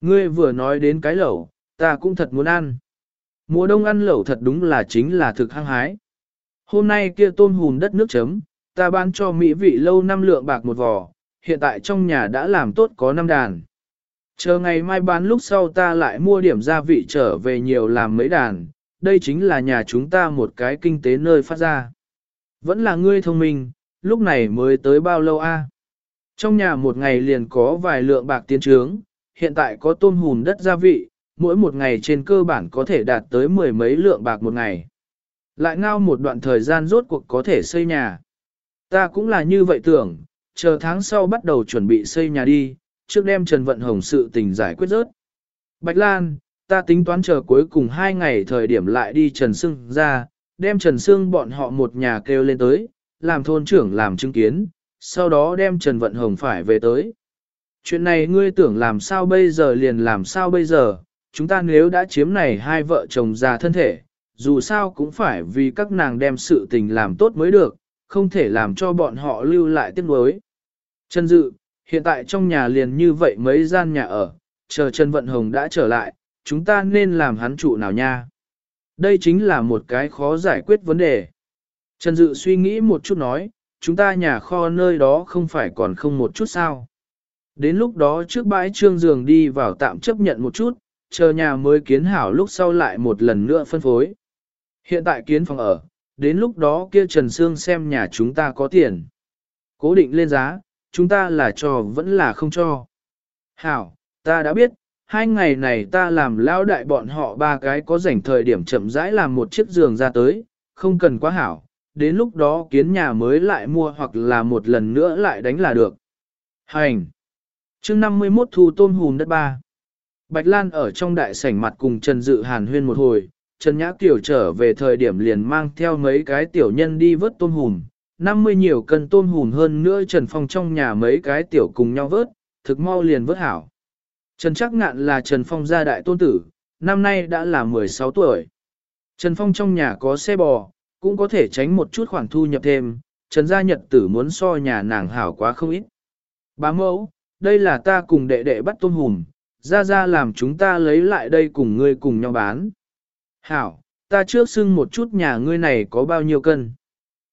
Ngươi vừa nói đến cái lẩu, ta cũng thật muốn ăn. Mùa đông ăn lẩu thật đúng là chính là thực hăng hái. Hôm nay kia tôm hùm đất nước chấm, ta bán cho mỹ vị lâu năm lượng bạc một vò, hiện tại trong nhà đã làm tốt có năm đàn. Chờ ngày mai bán lúc sau ta lại mua điểm gia vị trở về nhiều làm mấy đàn, đây chính là nhà chúng ta một cái kinh tế nơi phát ra. Vẫn là ngươi thông minh, lúc này mới tới bao lâu a? Trong nhà một ngày liền có vài lượng bạc tiến trướng, hiện tại có tôm hùn đất gia vị, mỗi một ngày trên cơ bản có thể đạt tới mười mấy lượng bạc một ngày. Lại ngao một đoạn thời gian rốt cuộc có thể xây nhà. Ta cũng là như vậy tưởng, chờ tháng sau bắt đầu chuẩn bị xây nhà đi, trước đem Trần Vận Hồng sự tình giải quyết rớt. Bạch Lan, ta tính toán chờ cuối cùng hai ngày thời điểm lại đi Trần Sương ra, đem Trần Sương bọn họ một nhà kêu lên tới, làm thôn trưởng làm chứng kiến, sau đó đem Trần Vận Hồng phải về tới. Chuyện này ngươi tưởng làm sao bây giờ liền làm sao bây giờ, chúng ta nếu đã chiếm này hai vợ chồng già thân thể, dù sao cũng phải vì các nàng đem sự tình làm tốt mới được, không thể làm cho bọn họ lưu lại tiếc nuối. Trần Dự, hiện tại trong nhà liền như vậy mấy gian nhà ở, chờ Trần Vận Hồng đã trở lại, chúng ta nên làm hắn trụ nào nha? Đây chính là một cái khó giải quyết vấn đề. Trần Dự suy nghĩ một chút nói, chúng ta nhà kho nơi đó không phải còn không một chút sao. Đến lúc đó trước bãi trương giường đi vào tạm chấp nhận một chút, chờ nhà mới kiến hảo lúc sau lại một lần nữa phân phối. Hiện tại kiến phòng ở, đến lúc đó kia Trần Sương xem nhà chúng ta có tiền. Cố định lên giá, chúng ta là cho vẫn là không cho. Hảo, ta đã biết, hai ngày này ta làm lao đại bọn họ ba cái có rảnh thời điểm chậm rãi làm một chiếc giường ra tới, không cần quá hảo, đến lúc đó kiến nhà mới lại mua hoặc là một lần nữa lại đánh là được. Hành! chương 51 thu tôm hùm đất ba. Bạch Lan ở trong đại sảnh mặt cùng Trần Dự Hàn huyên một hồi, Trần Nhã Kiều trở về thời điểm liền mang theo mấy cái tiểu nhân đi vớt tôm hùm, 50 nhiều cân tôm hùm hơn nữa Trần Phong trong nhà mấy cái tiểu cùng nhau vớt, thực mau liền vớt hảo. Trần Chắc Ngạn là Trần Phong gia đại tôn tử, năm nay đã là 16 tuổi. Trần Phong trong nhà có xe bò, cũng có thể tránh một chút khoản thu nhập thêm, Trần gia nhật tử muốn so nhà nàng hảo quá không ít. Bá mẫu, đây là ta cùng đệ đệ bắt tôm hùm, ra ra làm chúng ta lấy lại đây cùng ngươi cùng nhau bán. Hảo, ta trước xưng một chút nhà ngươi này có bao nhiêu cân.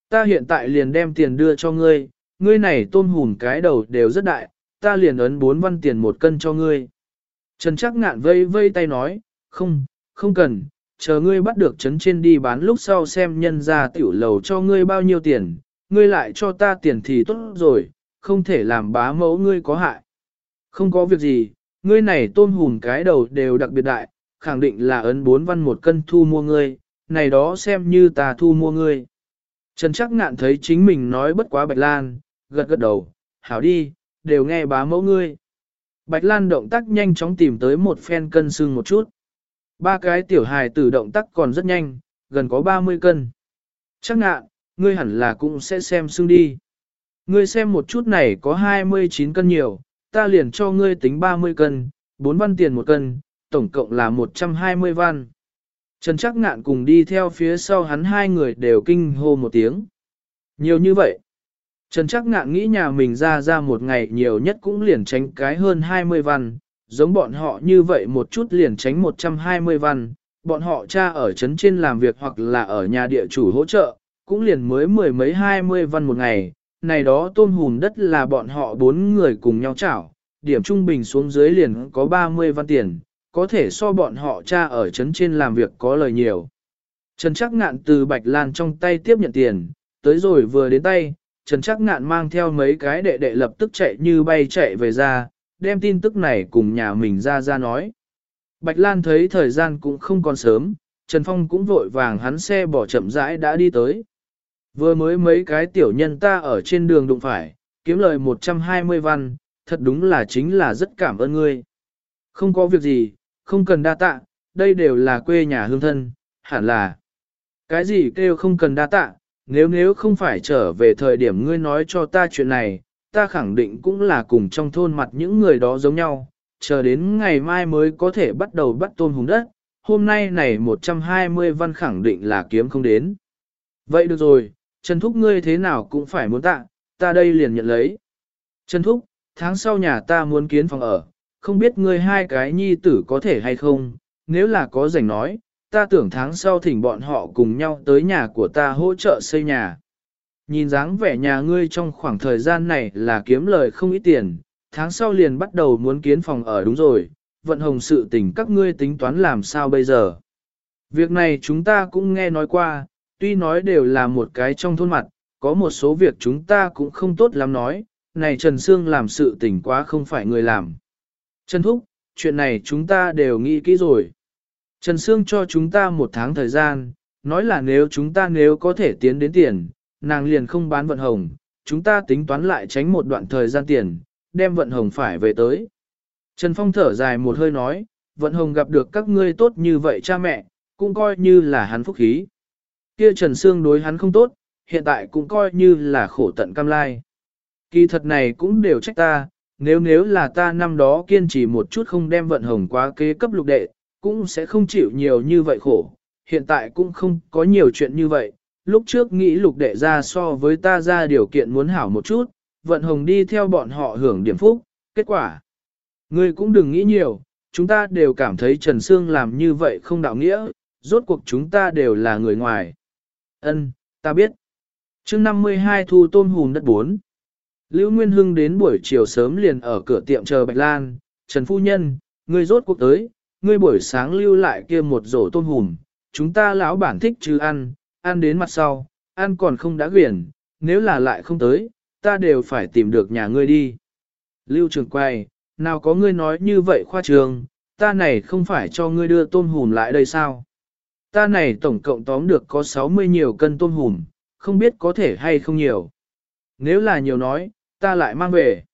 Ta hiện tại liền đem tiền đưa cho ngươi, ngươi này tôm hùm cái đầu đều rất đại, ta liền ấn 4 văn tiền một cân cho ngươi. Trần chắc ngạn vây vây tay nói, không, không cần, chờ ngươi bắt được trấn trên đi bán lúc sau xem nhân ra tiểu lầu cho ngươi bao nhiêu tiền, ngươi lại cho ta tiền thì tốt rồi, không thể làm bá mẫu ngươi có hại. Không có việc gì, ngươi này tôm hùm cái đầu đều đặc biệt đại, khẳng định là ấn bốn văn một cân thu mua ngươi, này đó xem như ta thu mua ngươi. Trần chắc ngạn thấy chính mình nói bất quá Bạch Lan, gật gật đầu, hảo đi, đều nghe bá mẫu ngươi. Bạch Lan động tác nhanh chóng tìm tới một phen cân xương một chút. Ba cái tiểu hài tử động tác còn rất nhanh, gần có 30 cân. Chắc ngạn, ngươi hẳn là cũng sẽ xem xương đi. Ngươi xem một chút này có 29 cân nhiều, ta liền cho ngươi tính 30 cân, 4 văn tiền một cân, tổng cộng là 120 văn. Trần chắc ngạn cùng đi theo phía sau hắn hai người đều kinh hô một tiếng. Nhiều như vậy. Trần chắc ngạn nghĩ nhà mình ra ra một ngày nhiều nhất cũng liền tránh cái hơn 20 văn, giống bọn họ như vậy một chút liền tránh 120 văn, bọn họ cha ở trấn trên làm việc hoặc là ở nhà địa chủ hỗ trợ, cũng liền mới mười mấy hai mươi văn một ngày, này đó tôm hùm đất là bọn họ bốn người cùng nhau chảo, điểm trung bình xuống dưới liền có 30 văn tiền, có thể so bọn họ cha ở trấn trên làm việc có lời nhiều. Trần Chắc Ngạn từ Bạch Lan trong tay tiếp nhận tiền, tới rồi vừa đến tay, Trần Chắc Ngạn mang theo mấy cái đệ đệ lập tức chạy như bay chạy về ra, đem tin tức này cùng nhà mình ra ra nói. Bạch Lan thấy thời gian cũng không còn sớm, Trần Phong cũng vội vàng hắn xe bỏ chậm rãi đã đi tới. Vừa mới mấy cái tiểu nhân ta ở trên đường đụng phải, kiếm lời 120 văn, thật đúng là chính là rất cảm ơn ngươi. Không có việc gì, không cần đa tạ, đây đều là quê nhà hương thân, hẳn là. Cái gì kêu không cần đa tạ, nếu nếu không phải trở về thời điểm ngươi nói cho ta chuyện này, ta khẳng định cũng là cùng trong thôn mặt những người đó giống nhau, chờ đến ngày mai mới có thể bắt đầu bắt tôm hùng đất, hôm nay này 120 văn khẳng định là kiếm không đến. Vậy được rồi, Trần Thúc ngươi thế nào cũng phải muốn tạ, ta đây liền nhận lấy. Trần Thúc, tháng sau nhà ta muốn kiến phòng ở, không biết ngươi hai cái nhi tử có thể hay không, nếu là có rảnh nói, ta tưởng tháng sau thỉnh bọn họ cùng nhau tới nhà của ta hỗ trợ xây nhà. Nhìn dáng vẻ nhà ngươi trong khoảng thời gian này là kiếm lời không ít tiền, tháng sau liền bắt đầu muốn kiến phòng ở đúng rồi, vận hồng sự tình các ngươi tính toán làm sao bây giờ. Việc này chúng ta cũng nghe nói qua, tuy nói đều là một cái trong thôn mặt, có một số việc chúng ta cũng không tốt lắm nói, này Trần Sương làm sự tình quá không phải người làm. Trần Thúc, chuyện này chúng ta đều nghĩ kỹ rồi. Trần Sương cho chúng ta một tháng thời gian, nói là nếu chúng ta nếu có thể tiến đến tiền, nàng liền không bán vận hồng, chúng ta tính toán lại tránh một đoạn thời gian tiền, đem vận hồng phải về tới. Trần Phong thở dài một hơi nói, vận hồng gặp được các ngươi tốt như vậy cha mẹ, cũng coi như là hắn phúc khí. Kia Trần Sương đối hắn không tốt, hiện tại cũng coi như là khổ tận cam lai. Kỳ thật này cũng đều trách ta, nếu nếu là ta năm đó kiên trì một chút không đem vận hồng quá kế cấp lục đệ, cũng sẽ không chịu nhiều như vậy khổ. Hiện tại cũng không có nhiều chuyện như vậy, lúc trước nghĩ lục đệ ra so với ta ra điều kiện muốn hảo một chút, vận hồng đi theo bọn họ hưởng điểm phúc, kết quả. Ngươi cũng đừng nghĩ nhiều, chúng ta đều cảm thấy Trần Sương làm như vậy không đạo nghĩa, rốt cuộc chúng ta đều là người ngoài. Ân, ta biết. chương 52 thu tôm hùm đất 4. Lưu Nguyên Hưng đến buổi chiều sớm liền ở cửa tiệm chờ Bạch Lan, Trần Phu Nhân, ngươi rốt cuộc tới, ngươi buổi sáng lưu lại kia một rổ tôm hùm, chúng ta lão bản thích chứ ăn, ăn đến mặt sau, ăn còn không đã quyển, nếu là lại không tới, ta đều phải tìm được nhà ngươi đi. Lưu trường quay, nào có ngươi nói như vậy khoa trường, ta này không phải cho ngươi đưa tôm hùm lại đây sao? Ta này tổng cộng tóm được có 60 nhiều cân tôm hùm, không biết có thể hay không nhiều. Nếu là nhiều nói, ta lại mang về.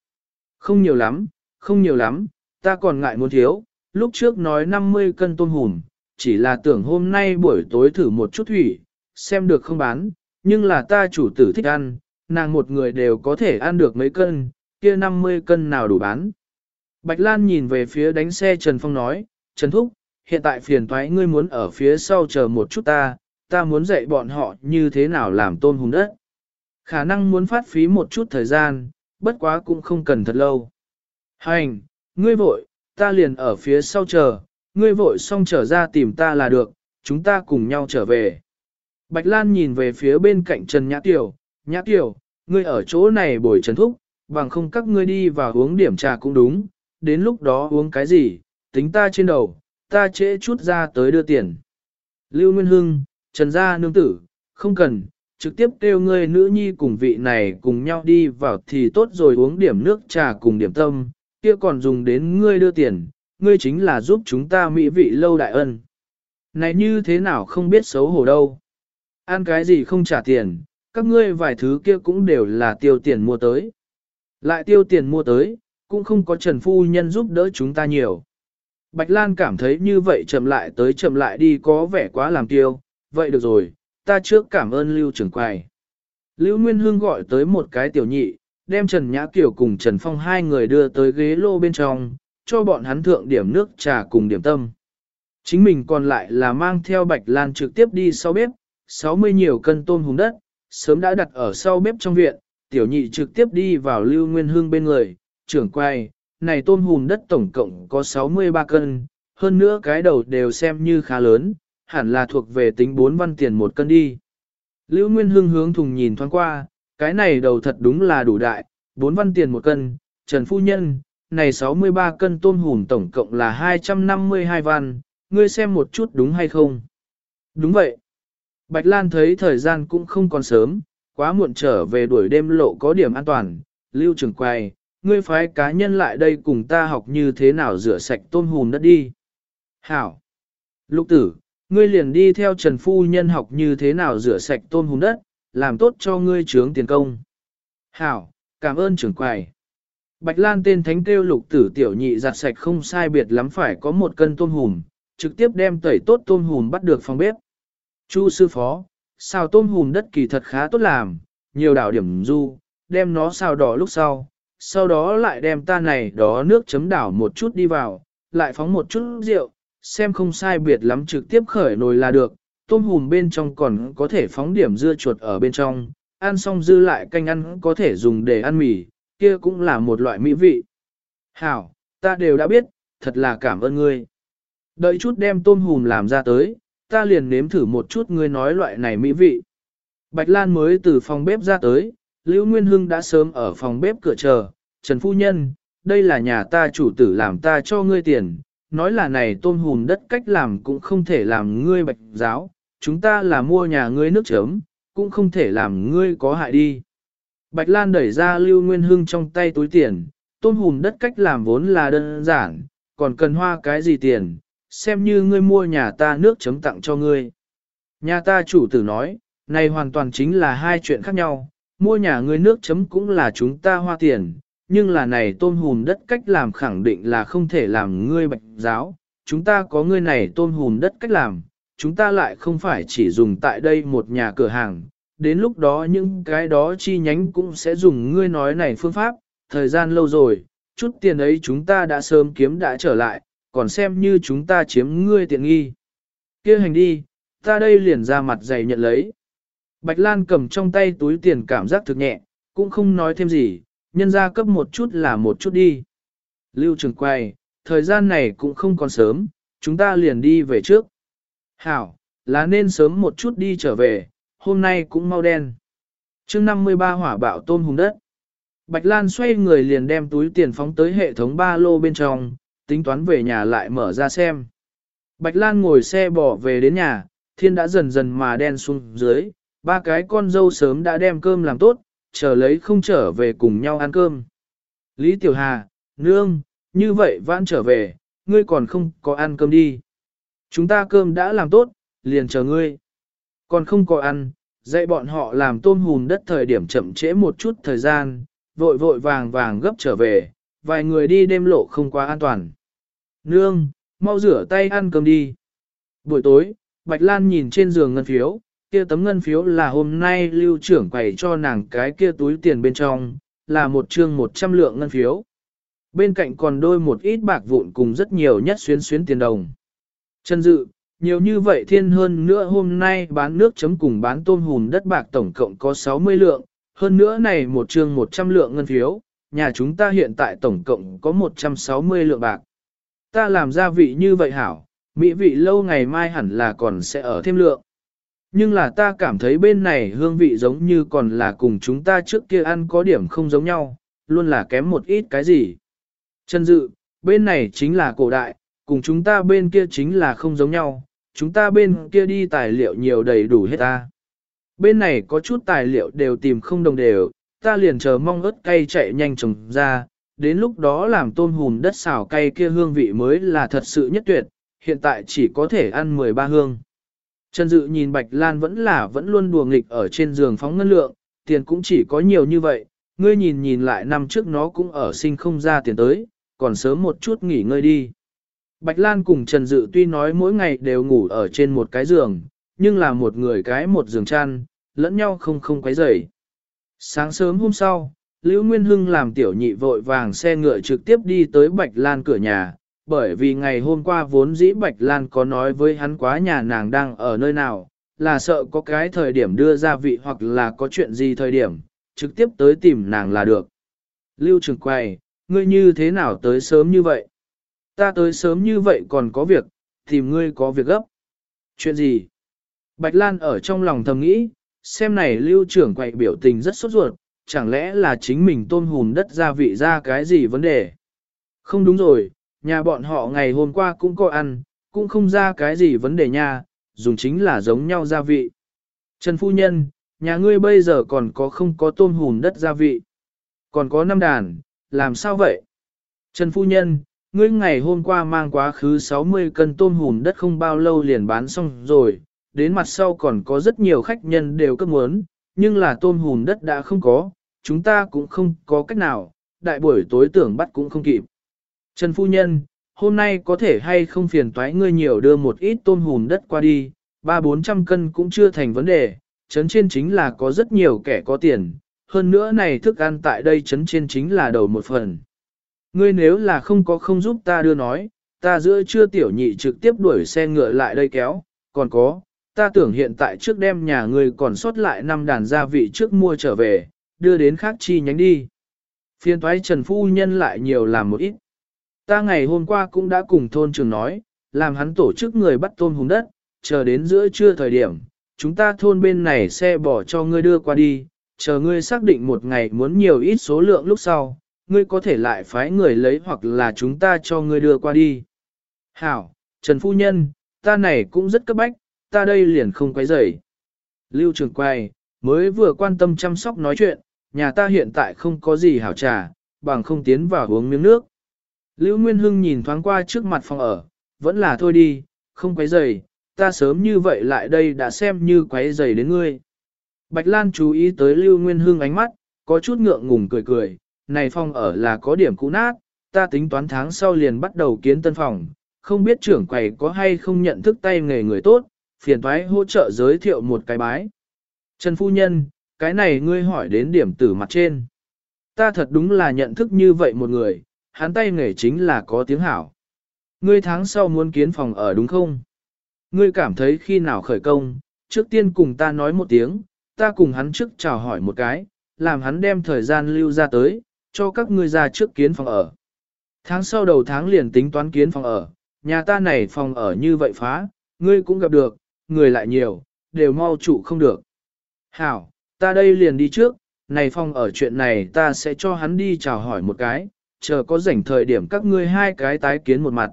Không nhiều lắm, không nhiều lắm, ta còn ngại muốn thiếu, lúc trước nói 50 cân tôm hùm, chỉ là tưởng hôm nay buổi tối thử một chút thủy, xem được không bán, nhưng là ta chủ tử thích ăn, nàng một người đều có thể ăn được mấy cân, kia 50 cân nào đủ bán. Bạch Lan nhìn về phía đánh xe Trần Phong nói, Trần Thúc, hiện tại phiền toái ngươi muốn ở phía sau chờ một chút ta, ta muốn dạy bọn họ như thế nào làm tôm hùm đất. Khả năng muốn phát phí một chút thời gian, bất quá cũng không cần thật lâu. Hành, ngươi vội, ta liền ở phía sau chờ, ngươi vội xong trở ra tìm ta là được, chúng ta cùng nhau trở về. Bạch Lan nhìn về phía bên cạnh Trần Nhã Tiểu, Nhã Tiểu, ngươi ở chỗ này bồi Trần Thúc, bằng không các ngươi đi vào uống điểm trà cũng đúng, đến lúc đó uống cái gì, tính ta trên đầu, ta trễ chút ra tới đưa tiền. Lưu Nguyên Hưng, Trần Gia Nương Tử, không cần, trực tiếp kêu ngươi nữ nhi cùng vị này cùng nhau đi vào thì tốt rồi uống điểm nước trà cùng điểm tâm, kia còn dùng đến ngươi đưa tiền, ngươi chính là giúp chúng ta mỹ vị lâu đại ân. Này như thế nào không biết xấu hổ đâu. Ăn cái gì không trả tiền, các ngươi vài thứ kia cũng đều là tiêu tiền mua tới. Lại tiêu tiền mua tới, cũng không có Trần Phu Nhân giúp đỡ chúng ta nhiều. Bạch Lan cảm thấy như vậy chậm lại tới chậm lại đi có vẻ quá làm tiêu, vậy được rồi, ta trước cảm ơn Lưu trưởng quài. Lưu Nguyên Hương gọi tới một cái tiểu nhị, đem Trần Nhã Kiều cùng Trần Phong hai người đưa tới ghế lô bên trong, cho bọn hắn thượng điểm nước trà cùng điểm tâm. Chính mình còn lại là mang theo Bạch Lan trực tiếp đi sau bếp, 60 nhiều cân tôm hùm đất, sớm đã đặt ở sau bếp trong viện, tiểu nhị trực tiếp đi vào Lưu Nguyên Hương bên người, trưởng quay, này tôm hùm đất tổng cộng có 63 cân, hơn nữa cái đầu đều xem như khá lớn, hẳn là thuộc về tính bốn văn tiền một cân đi. Lưu Nguyên Hưng hướng thùng nhìn thoáng qua, cái này đầu thật đúng là đủ đại, bốn văn tiền một cân, Trần Phu Nhân, này 63 cân tôm hùm tổng cộng là 252 văn, ngươi xem một chút đúng hay không? Đúng vậy. Bạch Lan thấy thời gian cũng không còn sớm, quá muộn trở về đuổi đêm lộ có điểm an toàn, lưu trường quay, ngươi phái cá nhân lại đây cùng ta học như thế nào rửa sạch tôm hùm đất đi. Hảo! Lục tử, ngươi liền đi theo Trần Phu Nhân học như thế nào rửa sạch tôm hùm đất, làm tốt cho ngươi trướng tiền công. Hảo, cảm ơn trưởng quầy. Bạch Lan tên thánh kêu lục tử tiểu nhị giặt sạch không sai biệt lắm phải có một cân tôm hùm, trực tiếp đem tẩy tốt tôm hùm bắt được phòng bếp. Chu sư phó, xào tôm hùm đất kỳ thật khá tốt làm, nhiều đảo điểm du, đem nó xào đỏ lúc sau, sau đó lại đem ta này đó nước chấm đảo một chút đi vào, lại phóng một chút rượu, xem không sai biệt lắm trực tiếp khởi nồi là được, tôm hùm bên trong còn có thể phóng điểm dưa chuột ở bên trong, ăn xong dư lại canh ăn có thể dùng để ăn mì, kia cũng là một loại mỹ vị. Hảo, ta đều đã biết, thật là cảm ơn ngươi. Đợi chút đem tôm hùm làm ra tới, ta liền nếm thử một chút ngươi nói loại này mỹ vị. Bạch Lan mới từ phòng bếp ra tới, Lưu Nguyên Hưng đã sớm ở phòng bếp cửa chờ, Trần Phu Nhân, đây là nhà ta chủ tử làm ta cho ngươi tiền, nói là này tôm hùm đất cách làm cũng không thể làm ngươi bạch giáo, chúng ta là mua nhà ngươi nước chấm, cũng không thể làm ngươi có hại đi. Bạch Lan đẩy ra Lưu Nguyên Hưng trong tay túi tiền, tôm hùm đất cách làm vốn là đơn giản, còn cần hoa cái gì tiền, xem như ngươi mua nhà ta nước chấm tặng cho ngươi. Nhà ta chủ tử nói, này hoàn toàn chính là hai chuyện khác nhau, mua nhà ngươi nước chấm cũng là chúng ta hoa tiền, nhưng là này tôm hùm đất cách làm khẳng định là không thể làm ngươi bạch giáo, chúng ta có ngươi này tôm hùm đất cách làm, chúng ta lại không phải chỉ dùng tại đây một nhà cửa hàng, đến lúc đó những cái đó chi nhánh cũng sẽ dùng ngươi nói này phương pháp, thời gian lâu rồi, chút tiền ấy chúng ta đã sớm kiếm đã trở lại, còn xem như chúng ta chiếm ngươi tiện nghi. kia hành đi, ta đây liền ra mặt dày nhận lấy. Bạch Lan cầm trong tay túi tiền cảm giác thực nhẹ, cũng không nói thêm gì, nhân ra cấp một chút là một chút đi. Lưu trường quay, thời gian này cũng không còn sớm, chúng ta liền đi về trước. Hảo, là nên sớm một chút đi trở về, hôm nay cũng mau đen. chương 53 hỏa bạo tôm hùng đất. Bạch Lan xoay người liền đem túi tiền phóng tới hệ thống ba lô bên trong, tính toán về nhà lại mở ra xem. Bạch Lan ngồi xe bỏ về đến nhà, thiên đã dần dần mà đen xuống dưới, ba cái con dâu sớm đã đem cơm làm tốt, chờ lấy không trở về cùng nhau ăn cơm. Lý Tiểu Hà, nương, như vậy vãn trở về, ngươi còn không có ăn cơm đi. Chúng ta cơm đã làm tốt, liền chờ ngươi. Còn không có ăn, dạy bọn họ làm tôm hùm đất thời điểm chậm trễ một chút thời gian, vội vội vàng vàng gấp trở về, vài người đi đêm lộ không quá an toàn. Nương, mau rửa tay ăn cơm đi. Buổi tối, Bạch Lan nhìn trên giường ngân phiếu, kia tấm ngân phiếu là hôm nay lưu trưởng quầy cho nàng cái kia túi tiền bên trong, là một chương 100 lượng ngân phiếu. Bên cạnh còn đôi một ít bạc vụn cùng rất nhiều nhất xuyến xuyến tiền đồng. Chân dự, nhiều như vậy thiên hơn nữa hôm nay bán nước chấm cùng bán tôm hùm đất bạc tổng cộng có 60 lượng, hơn nữa này một chương 100 lượng ngân phiếu, nhà chúng ta hiện tại tổng cộng có 160 lượng bạc. Ta làm gia vị như vậy hảo, mỹ vị lâu ngày mai hẳn là còn sẽ ở thêm lượng. Nhưng là ta cảm thấy bên này hương vị giống như còn là cùng chúng ta trước kia ăn có điểm không giống nhau, luôn là kém một ít cái gì. Chân dự, bên này chính là cổ đại, cùng chúng ta bên kia chính là không giống nhau, chúng ta bên kia đi tài liệu nhiều đầy đủ hết ta. Bên này có chút tài liệu đều tìm không đồng đều, ta liền chờ mong ớt cay chạy nhanh trồng ra, đến lúc đó làm tôm hùm đất xào cay kia hương vị mới là thật sự nhất tuyệt, hiện tại chỉ có thể ăn 13 hương. Trần Dự nhìn Bạch Lan vẫn là vẫn luôn đùa nghịch ở trên giường phóng ngân lượng, tiền cũng chỉ có nhiều như vậy, ngươi nhìn nhìn lại năm trước nó cũng ở sinh không ra tiền tới, còn sớm một chút nghỉ ngơi đi. Bạch Lan cùng Trần Dự tuy nói mỗi ngày đều ngủ ở trên một cái giường, nhưng là một người cái một giường chăn, lẫn nhau không không quấy rầy. Sáng sớm hôm sau, Lưu Nguyên Hưng làm tiểu nhị vội vàng xe ngựa trực tiếp đi tới Bạch Lan cửa nhà, bởi vì ngày hôm qua vốn dĩ Bạch Lan có nói với hắn quá nhà nàng đang ở nơi nào, là sợ có cái thời điểm đưa ra vị hoặc là có chuyện gì thời điểm, trực tiếp tới tìm nàng là được. Lưu Trường Quay, ngươi như thế nào tới sớm như vậy? Ta tới sớm như vậy còn có việc, tìm ngươi có việc gấp. Chuyện gì? Bạch Lan ở trong lòng thầm nghĩ, xem này lưu trưởng quay biểu tình rất sốt ruột, chẳng lẽ là chính mình tôn hùn đất gia vị ra cái gì vấn đề? Không đúng rồi, nhà bọn họ ngày hôm qua cũng có ăn, cũng không ra cái gì vấn đề nha, dùng chính là giống nhau gia vị. Trần Phu Nhân, nhà ngươi bây giờ còn có không có tôn hùn đất gia vị? Còn có năm đàn, làm sao vậy? Trần Phu Nhân, ngươi ngày hôm qua mang quá khứ 60 cân tôm hùm đất không bao lâu liền bán xong rồi, đến mặt sau còn có rất nhiều khách nhân đều cấp muốn, nhưng là tôm hùm đất đã không có, chúng ta cũng không có cách nào, đại buổi tối tưởng bắt cũng không kịp. Trần Phu Nhân, hôm nay có thể hay không phiền toái ngươi nhiều đưa một ít tôm hùm đất qua đi, ba bốn trăm cân cũng chưa thành vấn đề, Trấn trên chính là có rất nhiều kẻ có tiền, hơn nữa này thức ăn tại đây Trấn trên chính là đầu một phần. Ngươi nếu là không có không giúp ta đưa nói, ta giữa trưa tiểu nhị trực tiếp đuổi xe ngựa lại đây kéo, còn có, ta tưởng hiện tại trước đêm nhà ngươi còn sót lại năm đàn gia vị trước mua trở về, đưa đến khác chi nhánh đi. Phiên thoái Trần Phu Nhân lại nhiều làm một ít. Ta ngày hôm qua cũng đã cùng thôn trường nói, làm hắn tổ chức người bắt tôm hùng đất, chờ đến giữa trưa thời điểm, chúng ta thôn bên này xe bỏ cho ngươi đưa qua đi, chờ ngươi xác định một ngày muốn nhiều ít số lượng lúc sau, ngươi có thể lại phái người lấy hoặc là chúng ta cho ngươi đưa qua đi. Hảo, Trần Phu Nhân, ta này cũng rất cấp bách, ta đây liền không quấy rầy. Lưu Trường Quay, mới vừa quan tâm chăm sóc nói chuyện, nhà ta hiện tại không có gì hảo trà, bằng không tiến vào uống miếng nước. Lưu Nguyên Hưng nhìn thoáng qua trước mặt phòng ở, vẫn là thôi đi, không quấy rầy, ta sớm như vậy lại đây đã xem như quấy rầy đến ngươi. Bạch Lan chú ý tới Lưu Nguyên Hưng ánh mắt, có chút ngượng ngùng cười cười, này phòng ở là có điểm cũ nát, ta tính toán tháng sau liền bắt đầu kiến tân phòng, không biết trưởng quầy có hay không nhận thức tay nghề người tốt, phiền thoái hỗ trợ giới thiệu một cái bái. Trần Phu Nhân, cái này ngươi hỏi đến điểm tử mặt trên. Ta thật đúng là nhận thức như vậy một người, hắn tay nghề chính là có tiếng hảo. Ngươi tháng sau muốn kiến phòng ở đúng không? Ngươi cảm thấy khi nào khởi công, trước tiên cùng ta nói một tiếng, ta cùng hắn trước chào hỏi một cái, làm hắn đem thời gian lưu ra tới, cho các ngươi ra trước kiến phòng ở. Tháng sau đầu tháng liền tính toán kiến phòng ở, nhà ta này phòng ở như vậy phá, ngươi cũng gặp được, người lại nhiều, đều mau trụ không được. Hảo, ta đây liền đi trước, này phòng ở chuyện này ta sẽ cho hắn đi chào hỏi một cái, chờ có rảnh thời điểm các ngươi hai cái tái kiến một mặt.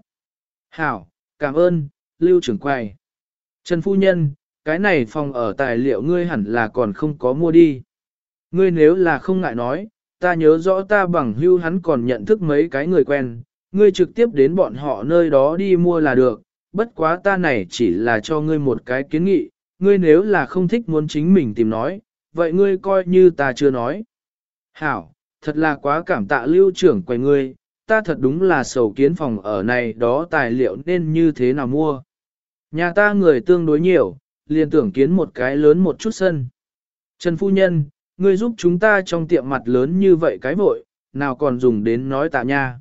Hảo, cảm ơn, Lưu trưởng quay. Trần Phu Nhân, cái này phòng ở tài liệu ngươi hẳn là còn không có mua đi. Ngươi nếu là không ngại nói, ta nhớ rõ ta bằng hưu hắn còn nhận thức mấy cái người quen, ngươi trực tiếp đến bọn họ nơi đó đi mua là được, bất quá ta này chỉ là cho ngươi một cái kiến nghị, ngươi nếu là không thích muốn chính mình tìm nói, vậy ngươi coi như ta chưa nói. Hảo, thật là quá cảm tạ lưu trưởng quầy ngươi, ta thật đúng là sầu kiến phòng ở này đó tài liệu nên như thế nào mua. Nhà ta người tương đối nhiều, liền tưởng kiến một cái lớn một chút sân. Trần Phu Nhân, ngươi giúp chúng ta trong tiệm mặt lớn như vậy cái vội, nào còn dùng đến nói tạ nha.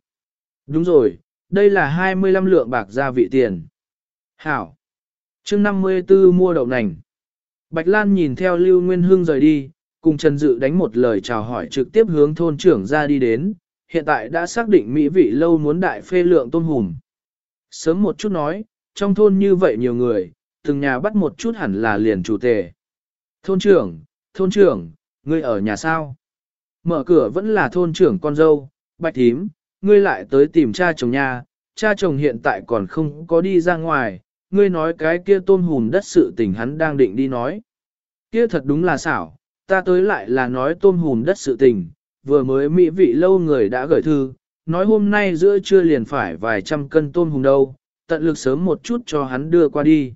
Đúng rồi, đây là 25 lượng bạc gia vị tiền. Hảo. chương 54 mua đậu nành. Bạch Lan nhìn theo Lưu Nguyên Hương rời đi, cùng Trần Dự đánh một lời chào hỏi trực tiếp hướng thôn trưởng ra đi đến, hiện tại đã xác định Mỹ vị lâu muốn đại phê lượng tôm hùm. Sớm một chút nói, trong thôn như vậy nhiều người, từng nhà bắt một chút hẳn là liền chủ tề. Thôn trưởng, thôn trưởng, ngươi ở nhà sao? Mở cửa vẫn là thôn trưởng con dâu, bạch thím, ngươi lại tới tìm cha chồng nhà, cha chồng hiện tại còn không có đi ra ngoài, ngươi nói cái kia tôm hùm đất sự tình hắn đang định đi nói. Kia thật đúng là xảo, ta tới lại là nói tôm hùm đất sự tình, vừa mới mỹ vị lâu người đã gửi thư, nói hôm nay giữa trưa liền phải vài trăm cân tôm hùm đâu, tận lực sớm một chút cho hắn đưa qua đi.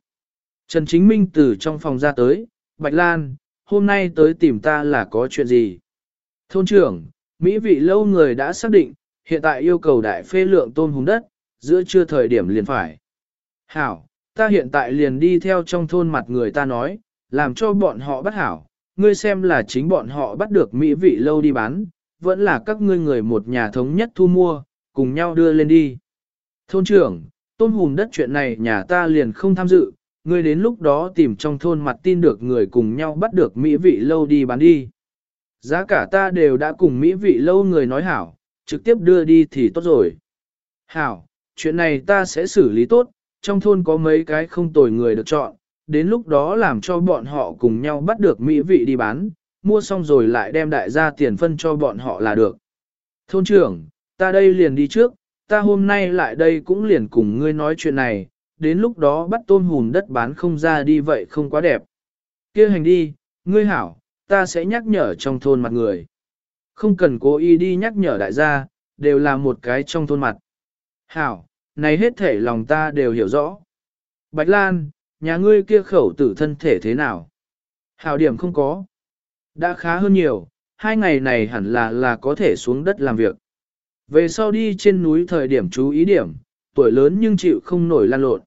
Trần Chính Minh từ trong phòng ra tới, Bạch Lan, hôm nay tới tìm ta là có chuyện gì? Thôn trưởng, Mỹ vị lâu người đã xác định, hiện tại yêu cầu đại phê lượng tôm hùm đất, giữa trưa thời điểm liền phải. Hảo, ta hiện tại liền đi theo trong thôn mặt người ta nói, làm cho bọn họ bắt hảo, ngươi xem là chính bọn họ bắt được mỹ vị lâu đi bán, vẫn là các ngươi người một nhà thống nhất thu mua, cùng nhau đưa lên đi. Thôn trưởng, tôm hùm đất chuyện này nhà ta liền không tham dự, ngươi đến lúc đó tìm trong thôn mặt tin được người cùng nhau bắt được mỹ vị lâu đi bán đi. Giá cả ta đều đã cùng mỹ vị lâu người nói hảo, trực tiếp đưa đi thì tốt rồi. Hảo, chuyện này ta sẽ xử lý tốt, trong thôn có mấy cái không tồi người được chọn, đến lúc đó làm cho bọn họ cùng nhau bắt được mỹ vị đi bán, mua xong rồi lại đem đại gia tiền phân cho bọn họ là được. Thôn trưởng, ta đây liền đi trước, ta hôm nay lại đây cũng liền cùng ngươi nói chuyện này, đến lúc đó bắt tôm hùm đất bán không ra đi vậy không quá đẹp. kia hành đi, ngươi hảo, ta sẽ nhắc nhở trong thôn mặt người. Không cần cố ý đi nhắc nhở đại gia, đều là một cái trong thôn mặt. Hảo, này hết thể lòng ta đều hiểu rõ. Bạch Lan, nhà ngươi kia khẩu tử thân thể thế nào? Hảo điểm không có. Đã khá hơn nhiều, hai ngày này hẳn là là có thể xuống đất làm việc. Về sau đi trên núi thời điểm chú ý điểm, tuổi lớn nhưng chịu không nổi lan lộn.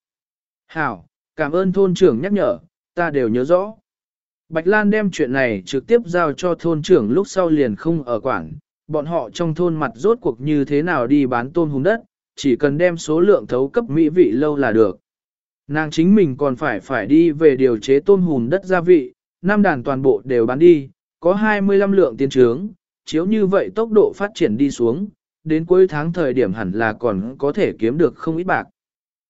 Hảo, cảm ơn thôn trưởng nhắc nhở, ta đều nhớ rõ. Bạch Lan đem chuyện này trực tiếp giao cho thôn trưởng lúc sau liền không ở quảng, bọn họ trong thôn mặt rốt cuộc như thế nào đi bán tôm hùng đất, chỉ cần đem số lượng thấu cấp mỹ vị lâu là được. Nàng chính mình còn phải phải đi về điều chế tôm hùm đất gia vị, năm đàn toàn bộ đều bán đi, có 25 lượng tiền trướng, chiếu như vậy tốc độ phát triển đi xuống, đến cuối tháng thời điểm hẳn là còn có thể kiếm được không ít bạc.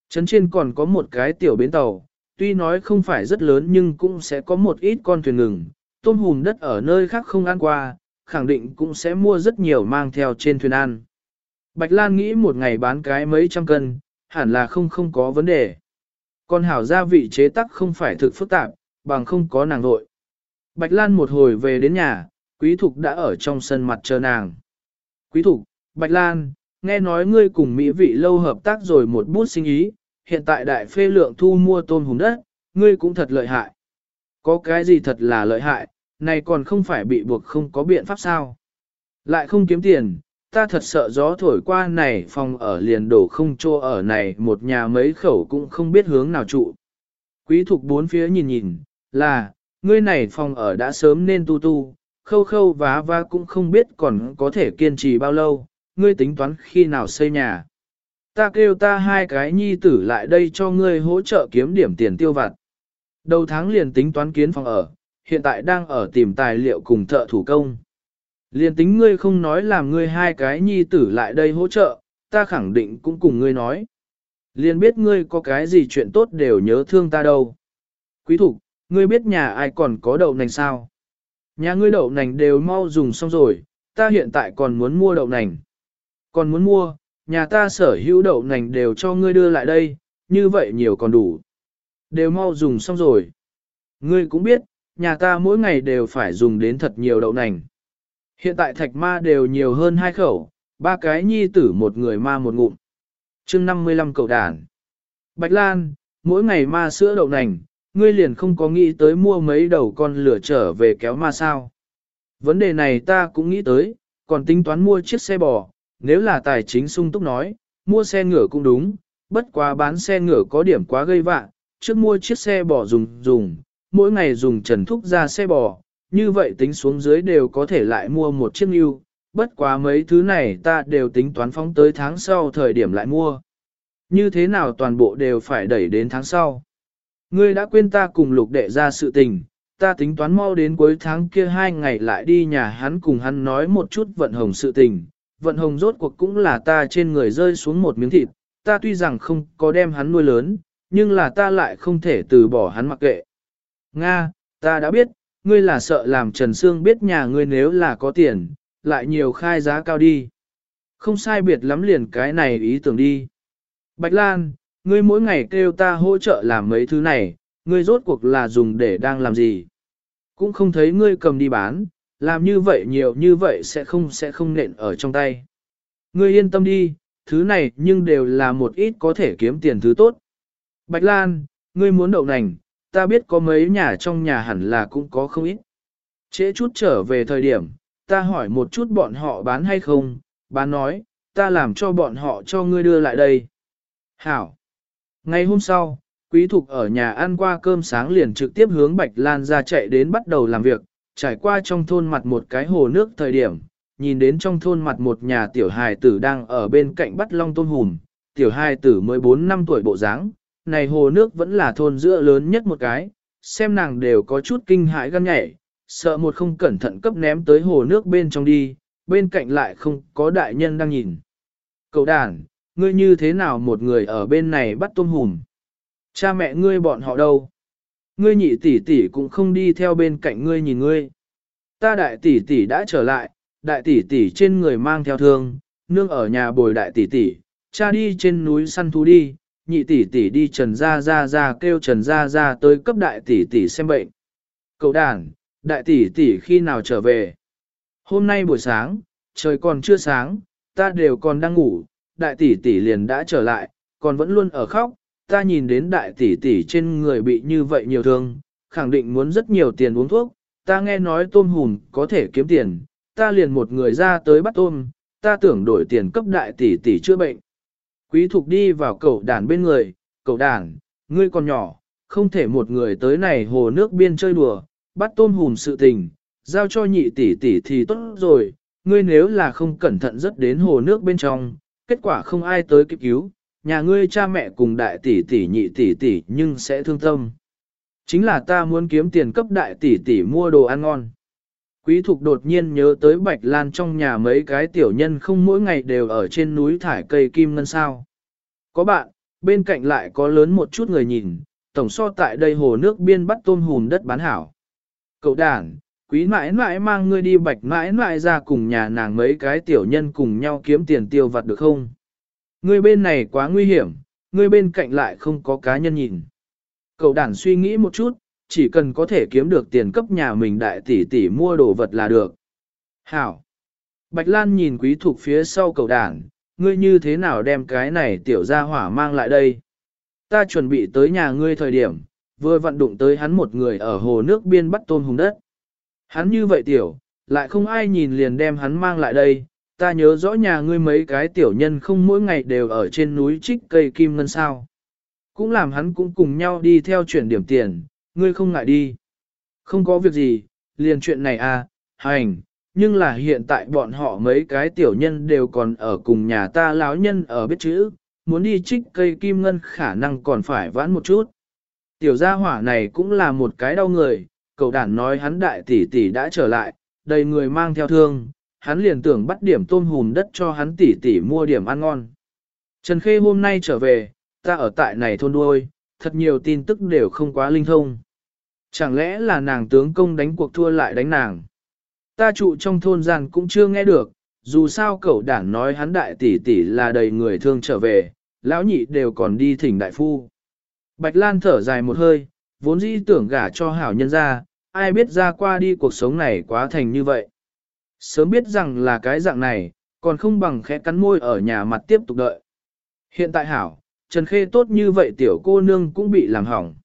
Trấn trên còn có một cái tiểu bến tàu, tuy nói không phải rất lớn nhưng cũng sẽ có một ít con thuyền ngừng, tôm hùm đất ở nơi khác không ăn qua, khẳng định cũng sẽ mua rất nhiều mang theo trên thuyền ăn. Bạch Lan nghĩ một ngày bán cái mấy trăm cân, hẳn là không không có vấn đề. Còn hảo gia vị chế tắc không phải thực phức tạp, bằng không có nàng nội. Bạch Lan một hồi về đến nhà, Quý Thục đã ở trong sân mặt chờ nàng. Quý Thục, Bạch Lan, nghe nói ngươi cùng Mỹ vị lâu hợp tác rồi một bút sinh ý, hiện tại đại phê lượng thu mua tôm hùm đất, ngươi cũng thật lợi hại. Có cái gì thật là lợi hại, này còn không phải bị buộc không có biện pháp sao. Lại không kiếm tiền, ta thật sợ gió thổi qua này phòng ở liền đổ không trô ở này một nhà mấy khẩu cũng không biết hướng nào trụ. Quý thục bốn phía nhìn nhìn, là, ngươi này phòng ở đã sớm nên tu tu, khâu khâu vá vá cũng không biết còn có thể kiên trì bao lâu, ngươi tính toán khi nào xây nhà. Ta kêu ta hai cái nhi tử lại đây cho ngươi hỗ trợ kiếm điểm tiền tiêu vặt. Đầu tháng liền tính toán kiến phòng ở, hiện tại đang ở tìm tài liệu cùng thợ thủ công. Liên tính ngươi không nói làm ngươi hai cái nhi tử lại đây hỗ trợ, ta khẳng định cũng cùng ngươi nói. Liên biết ngươi có cái gì chuyện tốt đều nhớ thương ta đâu. Quý thục, ngươi biết nhà ai còn có đậu nành sao? Nhà ngươi đậu nành đều mau dùng xong rồi, ta hiện tại còn muốn mua đậu nành. Còn muốn mua, nhà ta sở hữu đậu nành đều cho ngươi đưa lại đây, như vậy nhiều còn đủ. Đều mau dùng xong rồi. Ngươi cũng biết, nhà ta mỗi ngày đều phải dùng đến thật nhiều đậu nành. Hiện tại thạch ma đều nhiều hơn hai khẩu, ba cái nhi tử một người ma một ngụm. chương 55 cầu đàn. Bạch Lan, mỗi ngày ma sữa đậu nành, ngươi liền không có nghĩ tới mua mấy đầu con lửa trở về kéo ma sao. Vấn đề này ta cũng nghĩ tới, còn tính toán mua chiếc xe bò, nếu là tài chính sung túc nói, mua xe ngựa cũng đúng, bất quá bán xe ngựa có điểm quá gây vạ, trước mua chiếc xe bò dùng dùng, mỗi ngày dùng trần thúc ra xe bò, như vậy tính xuống dưới đều có thể lại mua một chiếc new, bất quá mấy thứ này ta đều tính toán phóng tới tháng sau thời điểm lại mua. Như thế nào toàn bộ đều phải đẩy đến tháng sau. Ngươi đã quên ta cùng lục đệ ra sự tình, ta tính toán mau đến cuối tháng kia hai ngày lại đi nhà hắn cùng hắn nói một chút vận hồng sự tình. Vận hồng rốt cuộc cũng là ta trên người rơi xuống một miếng thịt, ta tuy rằng không có đem hắn nuôi lớn, nhưng là ta lại không thể từ bỏ hắn mặc kệ. Nga, ta đã biết, ngươi là sợ làm Trần Sương biết nhà ngươi nếu là có tiền, lại nhiều khai giá cao đi. Không sai biệt lắm liền cái này ý tưởng đi. Bạch Lan, ngươi mỗi ngày kêu ta hỗ trợ làm mấy thứ này, ngươi rốt cuộc là dùng để đang làm gì? Cũng không thấy ngươi cầm đi bán, làm như vậy nhiều như vậy sẽ không sẽ không nện ở trong tay. Ngươi yên tâm đi, thứ này nhưng đều là một ít có thể kiếm tiền thứ tốt. Bạch Lan, ngươi muốn đậu nành, ta biết có mấy nhà trong nhà hẳn là cũng có không ít. Trễ chút trở về thời điểm, ta hỏi một chút bọn họ bán hay không, bán nói, ta làm cho bọn họ cho ngươi đưa lại đây. Hảo. Ngày hôm sau, Quý Thục ở nhà ăn qua cơm sáng liền trực tiếp hướng Bạch Lan ra chạy đến bắt đầu làm việc, trải qua trong thôn mặt một cái hồ nước thời điểm, nhìn đến trong thôn mặt một nhà tiểu hài tử đang ở bên cạnh bắt long tôn hùm, tiểu hài tử 14 năm tuổi bộ dáng, này hồ nước vẫn là thôn giữa lớn nhất một cái, xem nàng đều có chút kinh hãi gan nhảy, sợ một không cẩn thận cấp ném tới hồ nước bên trong đi, bên cạnh lại không có đại nhân đang nhìn. Cậu đàn, ngươi như thế nào một người ở bên này bắt tôm hùm? Cha mẹ ngươi bọn họ đâu? Ngươi nhị tỷ tỷ cũng không đi theo bên cạnh ngươi nhìn ngươi. Ta đại tỷ tỷ đã trở lại, đại tỷ tỷ trên người mang theo thương, nương ở nhà bồi đại tỷ tỷ, cha đi trên núi săn thú đi, nhị tỷ tỷ đi trần Gia Gia Gia kêu trần Gia Gia tới cấp đại tỷ tỷ xem bệnh. Cậu đàn, đại tỷ tỷ khi nào trở về? Hôm nay buổi sáng, trời còn chưa sáng, ta đều còn đang ngủ, đại tỷ tỷ liền đã trở lại, còn vẫn luôn ở khóc, ta nhìn đến đại tỷ tỷ trên người bị như vậy nhiều thương, khẳng định muốn rất nhiều tiền uống thuốc, ta nghe nói tôm hùm có thể kiếm tiền, ta liền một người ra tới bắt tôm, ta tưởng đổi tiền cấp đại tỷ tỷ chữa bệnh. Quý thục đi vào cầu đàn bên người, cầu đàn, ngươi còn nhỏ, không thể một người tới này hồ nước biên chơi đùa, bắt tôm hùm sự tình, giao cho nhị tỷ tỷ thì tốt rồi, ngươi nếu là không cẩn thận rất đến hồ nước bên trong, kết quả không ai tới kịp cứu, nhà ngươi cha mẹ cùng đại tỷ tỷ nhị tỷ tỷ nhưng sẽ thương tâm. Chính là ta muốn kiếm tiền cấp đại tỷ tỷ mua đồ ăn ngon. Quý thục đột nhiên nhớ tới Bạch Lan trong nhà mấy cái tiểu nhân không mỗi ngày đều ở trên núi thải cây kim ngân sao. Có bạn, bên cạnh lại có lớn một chút người nhìn, tổng so tại đây hồ nước biên bắt tôm hùm đất bán hảo. Cậu đàn, quý mãi mãi mang ngươi đi bạch mãi mãi ra cùng nhà nàng mấy cái tiểu nhân cùng nhau kiếm tiền tiêu vặt được không? Ngươi bên này quá nguy hiểm, ngươi bên cạnh lại không có cá nhân nhìn. Cậu đàn suy nghĩ một chút, chỉ cần có thể kiếm được tiền cấp nhà mình đại tỷ tỷ mua đồ vật là được. Hảo! Bạch Lan nhìn quý thuộc phía sau cầu đàn, ngươi như thế nào đem cái này tiểu gia hỏa mang lại đây? Ta chuẩn bị tới nhà ngươi thời điểm, vừa vận đụng tới hắn một người ở hồ nước biên bắt tôm hùng đất. Hắn như vậy tiểu, lại không ai nhìn liền đem hắn mang lại đây, ta nhớ rõ nhà ngươi mấy cái tiểu nhân không mỗi ngày đều ở trên núi trích cây kim ngân sao. Cũng làm hắn cũng cùng nhau đi theo chuyển điểm tiền, ngươi không ngại đi. Không có việc gì, liền chuyện này à, hành, nhưng là hiện tại bọn họ mấy cái tiểu nhân đều còn ở cùng nhà ta lão nhân ở biết chữ, muốn đi trích cây kim ngân khả năng còn phải vãn một chút. Tiểu gia hỏa này cũng là một cái đau người, cậu đản nói hắn đại tỷ tỷ đã trở lại, đầy người mang theo thương, hắn liền tưởng bắt điểm tôm hùm đất cho hắn tỷ tỷ mua điểm ăn ngon. Trần Khê hôm nay trở về, ta ở tại này thôn đuôi, thật nhiều tin tức đều không quá linh thông. Chẳng lẽ là nàng tướng công đánh cuộc thua lại đánh nàng? Ta trụ trong thôn gian cũng chưa nghe được, dù sao cậu đảng nói hắn đại tỷ tỷ là đầy người thương trở về, lão nhị đều còn đi thỉnh đại phu. Bạch Lan thở dài một hơi, vốn dĩ tưởng gả cho hảo nhân ra, ai biết ra qua đi cuộc sống này quá thành như vậy. Sớm biết rằng là cái dạng này, còn không bằng khẽ cắn môi ở nhà mặt tiếp tục đợi. Hiện tại hảo, Trần Khê tốt như vậy tiểu cô nương cũng bị làm hỏng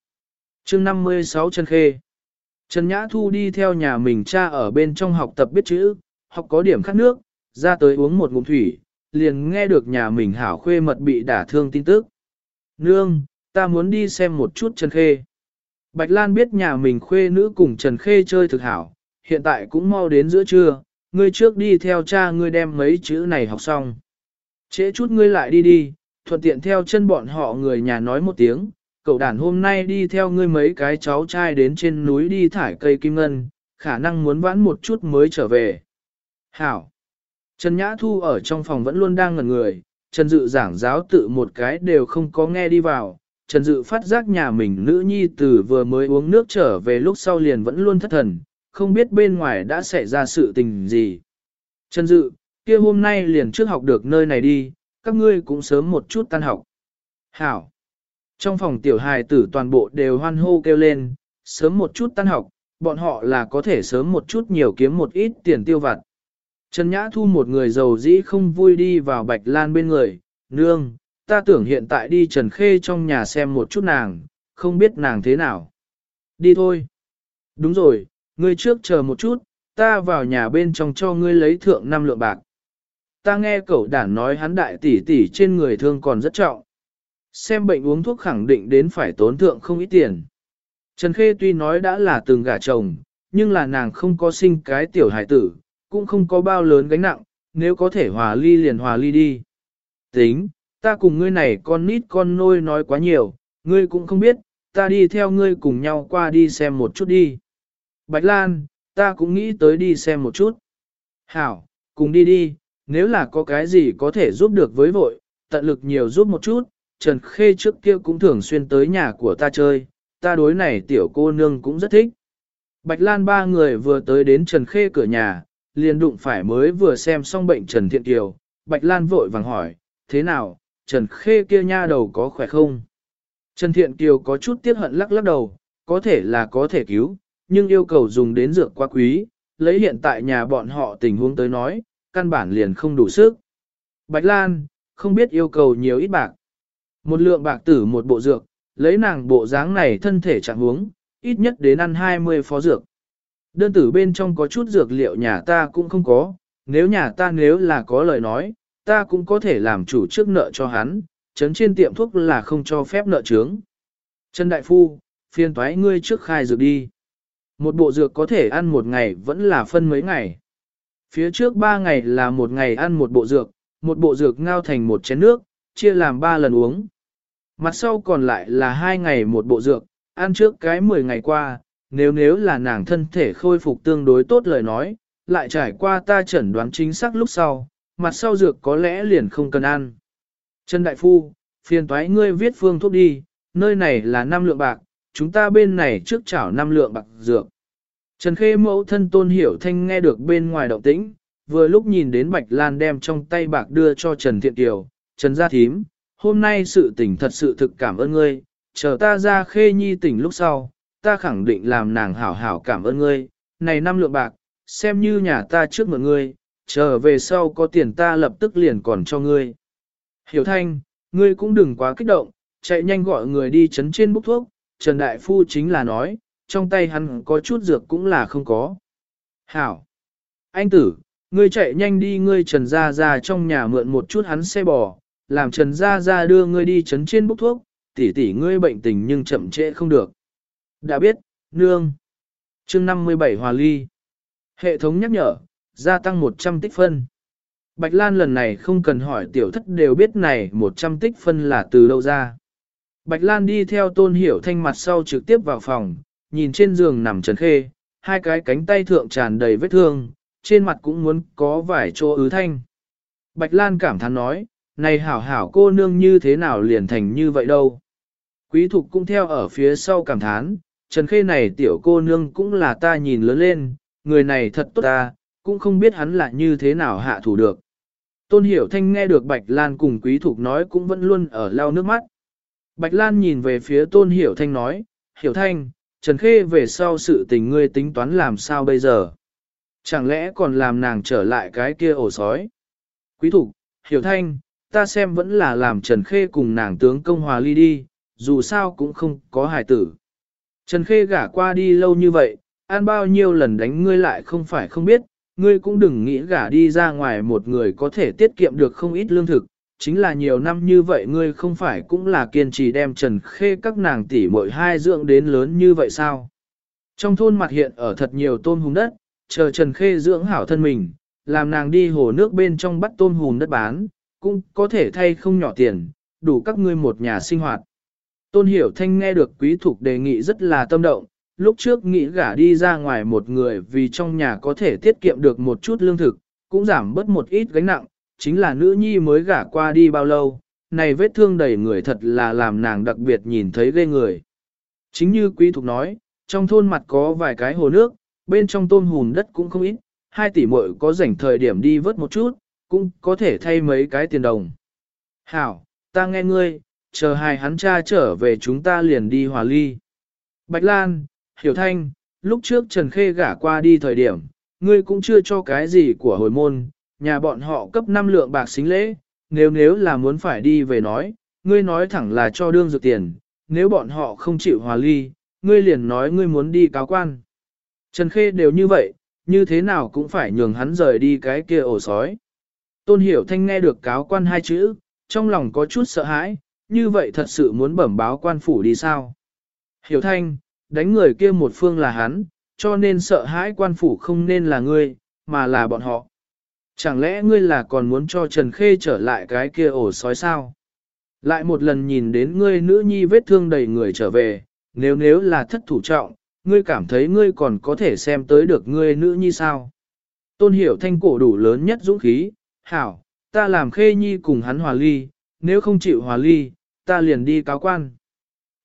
chương 56 Trần Khê Trần Nhã Thu đi theo nhà mình cha ở bên trong học tập biết chữ, học có điểm khát nước, ra tới uống một ngụm thủy, liền nghe được nhà mình hảo khuê mật bị đả thương tin tức. Nương, ta muốn đi xem một chút Trần Khê. Bạch Lan biết nhà mình khuê nữ cùng Trần Khê chơi thực hảo, hiện tại cũng mau đến giữa trưa, ngươi trước đi theo cha ngươi đem mấy chữ này học xong. Trễ chút ngươi lại đi đi, thuận tiện theo chân bọn họ người nhà nói một tiếng, cậu đàn hôm nay đi theo ngươi mấy cái cháu trai đến trên núi đi thải cây kim ngân, khả năng muốn vãn một chút mới trở về. Hảo! Trần Nhã Thu ở trong phòng vẫn luôn đang ngẩn người, Trần Dự giảng giáo tự một cái đều không có nghe đi vào. Trần Dự phát giác nhà mình nữ nhi từ vừa mới uống nước trở về lúc sau liền vẫn luôn thất thần, không biết bên ngoài đã xảy ra sự tình gì. Trần Dự, kia hôm nay liền trước học được nơi này đi, các ngươi cũng sớm một chút tan học. Hảo! Trong phòng tiểu hài tử toàn bộ đều hoan hô kêu lên, sớm một chút tan học, bọn họ là có thể sớm một chút nhiều kiếm một ít tiền tiêu vặt. Trần Nhã Thu một người giàu dĩ không vui đi vào Bạch Lan bên người, nương, ta tưởng hiện tại đi Trần Khê trong nhà xem một chút nàng, không biết nàng thế nào. Đi thôi. Đúng rồi, ngươi trước chờ một chút, ta vào nhà bên trong cho ngươi lấy thượng năm lượng bạc. Ta nghe cậu đản nói hắn đại tỷ tỷ trên người thương còn rất trọng. Xem bệnh uống thuốc khẳng định đến phải tốn thượng không ít tiền. Trần Khê tuy nói đã là từng gả chồng, nhưng là nàng không có sinh cái tiểu hải tử, cũng không có bao lớn gánh nặng, nếu có thể hòa ly liền hòa ly đi. Tính, ta cùng ngươi này con nít con nôi nói quá nhiều, ngươi cũng không biết, ta đi theo ngươi cùng nhau qua đi xem một chút đi. Bạch Lan, ta cũng nghĩ tới đi xem một chút. Hảo, cùng đi đi, nếu là có cái gì có thể giúp được với vội, tận lực nhiều giúp một chút, Trần Khê trước kia cũng thường xuyên tới nhà của ta chơi, ta đối này tiểu cô nương cũng rất thích. Bạch Lan ba người vừa tới đến Trần Khê cửa nhà, liền đụng phải mới vừa xem xong bệnh Trần Thiện Kiều, Bạch Lan vội vàng hỏi, thế nào, Trần Khê kia nha đầu có khỏe không? Trần Thiện Kiều có chút tiếc hận lắc lắc đầu, có thể là có thể cứu, nhưng yêu cầu dùng đến dược quá quý, lấy hiện tại nhà bọn họ tình huống tới nói, căn bản liền không đủ sức. Bạch Lan, không biết yêu cầu nhiều ít bạc. Một lượng bạc tử một bộ dược, lấy nàng bộ dáng này thân thể chẳng huống, ít nhất đến ăn 20 phó dược. Đơn tử bên trong có chút dược liệu nhà ta cũng không có, nếu nhà ta nếu là có lời nói, ta cũng có thể làm chủ trước nợ cho hắn, chấn trên tiệm thuốc là không cho phép nợ trướng. Trần Đại Phu, phiên toái ngươi trước khai dược đi. Một bộ dược có thể ăn một ngày vẫn là phân mấy ngày. Phía trước ba ngày là một ngày ăn một bộ dược, một bộ dược ngao thành một chén nước, chia làm ba lần uống. Mặt sau còn lại là hai ngày một bộ dược, ăn trước cái 10 ngày qua, nếu nếu là nàng thân thể khôi phục tương đối tốt lời nói, lại trải qua ta chẩn đoán chính xác lúc sau, mặt sau dược có lẽ liền không cần ăn. Trần Đại Phu, phiền toái ngươi viết phương thuốc đi, nơi này là 5 lượng bạc, chúng ta bên này trước chảo 5 lượng bạc dược. Trần Khê mẫu thân tôn hiểu thanh nghe được bên ngoài động tĩnh, vừa lúc nhìn đến Bạch Lan đem trong tay bạc đưa cho Trần Thiện Kiều, Trần Gia Thím, hôm nay sự tình thật sự thực cảm ơn ngươi, chờ ta ra Khê Nhi tỉnh lúc sau, ta khẳng định làm nàng hảo hảo cảm ơn ngươi, này năm lượng bạc, xem như nhà ta trước mượn ngươi, chờ về sau có tiền ta lập tức liền còn cho ngươi. Hiểu thanh, ngươi cũng đừng quá kích động, chạy nhanh gọi người đi chấn trên bốc thuốc, Trần Đại Phu chính là nói, trong tay hắn có chút dược cũng là không có. Hảo! Anh tử, ngươi chạy nhanh đi ngươi Trần Gia Gia trong nhà mượn một chút hắn xe bò, làm Trần Gia Gia đưa ngươi đi chấn trên bốc thuốc, tỷ tỷ ngươi bệnh tình nhưng chậm trễ không được. Đã biết, nương. chương 57 hòa ly. Hệ thống nhắc nhở, gia tăng 100 tích phân. Bạch Lan lần này không cần hỏi tiểu thất đều biết này 100 tích phân là từ đâu ra. Bạch Lan đi theo tôn hiểu thanh mặt sau trực tiếp vào phòng, nhìn trên giường nằm trần khê, hai cái cánh tay thượng tràn đầy vết thương, trên mặt cũng muốn có vài chỗ ứ thanh. Bạch Lan cảm thán nói, này hảo hảo cô nương như thế nào liền thành như vậy đâu. Quý thục cũng theo ở phía sau cảm thán, Trần Khê này tiểu cô nương cũng là ta nhìn lớn lên, người này thật tốt ta, cũng không biết hắn là như thế nào hạ thủ được. Tôn Hiểu Thanh nghe được Bạch Lan cùng Quý Thục nói cũng vẫn luôn ở lau nước mắt. Bạch Lan nhìn về phía Tôn Hiểu Thanh nói, Hiểu Thanh, Trần Khê về sau sự tình ngươi tính toán làm sao bây giờ? Chẳng lẽ còn làm nàng trở lại cái kia ổ sói? Quý thục, Hiểu Thanh, ta xem vẫn là làm Trần Khê cùng nàng tướng công hòa ly đi, dù sao cũng không có hài tử. Trần Khê gả qua đi lâu như vậy, ăn bao nhiêu lần đánh ngươi lại không phải không biết, ngươi cũng đừng nghĩ gả đi ra ngoài một người có thể tiết kiệm được không ít lương thực, chính là nhiều năm như vậy ngươi không phải cũng là kiên trì đem Trần Khê các nàng tỷ muội hai dưỡng đến lớn như vậy sao? Trong thôn mặt hiện ở thật nhiều tôm hùng đất, chờ Trần Khê dưỡng hảo thân mình, làm nàng đi hồ nước bên trong bắt tôm hùm đất bán, cũng có thể thay không nhỏ tiền, đủ các ngươi một nhà sinh hoạt. Tôn Hiểu Thanh nghe được quý thục đề nghị rất là tâm động, lúc trước nghĩ gả đi ra ngoài một người vì trong nhà có thể tiết kiệm được một chút lương thực, cũng giảm bớt một ít gánh nặng, chính là nữ nhi mới gả qua đi bao lâu, này vết thương đầy người thật là làm nàng đặc biệt nhìn thấy ghê người. Chính như quý thục nói, trong thôn mặt có vài cái hồ nước, bên trong tôm hùn đất cũng không ít, hai tỷ muội có rảnh thời điểm đi vớt một chút, cũng có thể thay mấy cái tiền đồng. Hảo, ta nghe ngươi, chờ hai hắn cha trở về chúng ta liền đi hòa ly. Bạch Lan, Hiểu Thanh, lúc trước Trần Khê gả qua đi thời điểm, ngươi cũng chưa cho cái gì của hồi môn, nhà bọn họ cấp 5 lượng bạc xính lễ, nếu nếu là muốn phải đi về nói, ngươi nói thẳng là cho đương dược tiền, nếu bọn họ không chịu hòa ly, ngươi liền nói ngươi muốn đi cáo quan. Trần Khê đều như vậy, như thế nào cũng phải nhường hắn rời đi cái kia ổ sói. Tôn Hiểu Thanh nghe được cáo quan hai chữ, trong lòng có chút sợ hãi, như vậy thật sự muốn bẩm báo quan phủ đi sao? Hiểu Thanh, đánh người kia một phương là hắn, cho nên sợ hãi quan phủ không nên là ngươi, mà là bọn họ. Chẳng lẽ ngươi là còn muốn cho Trần Khê trở lại cái kia ổ sói sao? Lại một lần nhìn đến ngươi nữ nhi vết thương đầy người trở về, nếu nếu là thất thủ trọng, ngươi cảm thấy ngươi còn có thể xem tới được ngươi nữ nhi sao? Tôn hiểu thanh cổ đủ lớn nhất dũng khí, hảo, ta làm khê nhi cùng hắn hòa ly, nếu không chịu hòa ly, ta liền đi cáo quan.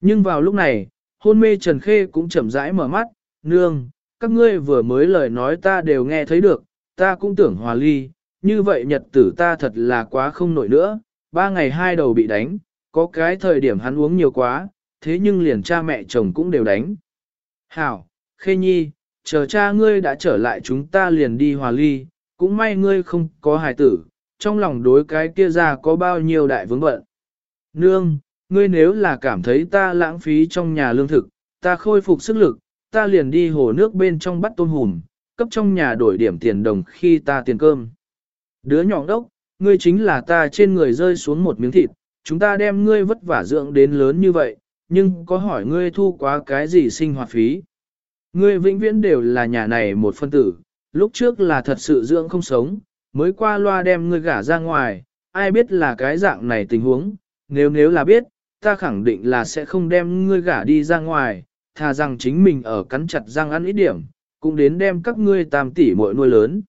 Nhưng vào lúc này, hôn mê Trần Khê cũng chậm rãi mở mắt, nương, các ngươi vừa mới lời nói ta đều nghe thấy được, ta cũng tưởng hòa ly, như vậy nhật tử ta thật là quá không nổi nữa, ba ngày hai đầu bị đánh, có cái thời điểm hắn uống nhiều quá, thế nhưng liền cha mẹ chồng cũng đều đánh. Hảo, Khê Nhi, chờ cha ngươi đã trở lại chúng ta liền đi hòa ly, cũng may ngươi không có hài tử, trong lòng đối cái kia ra có bao nhiêu đại vướng bận. Nương, ngươi nếu là cảm thấy ta lãng phí trong nhà lương thực, ta khôi phục sức lực, ta liền đi hồ nước bên trong bắt tôm hùm, cấp trong nhà đổi điểm tiền đồng khi ta tiền cơm. Đứa nhỏ đốc, ngươi chính là ta trên người rơi xuống một miếng thịt, chúng ta đem ngươi vất vả dưỡng đến lớn như vậy, nhưng có hỏi ngươi thu quá cái gì sinh hoạt phí. Ngươi vĩnh viễn đều là nhà này một phân tử, lúc trước là thật sự dưỡng không sống, mới qua loa đem ngươi gả ra ngoài, ai biết là cái dạng này tình huống, nếu nếu là biết, ta khẳng định là sẽ không đem ngươi gả đi ra ngoài, thà rằng chính mình ở cắn chặt răng ăn ít điểm, cũng đến đem các ngươi tam tỷ muội nuôi lớn.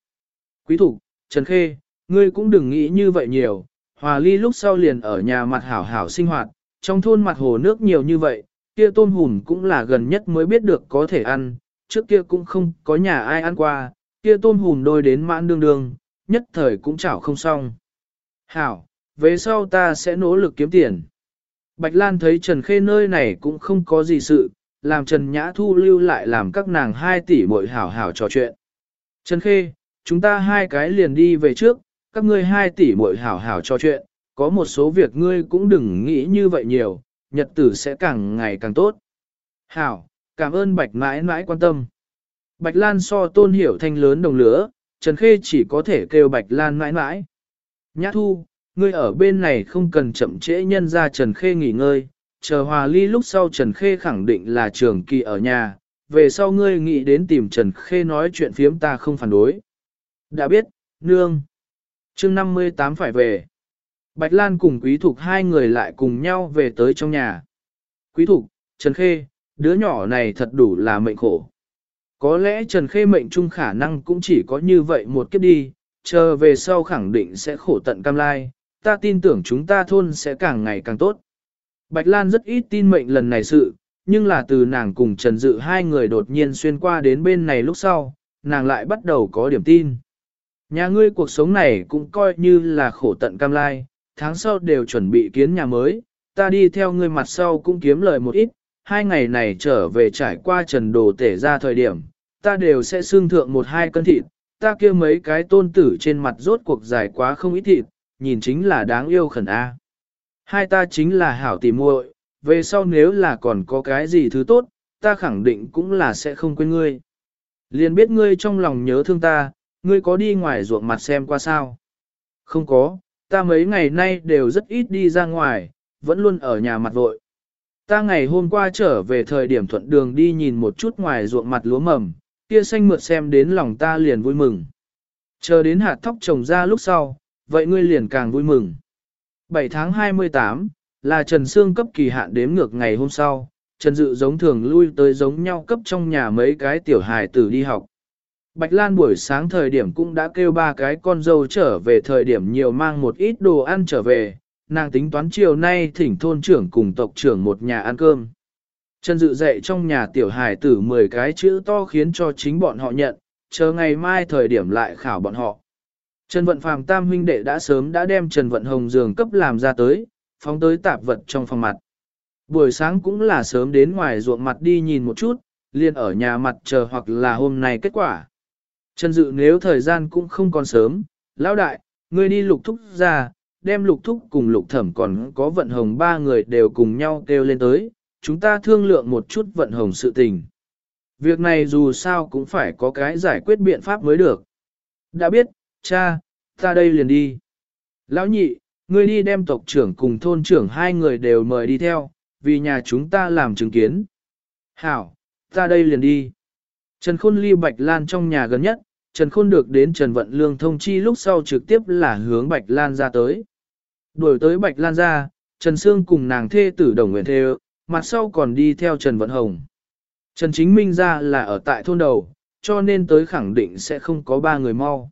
Quý thục, Trần Khê, ngươi cũng đừng nghĩ như vậy nhiều, hòa ly lúc sau liền ở nhà mặt hảo hảo sinh hoạt, trong thôn mặt hồ nước nhiều như vậy, kia tôm hùm cũng là gần nhất mới biết được có thể ăn, trước kia cũng không có nhà ai ăn qua, kia tôm hùm đôi đến mãn đương đương, nhất thời cũng chảo không xong. Hảo, về sau ta sẽ nỗ lực kiếm tiền. Bạch Lan thấy Trần Khê nơi này cũng không có gì sự, làm Trần Nhã Thu lưu lại làm các nàng hai tỷ muội hảo hảo trò chuyện. Trần Khê, chúng ta hai cái liền đi về trước, các ngươi hai tỷ muội hảo hảo trò chuyện, có một số việc ngươi cũng đừng nghĩ như vậy nhiều, nhật tử sẽ càng ngày càng tốt. Hảo, cảm ơn Bạch mãi mãi quan tâm. Bạch Lan so tôn hiểu thanh lớn đồng lửa, Trần Khê chỉ có thể kêu Bạch Lan mãi mãi. Nhã Thu, ngươi ở bên này không cần chậm trễ nhân ra Trần Khê nghỉ ngơi, chờ hòa ly lúc sau Trần Khê khẳng định là trường kỳ ở nhà, về sau ngươi nghĩ đến tìm Trần Khê nói chuyện phiếm ta không phản đối. Đã biết, nương. chương 58 phải về. Bạch Lan cùng Quý Thục hai người lại cùng nhau về tới trong nhà. Quý Thục, Trần Khê, đứa nhỏ này thật đủ là mệnh khổ. Có lẽ Trần Khê mệnh trung khả năng cũng chỉ có như vậy một kiếp đi, chờ về sau khẳng định sẽ khổ tận cam lai, ta tin tưởng chúng ta thôn sẽ càng ngày càng tốt. Bạch Lan rất ít tin mệnh lần này sự, nhưng là từ nàng cùng Trần Dự hai người đột nhiên xuyên qua đến bên này lúc sau, nàng lại bắt đầu có điểm tin. Nhà ngươi cuộc sống này cũng coi như là khổ tận cam lai, tháng sau đều chuẩn bị kiến nhà mới, ta đi theo ngươi mặt sau cũng kiếm lời một ít, hai ngày này trở về trải qua trần đồ tể ra thời điểm, ta đều sẽ xương thượng một hai cân thịt, ta kia mấy cái tôn tử trên mặt rốt cuộc dài quá không ít thịt, nhìn chính là đáng yêu khẩn A. Hai ta chính là hảo tỉ muội, về sau nếu là còn có cái gì thứ tốt, ta khẳng định cũng là sẽ không quên ngươi. Liền biết ngươi trong lòng nhớ thương ta, ngươi có đi ngoài ruộng mặt xem qua sao? Không có, ta mấy ngày nay đều rất ít đi ra ngoài, vẫn luôn ở nhà mặt vội. Ta ngày hôm qua trở về thời điểm thuận đường đi nhìn một chút ngoài ruộng mặt lúa mầm, kia xanh mượt xem đến lòng ta liền vui mừng. Chờ đến hạt thóc trồng ra lúc sau, vậy ngươi liền càng vui mừng. 7 tháng 28, là Trần Sương cấp kỳ hạn đếm ngược ngày hôm sau, Trần Dự giống thường lui tới giống nhau cấp trong nhà mấy cái tiểu hài tử đi học. Bạch Lan buổi sáng thời điểm cũng đã kêu ba cái con dâu trở về thời điểm nhiều mang một ít đồ ăn trở về, nàng tính toán chiều nay thỉnh thôn trưởng cùng tộc trưởng một nhà ăn cơm. Trần Dự dạy trong nhà tiểu hài tử 10 cái chữ to khiến cho chính bọn họ nhận, chờ ngày mai thời điểm lại khảo bọn họ. Trần Vận Phàm tam huynh đệ đã sớm đã đem Trần Vận Hồng giường cấp làm ra tới, phóng tới tạp vật trong phòng mặt. Buổi sáng cũng là sớm đến ngoài ruộng mặt đi nhìn một chút, liền ở nhà mặt chờ hoặc là hôm nay kết quả. Trần Dự nếu thời gian cũng không còn sớm, lão đại, ngươi đi lục thúc ra, đem lục thúc cùng lục thẩm còn có vận hồng ba người đều cùng nhau kêu lên tới, chúng ta thương lượng một chút vận hồng sự tình. Việc này dù sao cũng phải có cái giải quyết biện pháp mới được. Đã biết, cha, ta đây liền đi. Lão nhị, ngươi đi đem tộc trưởng cùng thôn trưởng hai người đều mời đi theo, vì nhà chúng ta làm chứng kiến. Hảo, ta đây liền đi. Trần Khôn ly Bạch Lan trong nhà gần nhất, Trần Khôn được đến Trần Vận Lương thông chi lúc sau trực tiếp là hướng Bạch Lan ra tới. Đuổi tới Bạch Lan ra, Trần Sương cùng nàng thê tử đồng nguyện thê mặt sau còn đi theo Trần Vận Hồng. Trần Chính Minh ra là ở tại thôn đầu, cho nên tới khẳng định sẽ không có ba người mau.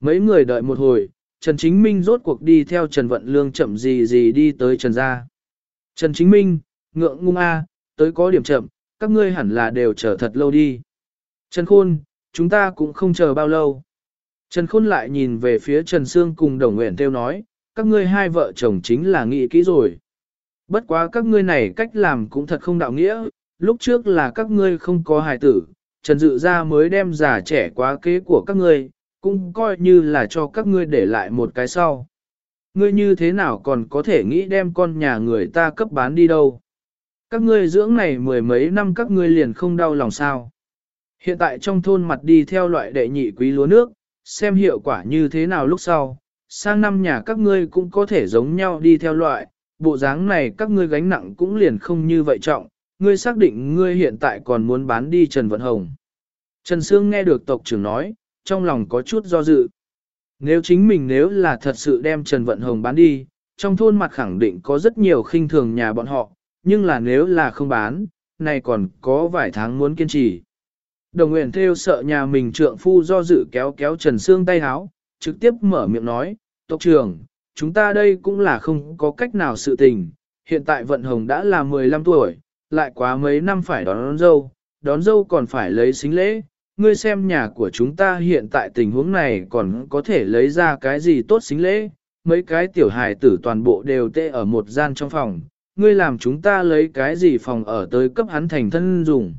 Mấy người đợi một hồi, Trần Chính Minh rốt cuộc đi theo Trần Vận Lương chậm gì gì đi tới Trần gia. Trần Chính Minh, ngượng ngung a, tới có điểm chậm, các ngươi hẳn là đều chờ thật lâu đi. Trần Khôn, chúng ta cũng không chờ bao lâu. Trần Khôn lại nhìn về phía Trần Sương cùng Đồng Nguyện Tiêu nói, các ngươi hai vợ chồng chính là nghĩ kỹ rồi. Bất quá các ngươi này cách làm cũng thật không đạo nghĩa, lúc trước là các ngươi không có hài tử, Trần Dự ra mới đem già trẻ quá kế của các ngươi, cũng coi như là cho các ngươi để lại một cái sau. Ngươi như thế nào còn có thể nghĩ đem con nhà người ta cấp bán đi đâu? Các ngươi dưỡng này mười mấy năm các ngươi liền không đau lòng sao? Hiện tại trong thôn mặt đi theo loại đệ nhị quý lúa nước, xem hiệu quả như thế nào lúc sau, sang năm nhà các ngươi cũng có thể giống nhau đi theo loại, bộ dáng này các ngươi gánh nặng cũng liền không như vậy trọng, ngươi xác định ngươi hiện tại còn muốn bán đi Trần Vận Hồng. Trần Sương nghe được tộc trưởng nói, trong lòng có chút do dự. Nếu chính mình nếu là thật sự đem Trần Vận Hồng bán đi, trong thôn mặt khẳng định có rất nhiều khinh thường nhà bọn họ, nhưng là nếu là không bán, này còn có vài tháng muốn kiên trì. Đồng nguyện theo sợ nhà mình trượng phu do dự kéo kéo Trần Sương tay háo, trực tiếp mở miệng nói, tộc trưởng, chúng ta đây cũng là không có cách nào sự tình, hiện tại Vận Hồng đã là 15 tuổi, lại quá mấy năm phải đón, đón dâu, đón dâu còn phải lấy xính lễ, ngươi xem nhà của chúng ta hiện tại tình huống này còn có thể lấy ra cái gì tốt xính lễ, mấy cái tiểu hài tử toàn bộ đều tê ở một gian trong phòng, ngươi làm chúng ta lấy cái gì phòng ở tới cấp hắn thành thân dùng.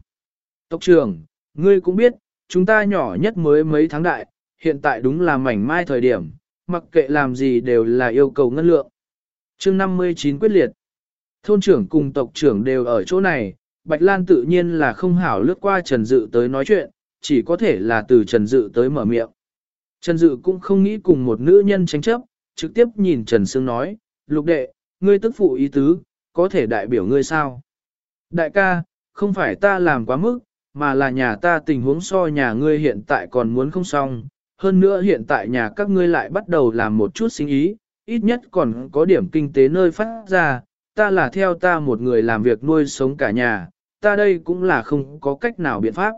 Tộc trưởng, ngươi cũng biết, chúng ta nhỏ nhất mới mấy tháng đại, hiện tại đúng là mảnh mai thời điểm, mặc kệ làm gì đều là yêu cầu ngân lượng. chương 59 quyết liệt, thôn trưởng cùng tộc trưởng đều ở chỗ này, Bạch Lan tự nhiên là không hảo lướt qua Trần Dự tới nói chuyện, chỉ có thể là từ Trần Dự tới mở miệng. Trần Dự cũng không nghĩ cùng một nữ nhân tranh chấp, trực tiếp nhìn Trần Sương nói, lục đệ, ngươi tức phụ ý tứ, có thể đại biểu ngươi sao? Đại ca, không phải ta làm quá mức, mà là nhà ta tình huống so nhà ngươi hiện tại còn muốn không xong, hơn nữa hiện tại nhà các ngươi lại bắt đầu làm một chút sinh ý, ít nhất còn có điểm kinh tế nơi phát ra, ta là theo ta một người làm việc nuôi sống cả nhà, ta đây cũng là không có cách nào biện pháp.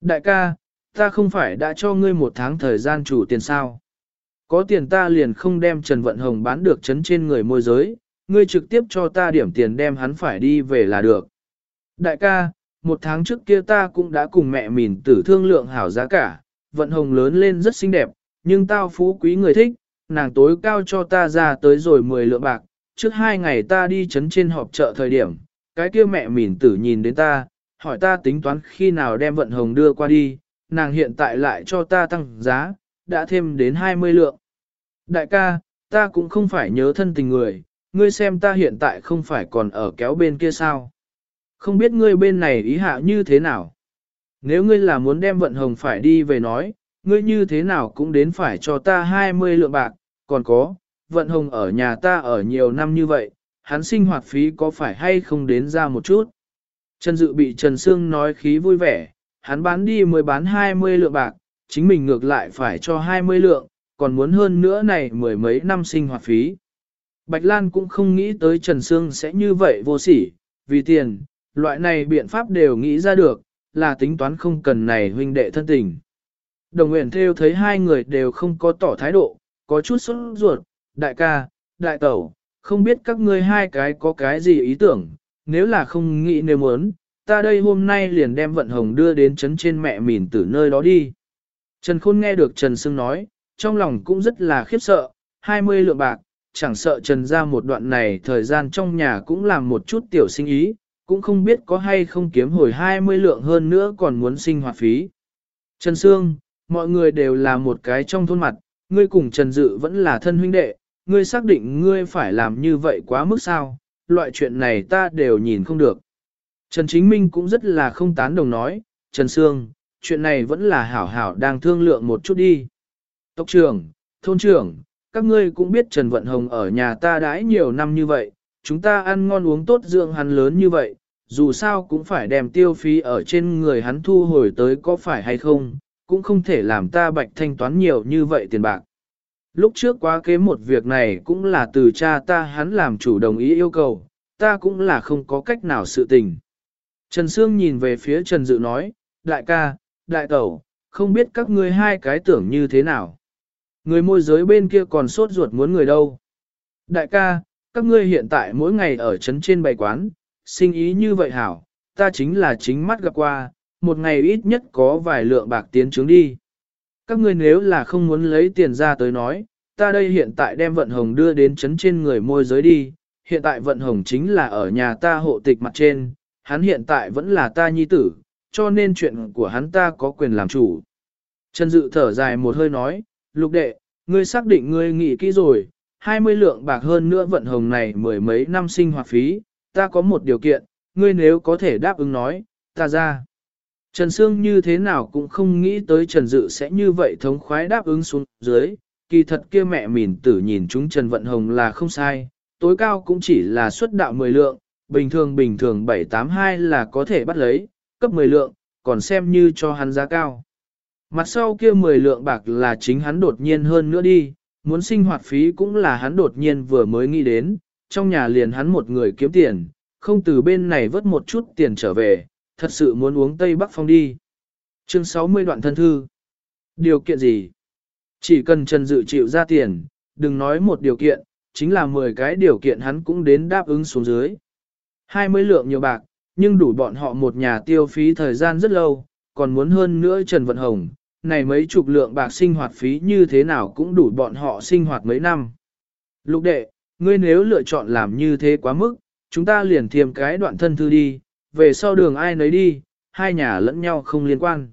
Đại ca, ta không phải đã cho ngươi một tháng thời gian chủ tiền sao. Có tiền ta liền không đem Trần Vận Hồng bán được chấn trên người môi giới, ngươi trực tiếp cho ta điểm tiền đem hắn phải đi về là được. Đại ca, một tháng trước kia ta cũng đã cùng mẹ mình tử thương lượng hảo giá cả, Vận Hồng lớn lên rất xinh đẹp, nhưng tao phú quý người thích, nàng tối cao cho ta ra tới rồi 10 lượng bạc, trước hai ngày ta đi chấn trên họp chợ thời điểm, cái kia mẹ mỉn tử nhìn đến ta, hỏi ta tính toán khi nào đem vận hồng đưa qua đi, nàng hiện tại lại cho ta tăng giá, đã thêm đến 20 lượng. Đại ca, ta cũng không phải nhớ thân tình người, ngươi xem ta hiện tại không phải còn ở kéo bên kia sao. Không biết ngươi bên này ý hạ như thế nào. Nếu ngươi là muốn đem vận hồng phải đi về nói, ngươi như thế nào cũng đến phải cho ta 20 lượng bạc, còn có, vận hồng ở nhà ta ở nhiều năm như vậy, hắn sinh hoạt phí có phải hay không đến ra một chút. Trần Dự bị Trần Sương nói khí vui vẻ, hắn bán đi mới bán 20 lượng bạc, chính mình ngược lại phải cho 20 lượng, còn muốn hơn nữa này mười mấy năm sinh hoạt phí. Bạch Lan cũng không nghĩ tới Trần Sương sẽ như vậy vô sỉ, vì tiền, loại này biện pháp đều nghĩ ra được, là tính toán không cần này huynh đệ thân tình. Đồng nguyện theo thấy hai người đều không có tỏ thái độ, có chút sốt ruột, đại ca, đại tẩu, không biết các ngươi hai cái có cái gì ý tưởng, nếu là không nghĩ nếu muốn, ta đây hôm nay liền đem vận hồng đưa đến chấn trên mẹ mìn từ nơi đó đi. Trần Khôn nghe được Trần Sương nói, trong lòng cũng rất là khiếp sợ, 20 lượng bạc, chẳng sợ Trần ra một đoạn này thời gian trong nhà cũng làm một chút tiểu sinh ý, cũng không biết có hay không kiếm hồi 20 lượng hơn nữa còn muốn sinh hoạt phí. Trần Sương, mọi người đều là một cái trong thôn mặt, ngươi cùng Trần Dự vẫn là thân huynh đệ, ngươi xác định ngươi phải làm như vậy quá mức sao, loại chuyện này ta đều nhìn không được. Trần Chính Minh cũng rất là không tán đồng nói, Trần Sương, chuyện này vẫn là hảo hảo đang thương lượng một chút đi. Tộc trưởng, thôn trưởng, các ngươi cũng biết Trần Vận Hồng ở nhà ta đãi nhiều năm như vậy, chúng ta ăn ngon uống tốt dưỡng hắn lớn như vậy, dù sao cũng phải đem tiêu phí ở trên người hắn thu hồi tới có phải hay không, cũng không thể làm ta bạch thanh toán nhiều như vậy tiền bạc. Lúc trước quá kế một việc này cũng là từ cha ta hắn làm chủ đồng ý yêu cầu, ta cũng là không có cách nào sự tình. Trần Sương nhìn về phía Trần Dự nói, đại ca, đại tẩu, không biết các ngươi hai cái tưởng như thế nào. Người môi giới bên kia còn sốt ruột muốn người đâu. Đại ca, các ngươi hiện tại mỗi ngày ở trấn trên bày quán, sinh ý như vậy hảo, ta chính là chính mắt gặp qua, một ngày ít nhất có vài lượng bạc tiến trướng đi. Các ngươi nếu là không muốn lấy tiền ra tới nói, ta đây hiện tại đem vận hồng đưa đến trấn trên người môi giới đi, hiện tại vận hồng chính là ở nhà ta hộ tịch mặt trên, hắn hiện tại vẫn là ta nhi tử, cho nên chuyện của hắn ta có quyền làm chủ. Trần Dự thở dài một hơi nói, lục đệ, ngươi xác định ngươi nghĩ kỹ rồi, 20 lượng bạc hơn nữa vận hồng này mười mấy năm sinh hoạt phí, ta có một điều kiện, ngươi nếu có thể đáp ứng nói, ta ra. Trần Sương như thế nào cũng không nghĩ tới Trần Dự sẽ như vậy thống khoái đáp ứng xuống dưới, kỳ thật kia mẹ mỉn tử nhìn chúng Trần Vận Hồng là không sai, tối cao cũng chỉ là xuất đạo 10 lượng, bình thường bình thường 782 là có thể bắt lấy, cấp 10 lượng, còn xem như cho hắn giá cao. Mặt sau kia 10 lượng bạc là chính hắn đột nhiên hơn nữa đi, muốn sinh hoạt phí cũng là hắn đột nhiên vừa mới nghĩ đến, trong nhà liền hắn một người kiếm tiền, không từ bên này vớt một chút tiền trở về, thật sự muốn uống Tây Bắc Phong đi. Chương 60 đoạn thân thư. Điều kiện gì? Chỉ cần Trần Dự chịu ra tiền, đừng nói một điều kiện, chính là 10 cái điều kiện hắn cũng đến đáp ứng xuống dưới. 20 lượng nhiều bạc, nhưng đủ bọn họ một nhà tiêu phí thời gian rất lâu, còn muốn hơn nữa Trần Vận Hồng, này mấy chục lượng bạc sinh hoạt phí như thế nào cũng đủ bọn họ sinh hoạt mấy năm. Lục đệ, ngươi nếu lựa chọn làm như thế quá mức, chúng ta liền thiềm cái đoạn thân thư đi, về sau đường ai nấy đi, hai nhà lẫn nhau không liên quan.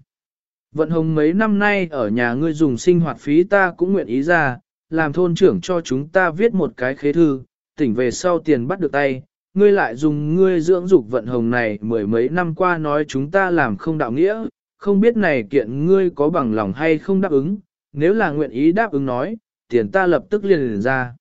Vận hồng mấy năm nay ở nhà ngươi dùng sinh hoạt phí ta cũng nguyện ý ra, làm thôn trưởng cho chúng ta viết một cái khế thư, tỉnh về sau tiền bắt được tay, ngươi lại dùng ngươi dưỡng dục vận hồng này mười mấy năm qua nói chúng ta làm không đạo nghĩa, không biết này kiện ngươi có bằng lòng hay không đáp ứng, nếu là nguyện ý đáp ứng nói, tiền ta lập tức liền liền ra.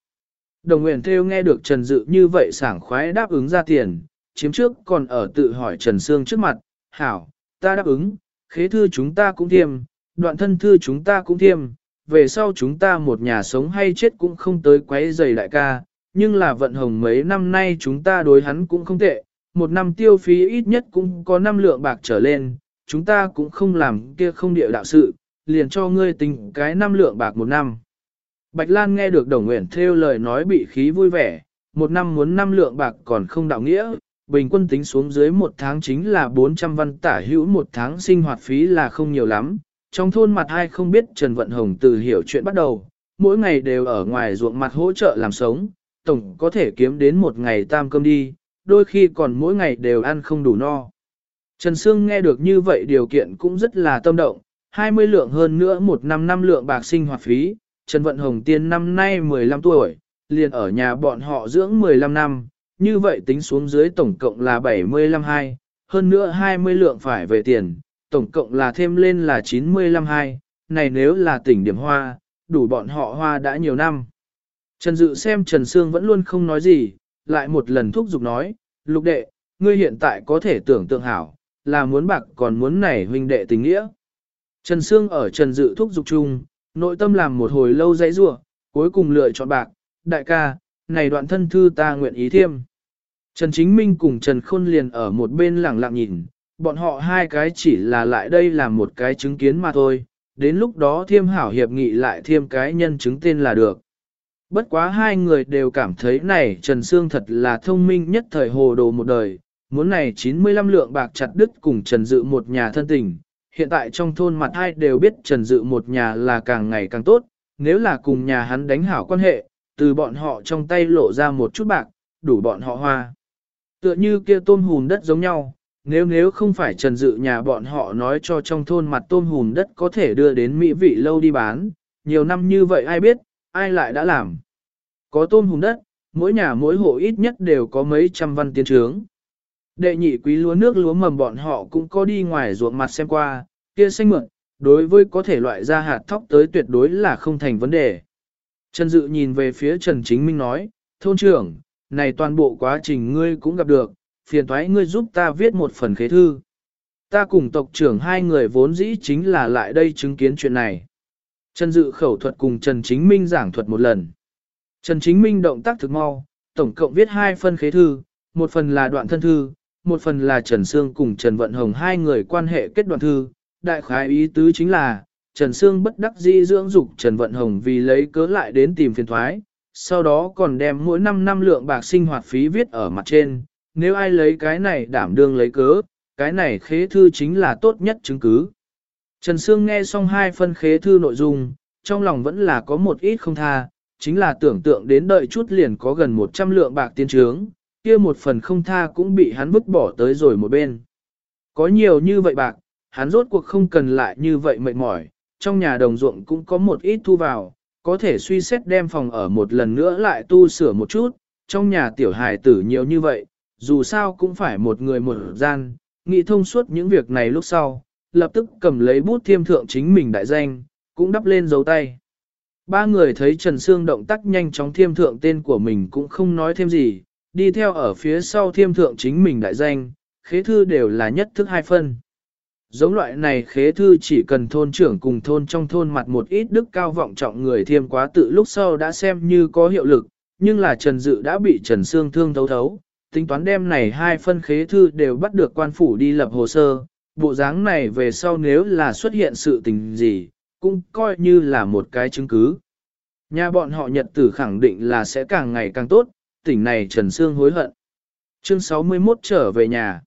Đồng nguyện theo nghe được Trần Dự như vậy sảng khoái đáp ứng ra tiền, chiếm trước còn ở tự hỏi Trần Sương trước mặt, hảo, ta đáp ứng, khế thư chúng ta cũng thiêm, đoạn thân thư chúng ta cũng thiêm, về sau chúng ta một nhà sống hay chết cũng không tới quấy giày đại ca, nhưng là vận hồng mấy năm nay chúng ta đối hắn cũng không tệ, một năm tiêu phí ít nhất cũng có năm lượng bạc trở lên, chúng ta cũng không làm kia không địa đạo sự, liền cho ngươi tính cái năm lượng bạc một năm. Bạch Lan nghe được Đồng Nguyễn theo lời nói bị khí vui vẻ, một năm muốn năm lượng bạc còn không đạo nghĩa, bình quân tính xuống dưới một tháng chính là 400 văn tả hữu một tháng sinh hoạt phí là không nhiều lắm. Trong thôn mặt ai không biết Trần Vận Hồng từ hiểu chuyện bắt đầu, mỗi ngày đều ở ngoài ruộng mặt hỗ trợ làm sống, tổng có thể kiếm đến một ngày tam cơm đi, đôi khi còn mỗi ngày đều ăn không đủ no. Trần Sương nghe được như vậy điều kiện cũng rất là tâm động, 20 lượng hơn nữa một năm năm lượng bạc sinh hoạt phí, Trần Vận Hồng Tiên năm nay 15 tuổi, liền ở nhà bọn họ dưỡng 15 năm, như vậy tính xuống dưới tổng cộng là 75 hai, hơn nữa 20 lượng phải về tiền, tổng cộng là thêm lên là 95 hai, này nếu là tỉnh điểm hoa, đủ bọn họ hoa đã nhiều năm. Trần Dự xem Trần Sương vẫn luôn không nói gì, lại một lần thúc giục nói, lục đệ, ngươi hiện tại có thể tưởng tượng hảo, là muốn bạc còn muốn nảy huynh đệ tình nghĩa. Trần Sương ở Trần Dự thúc dục chung, nội tâm làm một hồi lâu dãy rủa, cuối cùng lựa chọn bạc, đại ca, này đoạn thân thư ta nguyện ý thiêm. Trần Chính Minh cùng Trần Khôn liền ở một bên lẳng lặng nhìn, bọn họ hai cái chỉ là lại đây làm một cái chứng kiến mà thôi, đến lúc đó thiêm hảo hiệp nghị lại thiêm cái nhân chứng tên là được. Bất quá hai người đều cảm thấy này Trần Sương thật là thông minh nhất thời hồ đồ một đời, muốn này 95 lượng bạc chặt đứt cùng Trần Dự một nhà thân tình. Hiện tại trong thôn mặt hai đều biết Trần Dự một nhà là càng ngày càng tốt, nếu là cùng nhà hắn đánh hảo quan hệ, từ bọn họ trong tay lộ ra một chút bạc, đủ bọn họ hoa. Tựa như kia tôm hùn đất giống nhau, nếu nếu không phải Trần Dự nhà bọn họ nói cho trong thôn mặt tôm hùn đất có thể đưa đến Mỹ vị lâu đi bán, nhiều năm như vậy ai biết, ai lại đã làm. Có tôm hùn đất, mỗi nhà mỗi hộ ít nhất đều có mấy trăm văn tiến trướng. Đệ nhị quý lúa nước lúa mầm bọn họ cũng có đi ngoài ruộng mặt xem qua, kia xanh mượn, đối với có thể loại ra hạt thóc tới tuyệt đối là không thành vấn đề. Trần Dự nhìn về phía Trần Chính Minh nói, thôn trưởng, này toàn bộ quá trình ngươi cũng gặp được, phiền thoái ngươi giúp ta viết một phần khế thư. Ta cùng tộc trưởng hai người vốn dĩ chính là lại đây chứng kiến chuyện này. Trần Dự khẩu thuật cùng Trần Chính Minh giảng thuật một lần. Trần Chính Minh động tác thực mau, tổng cộng viết hai phân khế thư, một phần là đoạn thân thư, một phần là Trần Sương cùng Trần Vận Hồng hai người quan hệ kết đoạn thư. Đại khái ý tứ chính là, Trần Sương bất đắc di dưỡng dục Trần Vận Hồng vì lấy cớ lại đến tìm phiền thoái, sau đó còn đem mỗi năm năm lượng bạc sinh hoạt phí viết ở mặt trên, nếu ai lấy cái này đảm đương lấy cớ, cái này khế thư chính là tốt nhất chứng cứ. Trần Sương nghe xong hai phân khế thư nội dung, trong lòng vẫn là có một ít không tha, chính là tưởng tượng đến đợi chút liền có gần 100 lượng bạc tiên trướng, kia một phần không tha cũng bị hắn vứt bỏ tới rồi một bên. Có nhiều như vậy bạc, hắn rốt cuộc không cần lại như vậy mệt mỏi, trong nhà đồng ruộng cũng có một ít thu vào, có thể suy xét đem phòng ở một lần nữa lại tu sửa một chút, trong nhà tiểu hài tử nhiều như vậy, dù sao cũng phải một người một gian, nghĩ thông suốt những việc này lúc sau, lập tức cầm lấy bút thiêm thượng chính mình đại danh, cũng đắp lên dấu tay. Ba người thấy Trần Sương động tác nhanh chóng thiêm thượng tên của mình cũng không nói thêm gì, đi theo ở phía sau thiêm thượng chính mình đại danh, khế thư đều là nhất thức hai phân. Giống loại này khế thư chỉ cần thôn trưởng cùng thôn trong thôn mặt một ít đức cao vọng trọng người thiêm quá tự lúc sau đã xem như có hiệu lực, nhưng là Trần Dự đã bị Trần Sương thương thấu thấu, tính toán đem này hai phân khế thư đều bắt được quan phủ đi lập hồ sơ, bộ dáng này về sau nếu là xuất hiện sự tình gì, cũng coi như là một cái chứng cứ. Nhà bọn họ nhật tử khẳng định là sẽ càng ngày càng tốt, tỉnh này Trần Sương hối hận. Chương 61 trở về nhà.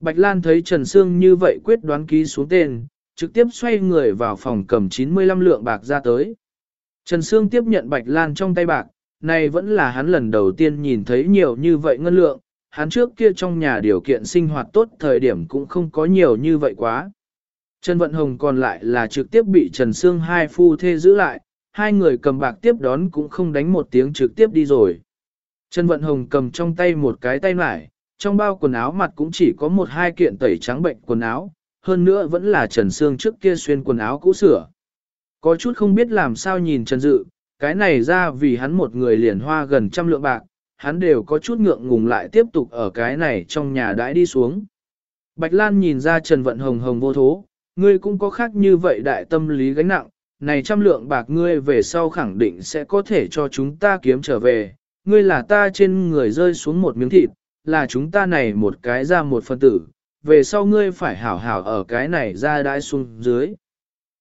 Bạch Lan thấy Trần Sương như vậy quyết đoán ký xuống tên, trực tiếp xoay người vào phòng cầm 95 lượng bạc ra tới. Trần Sương tiếp nhận Bạch Lan trong tay bạc, này vẫn là hắn lần đầu tiên nhìn thấy nhiều như vậy ngân lượng, hắn trước kia trong nhà điều kiện sinh hoạt tốt thời điểm cũng không có nhiều như vậy quá. Trần Vận Hồng còn lại là trực tiếp bị Trần Sương hai phu thê giữ lại, hai người cầm bạc tiếp đón cũng không đánh một tiếng trực tiếp đi rồi. Trần Vận Hồng cầm trong tay một cái tay mải, trong bao quần áo mặt cũng chỉ có một hai kiện tẩy trắng bệnh quần áo, hơn nữa vẫn là Trần Sương trước kia xuyên quần áo cũ sửa. Có chút không biết làm sao nhìn Trần Dự, cái này ra vì hắn một người liền hoa gần trăm lượng bạc, hắn đều có chút ngượng ngùng lại tiếp tục ở cái này trong nhà đãi đi xuống. Bạch Lan nhìn ra Trần Vận Hồng hồng vô thố, ngươi cũng có khác như vậy đại tâm lý gánh nặng, này trăm lượng bạc ngươi về sau khẳng định sẽ có thể cho chúng ta kiếm trở về, ngươi là ta trên người rơi xuống một miếng thịt, là chúng ta này một cái ra một phân tử, về sau ngươi phải hảo hảo ở cái này ra đãi xuống dưới.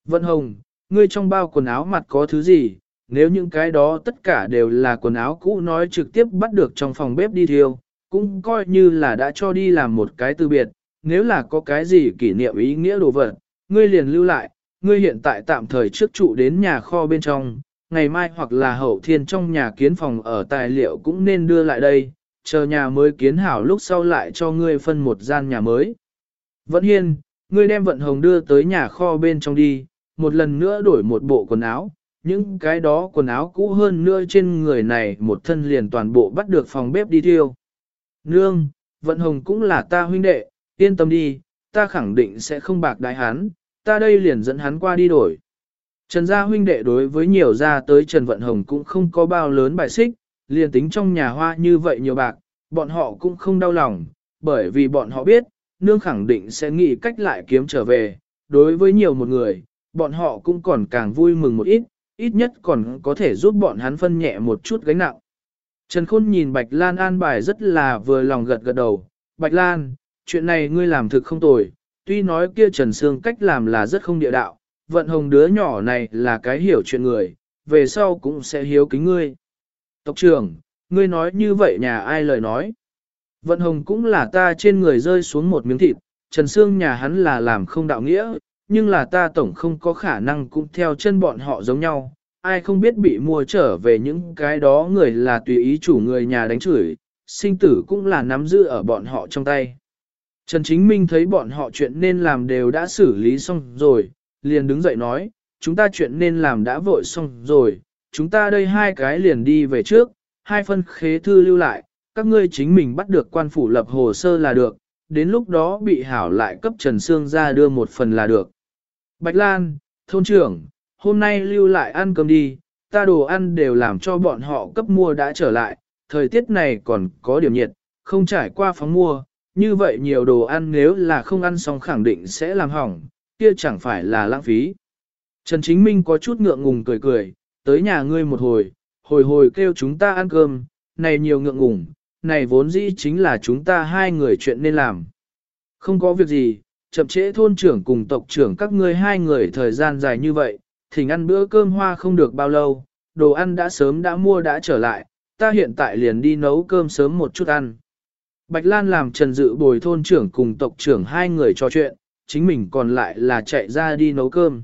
Vận Hồng, ngươi trong bao quần áo mặt có thứ gì, nếu những cái đó tất cả đều là quần áo cũ nói trực tiếp bắt được trong phòng bếp đi thiêu, cũng coi như là đã cho đi làm một cái từ biệt, nếu là có cái gì kỷ niệm ý nghĩa đồ vật, ngươi liền lưu lại, ngươi hiện tại tạm thời trước trụ đến nhà kho bên trong, ngày mai hoặc là hậu thiên trong nhà kiến phòng ở tài liệu cũng nên đưa lại đây, chờ nhà mới kiến hảo lúc sau lại cho ngươi phân một gian nhà mới. Vận hiên, ngươi đem vận hồng đưa tới nhà kho bên trong đi, một lần nữa đổi một bộ quần áo, những cái đó quần áo cũ hơn nữa trên người này một thân liền toàn bộ bắt được phòng bếp đi thiêu. Nương, vận hồng cũng là ta huynh đệ, yên tâm đi, ta khẳng định sẽ không bạc đại hắn, ta đây liền dẫn hắn qua đi đổi. Trần gia huynh đệ đối với nhiều gia tới Trần Vận Hồng cũng không có bao lớn bài xích, liền tính trong nhà hoa như vậy nhiều bạc, bọn họ cũng không đau lòng, bởi vì bọn họ biết, nương khẳng định sẽ nghĩ cách lại kiếm trở về, đối với nhiều một người, bọn họ cũng còn càng vui mừng một ít, ít nhất còn có thể giúp bọn hắn phân nhẹ một chút gánh nặng. Trần Khôn nhìn Bạch Lan an bài rất là vừa lòng gật gật đầu, Bạch Lan, chuyện này ngươi làm thực không tồi, tuy nói kia Trần Sương cách làm là rất không địa đạo, vận hồng đứa nhỏ này là cái hiểu chuyện người, về sau cũng sẽ hiếu kính ngươi. Tộc trưởng, ngươi nói như vậy nhà ai lời nói. Vận hồng cũng là ta trên người rơi xuống một miếng thịt, Trần Sương nhà hắn là làm không đạo nghĩa, nhưng là ta tổng không có khả năng cũng theo chân bọn họ giống nhau. Ai không biết bị mua trở về những cái đó người là tùy ý chủ người nhà đánh chửi, sinh tử cũng là nắm giữ ở bọn họ trong tay. Trần Chính Minh thấy bọn họ chuyện nên làm đều đã xử lý xong rồi, liền đứng dậy nói, chúng ta chuyện nên làm đã vội xong rồi, chúng ta đây hai cái liền đi về trước, hai phân khế thư lưu lại, các ngươi chính mình bắt được quan phủ lập hồ sơ là được, đến lúc đó bị hảo lại cấp Trần Sương ra đưa một phần là được. Bạch Lan, thôn trưởng, hôm nay lưu lại ăn cơm đi, ta đồ ăn đều làm cho bọn họ cấp mua đã trở lại, thời tiết này còn có điểm nhiệt, không trải qua phóng mua, như vậy nhiều đồ ăn nếu là không ăn xong khẳng định sẽ làm hỏng, kia chẳng phải là lãng phí. Trần Chính Minh có chút ngượng ngùng cười cười, tới nhà ngươi một hồi, hồi hồi kêu chúng ta ăn cơm, này nhiều ngượng ngùng, này vốn dĩ chính là chúng ta hai người chuyện nên làm. Không có việc gì, chậm trễ thôn trưởng cùng tộc trưởng các ngươi hai người thời gian dài như vậy, thỉnh ăn bữa cơm hoa không được bao lâu, đồ ăn đã sớm đã mua đã trở lại, ta hiện tại liền đi nấu cơm sớm một chút ăn. Bạch Lan làm trần dự bồi thôn trưởng cùng tộc trưởng hai người trò chuyện, chính mình còn lại là chạy ra đi nấu cơm.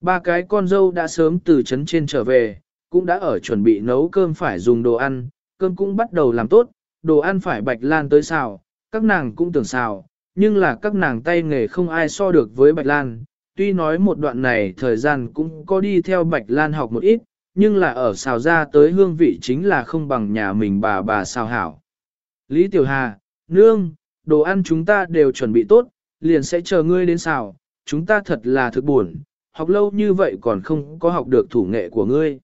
Ba cái con dâu đã sớm từ trấn trên trở về, cũng đã ở chuẩn bị nấu cơm phải dùng đồ ăn, cơm cũng bắt đầu làm tốt, đồ ăn phải Bạch Lan tới xào, các nàng cũng tưởng xào, nhưng là các nàng tay nghề không ai so được với Bạch Lan. Tuy nói một đoạn này thời gian cũng có đi theo Bạch Lan học một ít, nhưng là ở xào ra tới hương vị chính là không bằng nhà mình bà bà xào hảo. Lý Tiểu Hà, Nương, đồ ăn chúng ta đều chuẩn bị tốt, liền sẽ chờ ngươi đến xào, chúng ta thật là thực buồn, học lâu như vậy còn không có học được thủ nghệ của ngươi.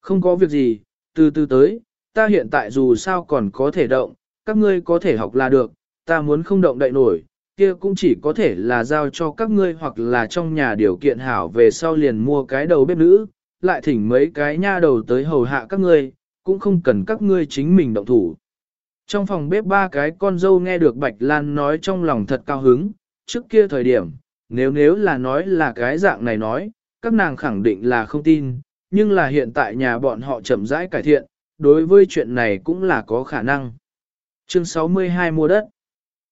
Không có việc gì, từ từ tới, ta hiện tại dù sao còn có thể động, các ngươi có thể học là được, ta muốn không động đậy nổi, kia cũng chỉ có thể là giao cho các ngươi hoặc là trong nhà điều kiện hảo về sau liền mua cái đầu bếp nữ, lại thỉnh mấy cái nha đầu tới hầu hạ các ngươi, cũng không cần các ngươi chính mình động thủ. Trong phòng bếp ba cái con dâu nghe được Bạch Lan nói trong lòng thật cao hứng, trước kia thời điểm, nếu nếu là nói là cái dạng này nói, các nàng khẳng định là không tin, nhưng là hiện tại nhà bọn họ chậm rãi cải thiện, đối với chuyện này cũng là có khả năng. Chương 62 mua đất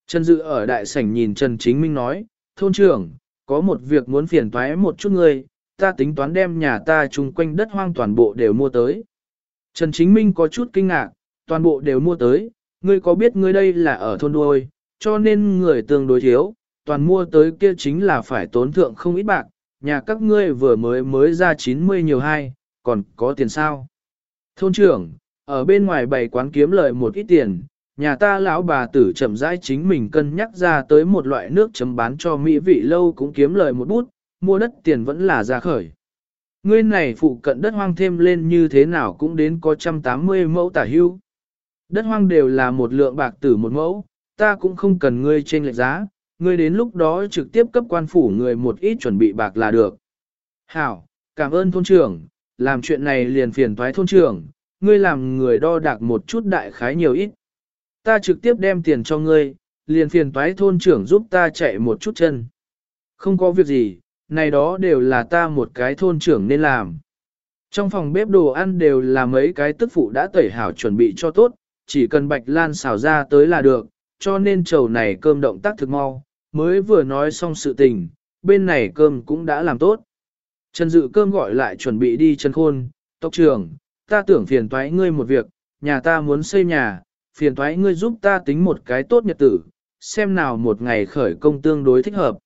Trần Dự ở đại sảnh nhìn Trần Chính Minh nói, thôn trưởng, có một việc muốn phiền toái một chút người, ta tính toán đem nhà ta chung quanh đất hoang toàn bộ đều mua tới. Trần Chính Minh có chút kinh ngạc, toàn bộ đều mua tới, ngươi có biết ngươi đây là ở thôn đuôi, cho nên người tương đối thiếu, toàn mua tới kia chính là phải tốn thượng không ít bạc, nhà các ngươi vừa mới mới ra 90 nhiều hai, còn có tiền sao? Thôn trưởng, ở bên ngoài bày quán kiếm lợi một ít tiền, nhà ta lão bà tử chậm rãi chính mình cân nhắc ra tới một loại nước chấm bán cho mỹ vị lâu cũng kiếm lợi một bút, mua đất tiền vẫn là ra khởi. Ngươi này phụ cận đất hoang thêm lên như thế nào cũng đến có 180 mẫu tả hưu. Đất hoang đều là một lượng bạc tử một mẫu, ta cũng không cần ngươi trên lệch giá, ngươi đến lúc đó trực tiếp cấp quan phủ người một ít chuẩn bị bạc là được. Hảo, cảm ơn thôn trưởng, làm chuyện này liền phiền thoái thôn trưởng, ngươi làm người đo đạc một chút đại khái nhiều ít. Ta trực tiếp đem tiền cho ngươi, liền phiền toái thôn trưởng giúp ta chạy một chút chân. Không có việc gì, này đó đều là ta một cái thôn trưởng nên làm. Trong phòng bếp đồ ăn đều là mấy cái tức phụ đã tẩy hảo chuẩn bị cho tốt, chỉ cần bạch lan xào ra tới là được, cho nên chầu này cơm động tác thực mau, mới vừa nói xong sự tình, bên này cơm cũng đã làm tốt. Trần Dự cơm gọi lại chuẩn bị đi Trần Khôn, Tộc trưởng, ta tưởng phiền toái ngươi một việc, nhà ta muốn xây nhà, phiền toái ngươi giúp ta tính một cái tốt nhật tử, xem nào một ngày khởi công tương đối thích hợp.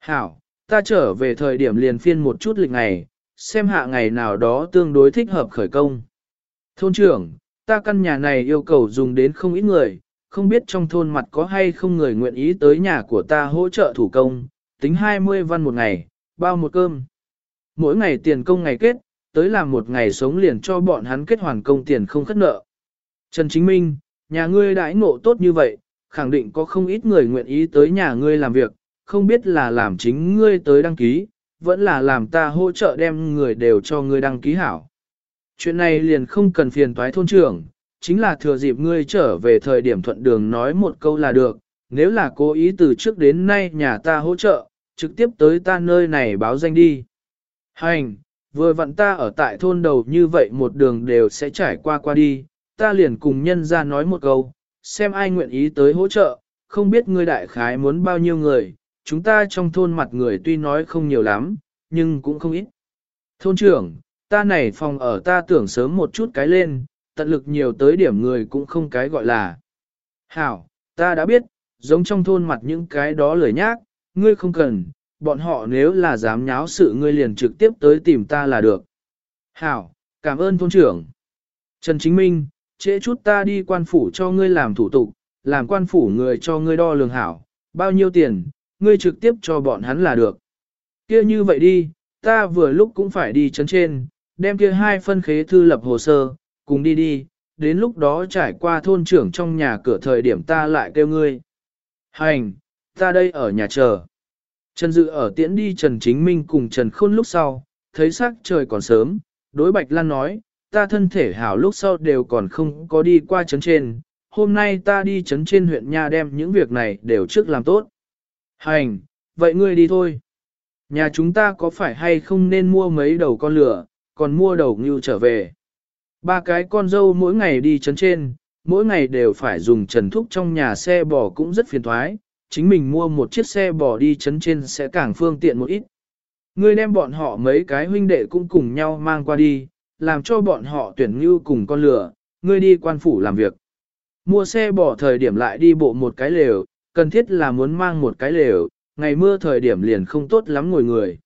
Hảo, ta trở về thời điểm liền phiên một chút lịch ngày, xem hạ ngày nào đó tương đối thích hợp khởi công. Thôn trưởng, ta căn nhà này yêu cầu dùng đến không ít người, không biết trong thôn mặt có hay không người nguyện ý tới nhà của ta hỗ trợ thủ công, tính 20 văn một ngày, bao một cơm. Mỗi ngày tiền công ngày kết, tới làm một ngày sống liền cho bọn hắn kết hoàn công tiền không khất nợ. Trần Chính Minh, nhà ngươi đãi ngộ tốt như vậy, khẳng định có không ít người nguyện ý tới nhà ngươi làm việc, không biết là làm chính ngươi tới đăng ký, vẫn là làm ta hỗ trợ đem người đều cho ngươi đăng ký hảo. Chuyện này liền không cần phiền toái thôn trưởng, chính là thừa dịp ngươi trở về thời điểm thuận đường nói một câu là được, nếu là cố ý từ trước đến nay nhà ta hỗ trợ, trực tiếp tới ta nơi này báo danh đi. Hành, vừa vặn ta ở tại thôn đầu như vậy một đường đều sẽ trải qua qua đi, ta liền cùng nhân ra nói một câu, xem ai nguyện ý tới hỗ trợ, không biết ngươi đại khái muốn bao nhiêu người, chúng ta trong thôn mặt người tuy nói không nhiều lắm, nhưng cũng không ít. Thôn trưởng, ta này phòng ở ta tưởng sớm một chút cái lên, tận lực nhiều tới điểm người cũng không cái gọi là. Hảo, ta đã biết, giống trong thôn mặt những cái đó lười nhác, ngươi không cần, bọn họ nếu là dám nháo sự ngươi liền trực tiếp tới tìm ta là được. Hảo, cảm ơn thôn trưởng. Trần Chính Minh, trễ chút ta đi quan phủ cho ngươi làm thủ tục, làm quan phủ người cho ngươi đo lường hảo, bao nhiêu tiền, ngươi trực tiếp cho bọn hắn là được. kia như vậy đi, ta vừa lúc cũng phải đi chấn trên, đem kia hai phân khế thư lập hồ sơ, cùng đi đi, đến lúc đó trải qua thôn trưởng trong nhà cửa thời điểm ta lại kêu ngươi. Hành, ta đây ở nhà chờ. Trần Dự ở tiễn đi Trần Chính Minh cùng Trần Khôn lúc sau, thấy sắc trời còn sớm, đối Bạch Lan nói, ta thân thể hảo lúc sau đều còn không có đi qua trấn trên, hôm nay ta đi trấn trên huyện nha đem những việc này đều trước làm tốt. Hành, vậy ngươi đi thôi. Nhà chúng ta có phải hay không nên mua mấy đầu con lửa, còn mua đầu ngưu trở về. Ba cái con dâu mỗi ngày đi chấn trên, mỗi ngày đều phải dùng trần thúc trong nhà xe bò cũng rất phiền thoái, chính mình mua một chiếc xe bò đi chấn trên sẽ càng phương tiện một ít. Ngươi đem bọn họ mấy cái huynh đệ cũng cùng nhau mang qua đi, làm cho bọn họ tuyển như cùng con lửa, ngươi đi quan phủ làm việc. Mua xe bò thời điểm lại đi bộ một cái lều, cần thiết là muốn mang một cái lều, ngày mưa thời điểm liền không tốt lắm ngồi người.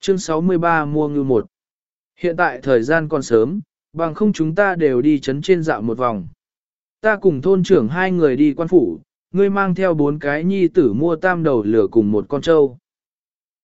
Chương 63 mua ngư một. Hiện tại thời gian còn sớm, bằng không chúng ta đều đi chấn trên dạo một vòng. Ta cùng thôn trưởng hai người đi quan phủ, ngươi mang theo bốn cái nhi tử mua tam đầu lửa cùng một con trâu.